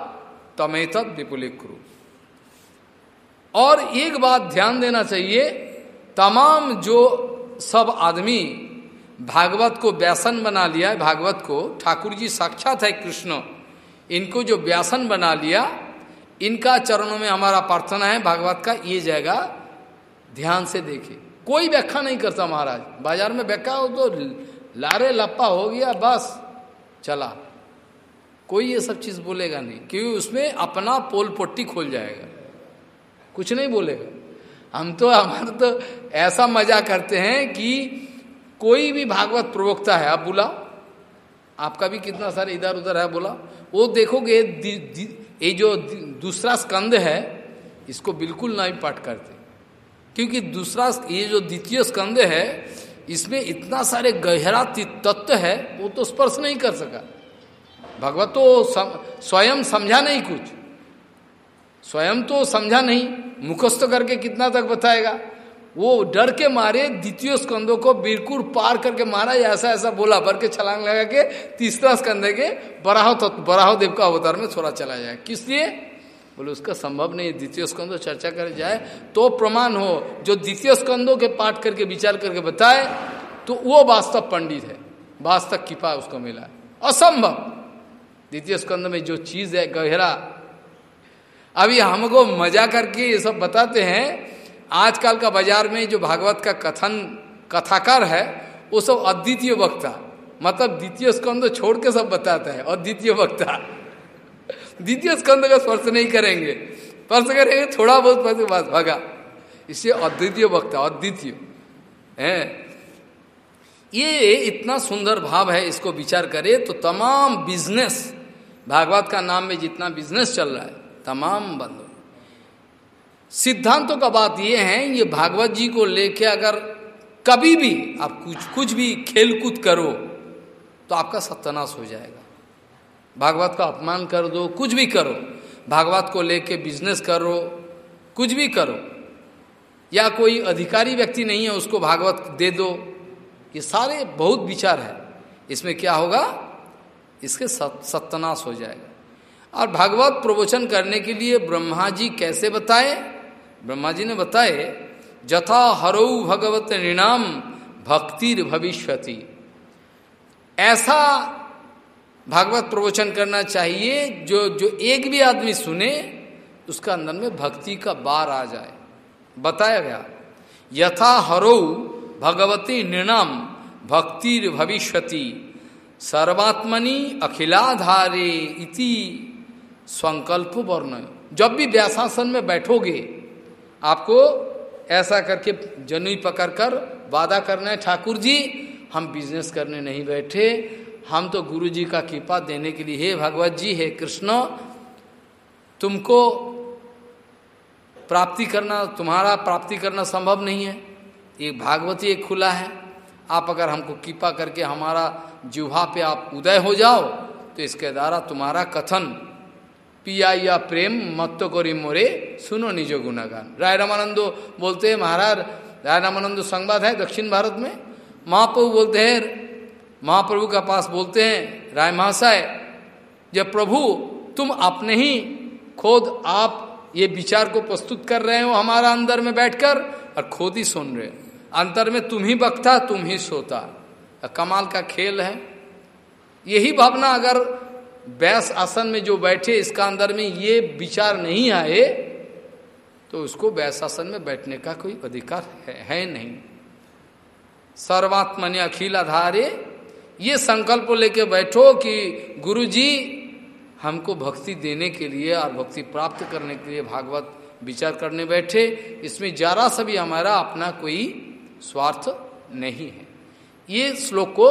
तमेत विपुलिक्रु और एक बात ध्यान देना चाहिए, तमाम जो सब आदमी भागवत को व्यासन बना लिया है भागवत को, ठाकुर जी साक्षात है कृष्ण, इनको जो व्यासन बना लिया, इनका चरणों में हमारा प्रार्थना है, भागवत का ये जाएगा, ध्यान से देखे। कोई व्याख्या नहीं करता महाराज। बाज़ार में व्याख्या हो तो लारे लप्पा हो गया, बस, चला। कोई ये सब चीज़ बोलेगा नहीं, क्योंकि उसमें अपना पोल पोट्टी खोल जाएगा। कुछ नहीं बोलेगा हम तो हमारे तो ऐसा मज़ा करते हैं कि कोई भी भागवत प्रवक्ता है, आप बुला आपका भी कितना सारे इधर उधर है बोला वो देखोगे ये जो दूसरा स्कंद है, इसको बिल्कुल ना ही पाठ करते। क्योंकि दूसरा ये जो द्वितीय स्कंद है, इसमें इतना सारे गहरा तत्व है, वो तो स्पर्श नहीं कर सका। भगवत तो स्वयं समझा नहीं कुछ। स्वयं तो समझा नहीं मुखस्त करके कितना तक बताएगा? वो डर के मारे द्वितीय स्कंदों को बिल्कुल पार करके मारा ऐसा ऐसा बोला, भर के छलांग लगा के तीसरा स्कंद के बराह तो बराह देव का अवतार में थोड़ा चला जाए। किस लिए? बोले, उसका संभव नहीं, द्वितीय स्कंदो चर्चा कर जाए तो प्रमाण हो, जो द्वितीय स्कंदों के पाठ करके, विचार करके बताए तो वो वास्तव पंडित है। वास्तव कृपा उसको मिला। असंभव। द्वितीय स्कंद में जो चीज़ है, गहरा अभी हमको मज़ा करके ये सब बताते हैं। आजकल का बाज़ार में जो भागवत का कथन, कथाकार है, वो सब अद्वितीय वक्ता। मतलब द्वितीय स्कंद छोड़ के सब बताता है, अद्वितीय वक्ता। द्वितीय स्कंद का स्पर्श नहीं करेंगे। स्पर्श करेंगे, थोड़ा बहुत स्पर्श बस भगा। इससे अद्वितीय वक्ता, अद्वितीय। है? ये इतना सुंदर भाव है, इसको विचार करे तो तमाम बिज़नेस भागवत का नाम में जितना बिज़नेस चल रहा है तमाम बंद सिद्धांतों का बात यह है, ये भागवत जी को लेके अगर कभी भी आप कुछ कुछ भी खेलकूद करो तो आपका सत्यानाश हो जाएगा। भागवत का अपमान कर दो, कुछ भी करो। भागवत को लेके बिज़नेस करो, कुछ भी करो। या कोई अधिकारी व्यक्ति नहीं है, उसको भागवत दे दो। ये सारे बहुत विचार है। इसमें क्या होगा? इसके सत्यानाश हो जाएगा। और भागवत प्रवचन करने के लिए ब्रह्मा जी कैसे बताए? ब्रह्मा जी ने बताए, जथा हरौ भगवत निणाम भक्तिर भविष्यति। ऐसा भागवत प्रवचन करना चाहिए, जो जो एक भी आदमी सुने, उसका अंदर में भक्ति का बार आ जाए। बताया गया, यथा हरौ भगवती निर्णाम भक्तिर भविष्यति। सर्वात्मनि अखिलाधारे इति संकल्प वर्ण। जब भी व्यासासन में बैठोगे, आपको ऐसा करके जनुई पकड़कर वादा करना है, ठाकुर जी, हम बिज़नेस करने नहीं बैठे। हम तो गुरु जी का कृपा देने के लिए, हे भगवत जी, हे कृष्ण, तुमको प्राप्ति करना, तुम्हारा प्राप्ति करना संभव नहीं है। एक भागवती एक खुला है। आप अगर हमको कृपा करके हमारा जुहा पे आप उदय हो जाओ तो इसके द्वारा तुम्हारा कथन पिया या प्रेम मत्तो करी मोरे, सुनो निजो गुनागान राय रामानंदो बोलते हैं, महाराज, राय रामानंदो संवाद है दक्षिण भारत में। महाप्रभु बोलते हैं, महाप्रभु का पास बोलते हैं, राय महाशय, जब प्रभु, तुम अपने ही खुद आप ये विचार को प्रस्तुत कर रहे हो हमारा अंदर में बैठकर, और खुद ही सुन रहे हो। अंतर में तुम ही बकता तुम ही सोता कमाल का खेल है। यही भावना अगर बैस आसन में जो बैठे इसका अंदर में ये विचार नहीं आए तो उसको बैस आसन में बैठने का कोई अधिकार है, है नहीं। सर्वात्मन अखिल आधारे ये संकल्प लेके बैठो कि गुरु जी हमको भक्ति देने के लिए और भक्ति प्राप्त करने के लिए भागवत विचार करने बैठे। इसमें जरा सा भी हमारा अपना कोई स्वार्थ नहीं है। ये श्लोक को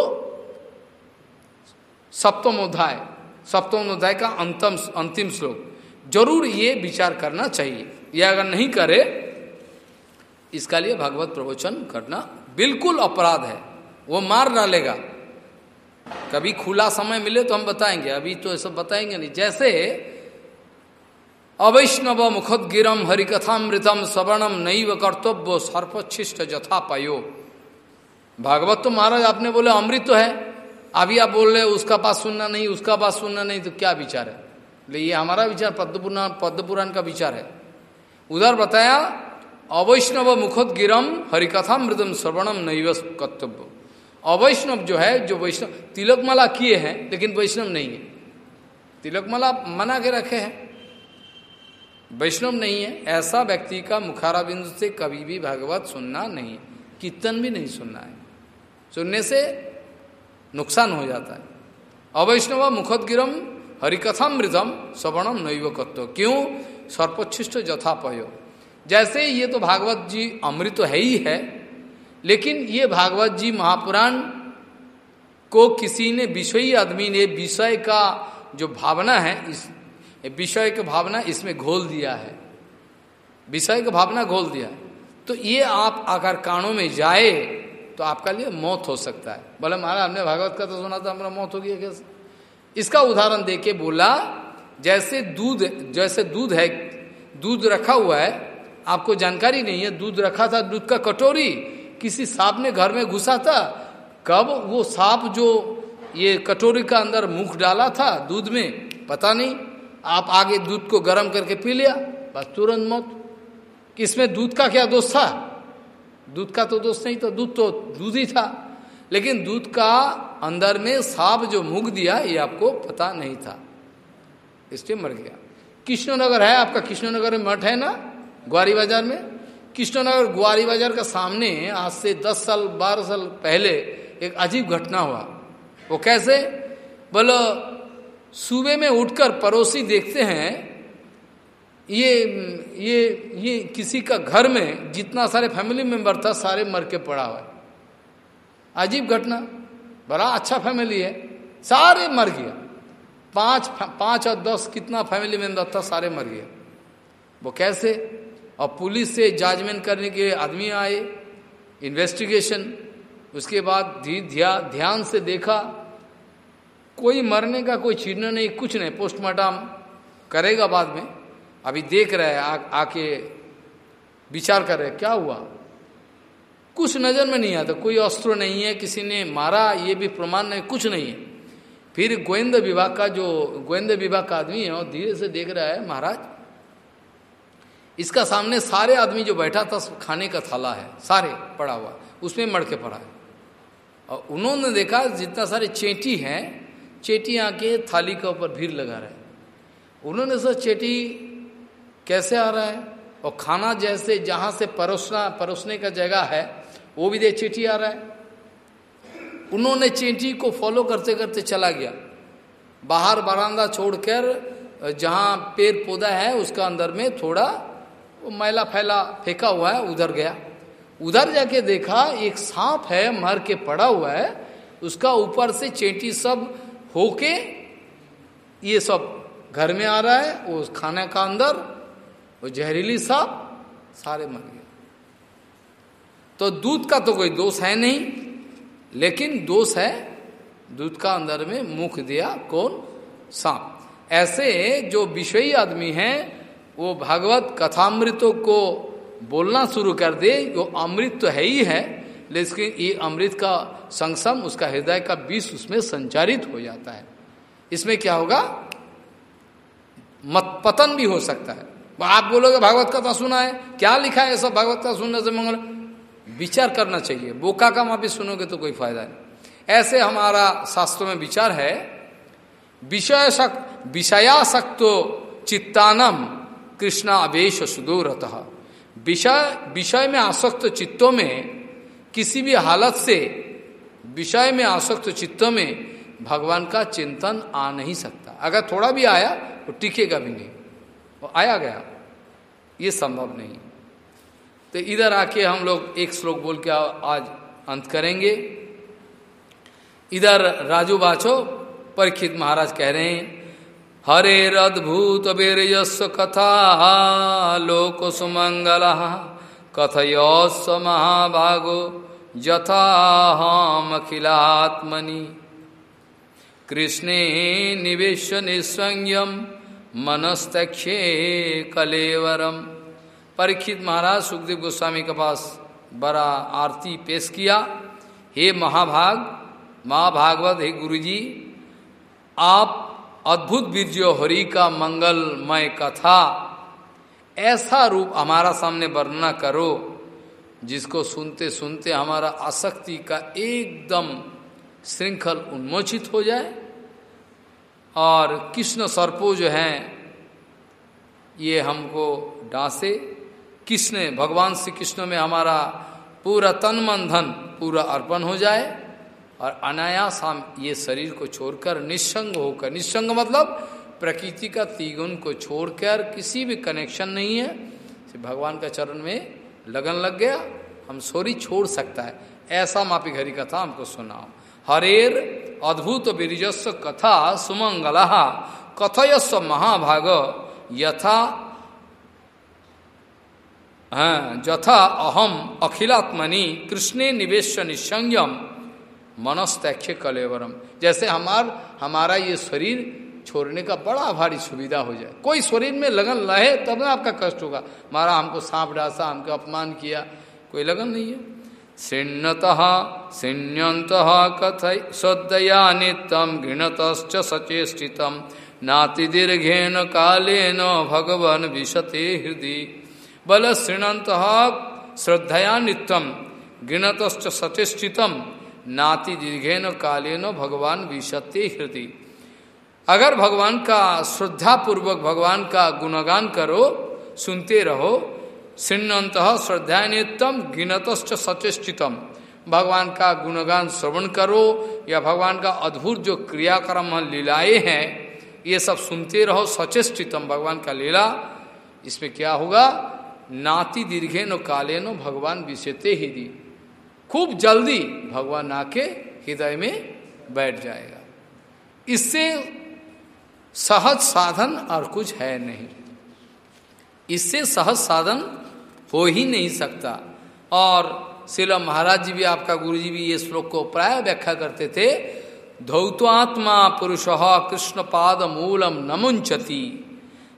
सप्तम अध्याय सप्तम अध्याय का अंतम अंतिम श्लोक। ज़रूर ये विचार करना चाहिए। ये अगर नहीं करे, इसका लिए भगवत प्रवचन करना बिल्कुल अपराध है। वो मार डालेगा। कभी खुला समय मिले तो हम बताएँगे। अभी तो सब बताएँगे नहीं। जैसे अवैष्णव मुखद गिरम हरिकथामृतम सवर्णम नैव कर्तव्य सर्पच्छिष्ट जथा पयो। भागवत तो महाराज आपने बोले, अमृत तो है। अभी आप बोल रहे उसका बात सुनना नहीं, उसका बात सुनना नहीं तो क्या विचार है? बोले, ये हमारा विचार, पद्मपुराण पद्मपुराण का विचार है। उधर बताया, अवैष्णव मुखोद गिरम हरिकथा मृदम श्रवणम नैव कर्तव्य। अवैष्णव जो है, जो वैष्णव, तिलकमाला किए हैं, लेकिन वैष्णव नहीं है। तिलकमाला मना के रखे हैं। वैष्णव नहीं है, ऐसा व्यक्ति का मुखारा बिंदु से कभी भी भागवत सुनना नहीं कीर्तन भी नहीं सुनना है। सुनने से नुकसान हो जाता है। अवैष्णव मुखोदगिरम हरिकथामृतम श्रवणम नैव कत्व। क्यों? सर्पोच्छिष्ट जथापय जैसे ये तो भागवत जी अमृत तो है ही है, लेकिन ये भागवत जी महापुराण को किसी ने विषयी आदमी ने विषय का जो भावना है, इस विषय की भावना इसमें घोल दिया है। विषय की भावना घोल दिया। तो ये आप अगर कानों में जाए तो आपका लिए मौत हो सकता है। बोले, महाराज, हमने भागवत का तो सुना था, हमारा मौत हो गया कैसे? इसका उदाहरण देके बोला, जैसे दूध जैसे दूध है, दूध रखा हुआ है, आपको जानकारी नहीं है, दूध रखा था, दूध का कटोरी, किसी सांप ने घर में घुसा था, कब वो सांप जो ये कटोरी का अंदर मुख डाला था दूध में, पता नहीं, आप आगे दूध को गर्म करके पी लिया, बस तुरंत मौत। इसमें दूध का क्या दोष था? दूध का तो दोष नहीं था, दूध तो दूध ही था। लेकिन दूध का अंदर में सांप जो मुख दिया, ये आपको पता नहीं था। इसलिए मर गया। कृष्णनगर है आपका, कृष्णनगर में मठ है ना, ग्वारी बाज़ार में? कृष्णनगर ग्वारी बाज़ार का सामने, आज से दस साल, बारह साल पहले एक अजीब घटना हुआ। वो कैसे? बोलो, सुबह में उठकर पड़ोसी देखते हैं ये ये ये किसी का घर में जितना सारे फैमिली मेंबर था, सारे मर के पड़ा हुआ अजीब घटना। बड़ा अच्छा फैमिली है। सारे मर गया। पाँच पाँच और दस कितना फैमिली मेंबर था, सारे मर गया। वो कैसे? और पुलिस से जजमेंट करने के आदमी आए। इन्वेस्टिगेशन उसके बाद ध्यान ध्यान से देखा। कोई मरने का कोई चिन्ह नहीं, कुछ नहीं। पोस्टमार्टम करेगा बाद में। अभी देख रहे हैं आके विचार कर रहे क्या हुआ? कुछ नज़र में नहीं आता, कोई अस्त्र नहीं है, किसी ने मारा, ये भी प्रमाण नहीं, कुछ नहीं है। फिर गोविंद विभाग का जो, गोविंद विभाग का आदमी है, वो धीरे से देख रहा है, महाराज, इसका सामने सारे आदमी जो बैठा था, खाने का थाला है, सारे पड़ा हुआ, उसमें मड़ के पड़ा है। और उन्होंने देखा, जितना सारे चेटी हैं, चेटी आके थाली के ऊपर भीड़ लगा रहे उन्होंने सर चेटी कैसे आ रहा है? और खाना जैसे, जहाँ से परोसना, परोसने का जगह है, वो भी देख चेटी आ रहा है। उन्होंने चेटी को फॉलो करते करते चला गया। बाहर बरामदा छोड़कर, जहाँ पेड़ पौधा है, उसका अंदर में थोड़ा मैला फैला, फेंका हुआ है, उधर गया। उधर जाके देखा, एक सांप है, मर के पड़ा हुआ है। उसका ऊपर से चेटी सब होके, ये सब घर में आ रहा है, वो खाने का अंदर वो जहरीली सांप सारे मर गए। तो दूध का तो कोई दोष है नहीं, लेकिन दोष है दूध का अंदर में मुख दिया कौन? सांप। ऐसे जो विषयी आदमी हैं, वो भागवत कथामृतों को बोलना शुरू कर दे, वो अमृत तो है ही है, लेकिन ये अमृत का संगसम, उसका हृदय का विष उसमें संचारित हो जाता है। इसमें क्या होगा? मत पतन भी हो सकता है। आप बोलोगे, भागवत कथा सुना है। क्या लिखा है सब? भागवत कथा सुनने से मंगल। विचार करना चाहिए। बोका का माफ़ी सुनोगे तो कोई फ़ायदा नहीं। ऐसे हमारा शास्त्रों में विचार है विषय विषयासक्तो चित्तानम कृष्णा अवेश सुदूरत विषय विषय में आसक्त चित्तों में किसी भी हालत से, विषय में आसक्त चित्तों में भगवान का चिंतन आ नहीं सकता। अगर थोड़ा भी आया तो टिकेगा भी नहीं। वो आया गया। ये संभव नहीं। तो इधर आके हम लोग एक श्लोक बोल के आज अंत करेंगे। इधर राजू बाछो, परीक्षित महाराज कह रहे हैं, हरे अद्भुत वीरयस्व कथा लोक सुमंगल, कथयोस्व महाभागो यथा हम अखिलात्मनि। कृष्णे निवेश निसंयम मनस्तक्षे कलेवरम। परीक्षित महाराज सुखदेव गोस्वामी के पास बड़ा आरती पेश किया। हे महाभाग, महाभागवत, हे गुरुजी, आप अद्भुत बीर्जो हरि का मंगलमय कथा, ऐसा रूप हमारा सामने वर्णना करो, जिसको सुनते सुनते हमारा आसक्ति का एकदम श्रृंखल उन्मोचित हो जाए। और कृष्ण सर्पो जो हैं, ये हमको डांसे। कृष्ण, भगवान श्री कृष्ण में हमारा पूरा तन मन धन पूरा अर्पण हो जाए और अनायास हम ये शरीर को छोड़कर निस्संग होकर निस्संग मतलब प्रकृति का तीगुन को छोड़कर किसी भी कनेक्शन नहीं है। भगवान का चरण में लगन लग गया, हम सोरी छोड़ सकता है। ऐसा मापी घरी कथा हमको सुनाओ। हरेर अद्भुत बीरजस्व कथा सुमंगला कथयस्व महाभाग यथा जथा अहम अखिलात्मनि कृष्णे निवेश निसंयम मनस्तैक्ष कलेवरम। जैसे हमार, हमारा ये शरीर छोड़ने का बड़ा भारी सुविधा हो जाए। कोई शरीर में लगन लहे, तब ना आपका कष्ट होगा। मारा हमको सांप डासा, हमको अपमान किया, कोई लगन नहीं है। सिण्यत सिण्यंत कथ श्रद्धया नित्यम घृणत सचेष्टित। नाति दीर्घेन कालेन भगवन विशते हृदय बल श्रृणंत श्रद्धया नित्यम घृणत सचेष्टितम नाति दीर्घेन कालेन भगवान विशते हृदय अगर भगवान का श्रद्धापूर्वक भगवान का गुणगान करो, सुनते रहो सिन्नत श्रद्धा नित्यम गिनतश्च सचेष्टितम। भगवान का गुणगान श्रवण करो, या भगवान का अद्भुत जो क्रियाक्रम लीलाएँ हैं, ये सब सुनते रहो, सचेष्टितम भगवान का लीला। इसमें क्या होगा? नाति दीर्घे नो काले नो भगवान विषेते ही दी। खूब जल्दी भगवान आके हृदय में बैठ जाएगा। इससे सहज साधन और कुछ है नहीं। इससे सहज साधन हो ही नहीं सकता। और शिला महाराज जी भी, आपका गुरु जी भी ये श्लोक को प्राय व्याख्या करते थे धौत्वात्मा पुरुष कृष्ण पाद मूलम नमुंचति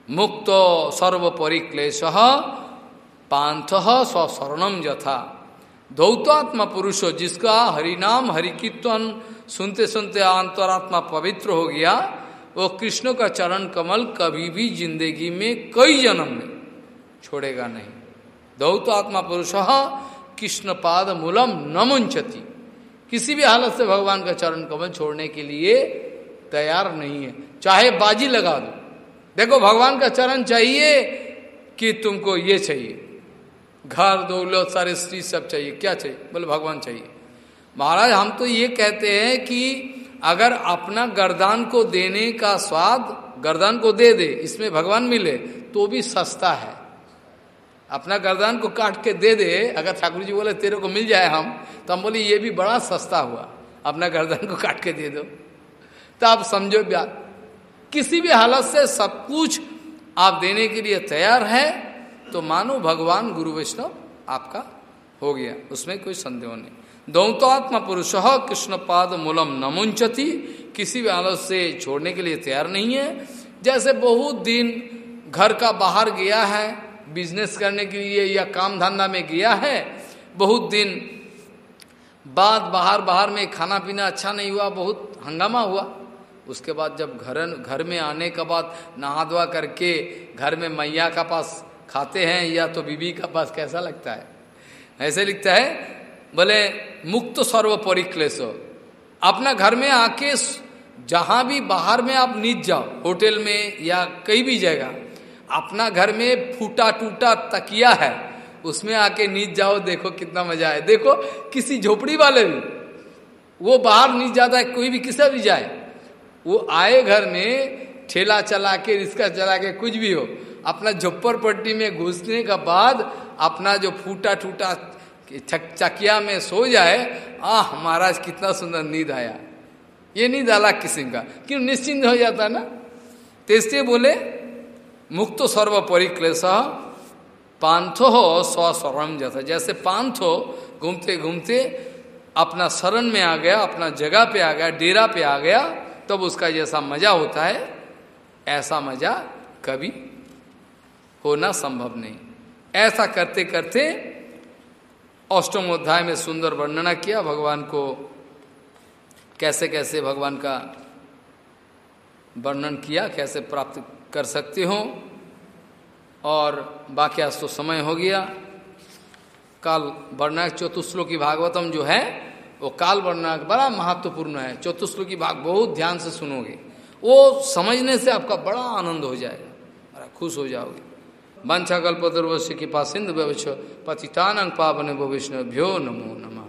मुक्त सर्व परिक्लेश पांथ स्वरणम जथा धौतात्मा पुरुष, जिसका हरिनाम हरिकीर्तन सुनते सुनते अंतरात्मा पवित्र हो गया, वो कृष्ण का चरण कमल कभी भी ज़िंदगी में कई जन्म में छोड़ेगा नहीं। दौत आत्मा पुरुष कृष्ण पाद मूलम न मुंचती किसी भी हालत से भगवान का चरण कमल छोड़ने के लिए तैयार नहीं है। चाहे बाजी लगा दो। देखो, भगवान का चरण चाहिए कि तुमको ये चाहिए। घर, दौलत, सारे स्त्री सब चाहिए। क्या चाहिए? बोले, भगवान चाहिए। महाराज, हम तो ये कहते हैं कि अगर अपना गर्दान को देने का स्वाद गर्दान को दे दे, इसमें भगवान मिले तो भी सस्ता है। अपना गर्दान को काट के दे दे, अगर ठाकुर जी बोले, तेरे को मिल जाए हम तो हम बोले, ये भी बड़ा सस्ता हुआ, अपना गर्दान को काट के दे दो। तो आप समझो ब्याह किसी भी हालत से सब कुछ आप देने के लिए तैयार है तो मानो भगवान गुरु वैष्णव आपका हो गया, उसमें कोई संदेह नहीं। दौतात्मा पुरुष कृष्ण पाद मूलम नमुंचती किसी भी हालत से छोड़ने के लिए तैयार नहीं है। जैसे बहुत दिन घर का बाहर गया है बिज़नेस करने के लिए या काम धंधा में गया है, बहुत दिन बाद बाहर बाहर में खाना पीना अच्छा नहीं हुआ, बहुत हंगामा हुआ। उसके बाद जब घर घर में आने के बाद नहा धोआ करके घर में मैया का पास खाते हैं या तो बीबी का पास, कैसा लगता है? ऐसे लिखता है, बोले, मुक्त सर्व परिक्लेश अपना घर में आके जहाँ भी बाहर में आप नीच जाओ, होटल में या कहीं भी जगह अपना घर में फूटा टूटा तकिया है, उसमें आके नीच जाओ, देखो कितना मज़ा है देखो, किसी झोपड़ी वाले भी, वो बाहर नीच जाता है, कोई भी किसा भी जाए, वो आए घर में, ठेला चला के रिस्का चला के, कुछ भी हो, अपना झप्पर पट्टी में घुसने का बाद, अपना जो फूटा टूटा चकिया में सो जाए, आह, महाराज, कितना सुंदर नींद आया। ये नींद अलग किस्म का? क्यों निश्चिंत हो जाता ना? तेजते बोले मुक्त सर्व परिक्लेश। पांथो हो स्वस्वरम जैसा जैसे पांथो घूमते घूमते अपना शरण में आ गया, अपना जगह पे आ गया, डेरा पे आ गया, तब उसका जैसा मज़ा होता है, ऐसा मज़ा कभी होना संभव नहीं। ऐसा करते करते अष्टम अध्याय में सुंदर वर्णना किया, भगवान को कैसे कैसे भगवान का वर्णन किया, कैसे प्राप्त कर सकते हो। और बाकी आज तो समय हो गया। काल वर्णाक चतुश्लोकी भागवतम जो है, वो काल वर्णाक बड़ा महत्वपूर्ण है। चतुश्लोकी भाग बहुत ध्यान से सुनोगे। वो समझने से आपका बड़ा आनंद हो जाएगा। बड़ा खुश हो जाओगे। वंशा कल्पतर्वश्य के पास सिंधु व्यवच पतितान पावन विष्णु भ्यो नमो नम।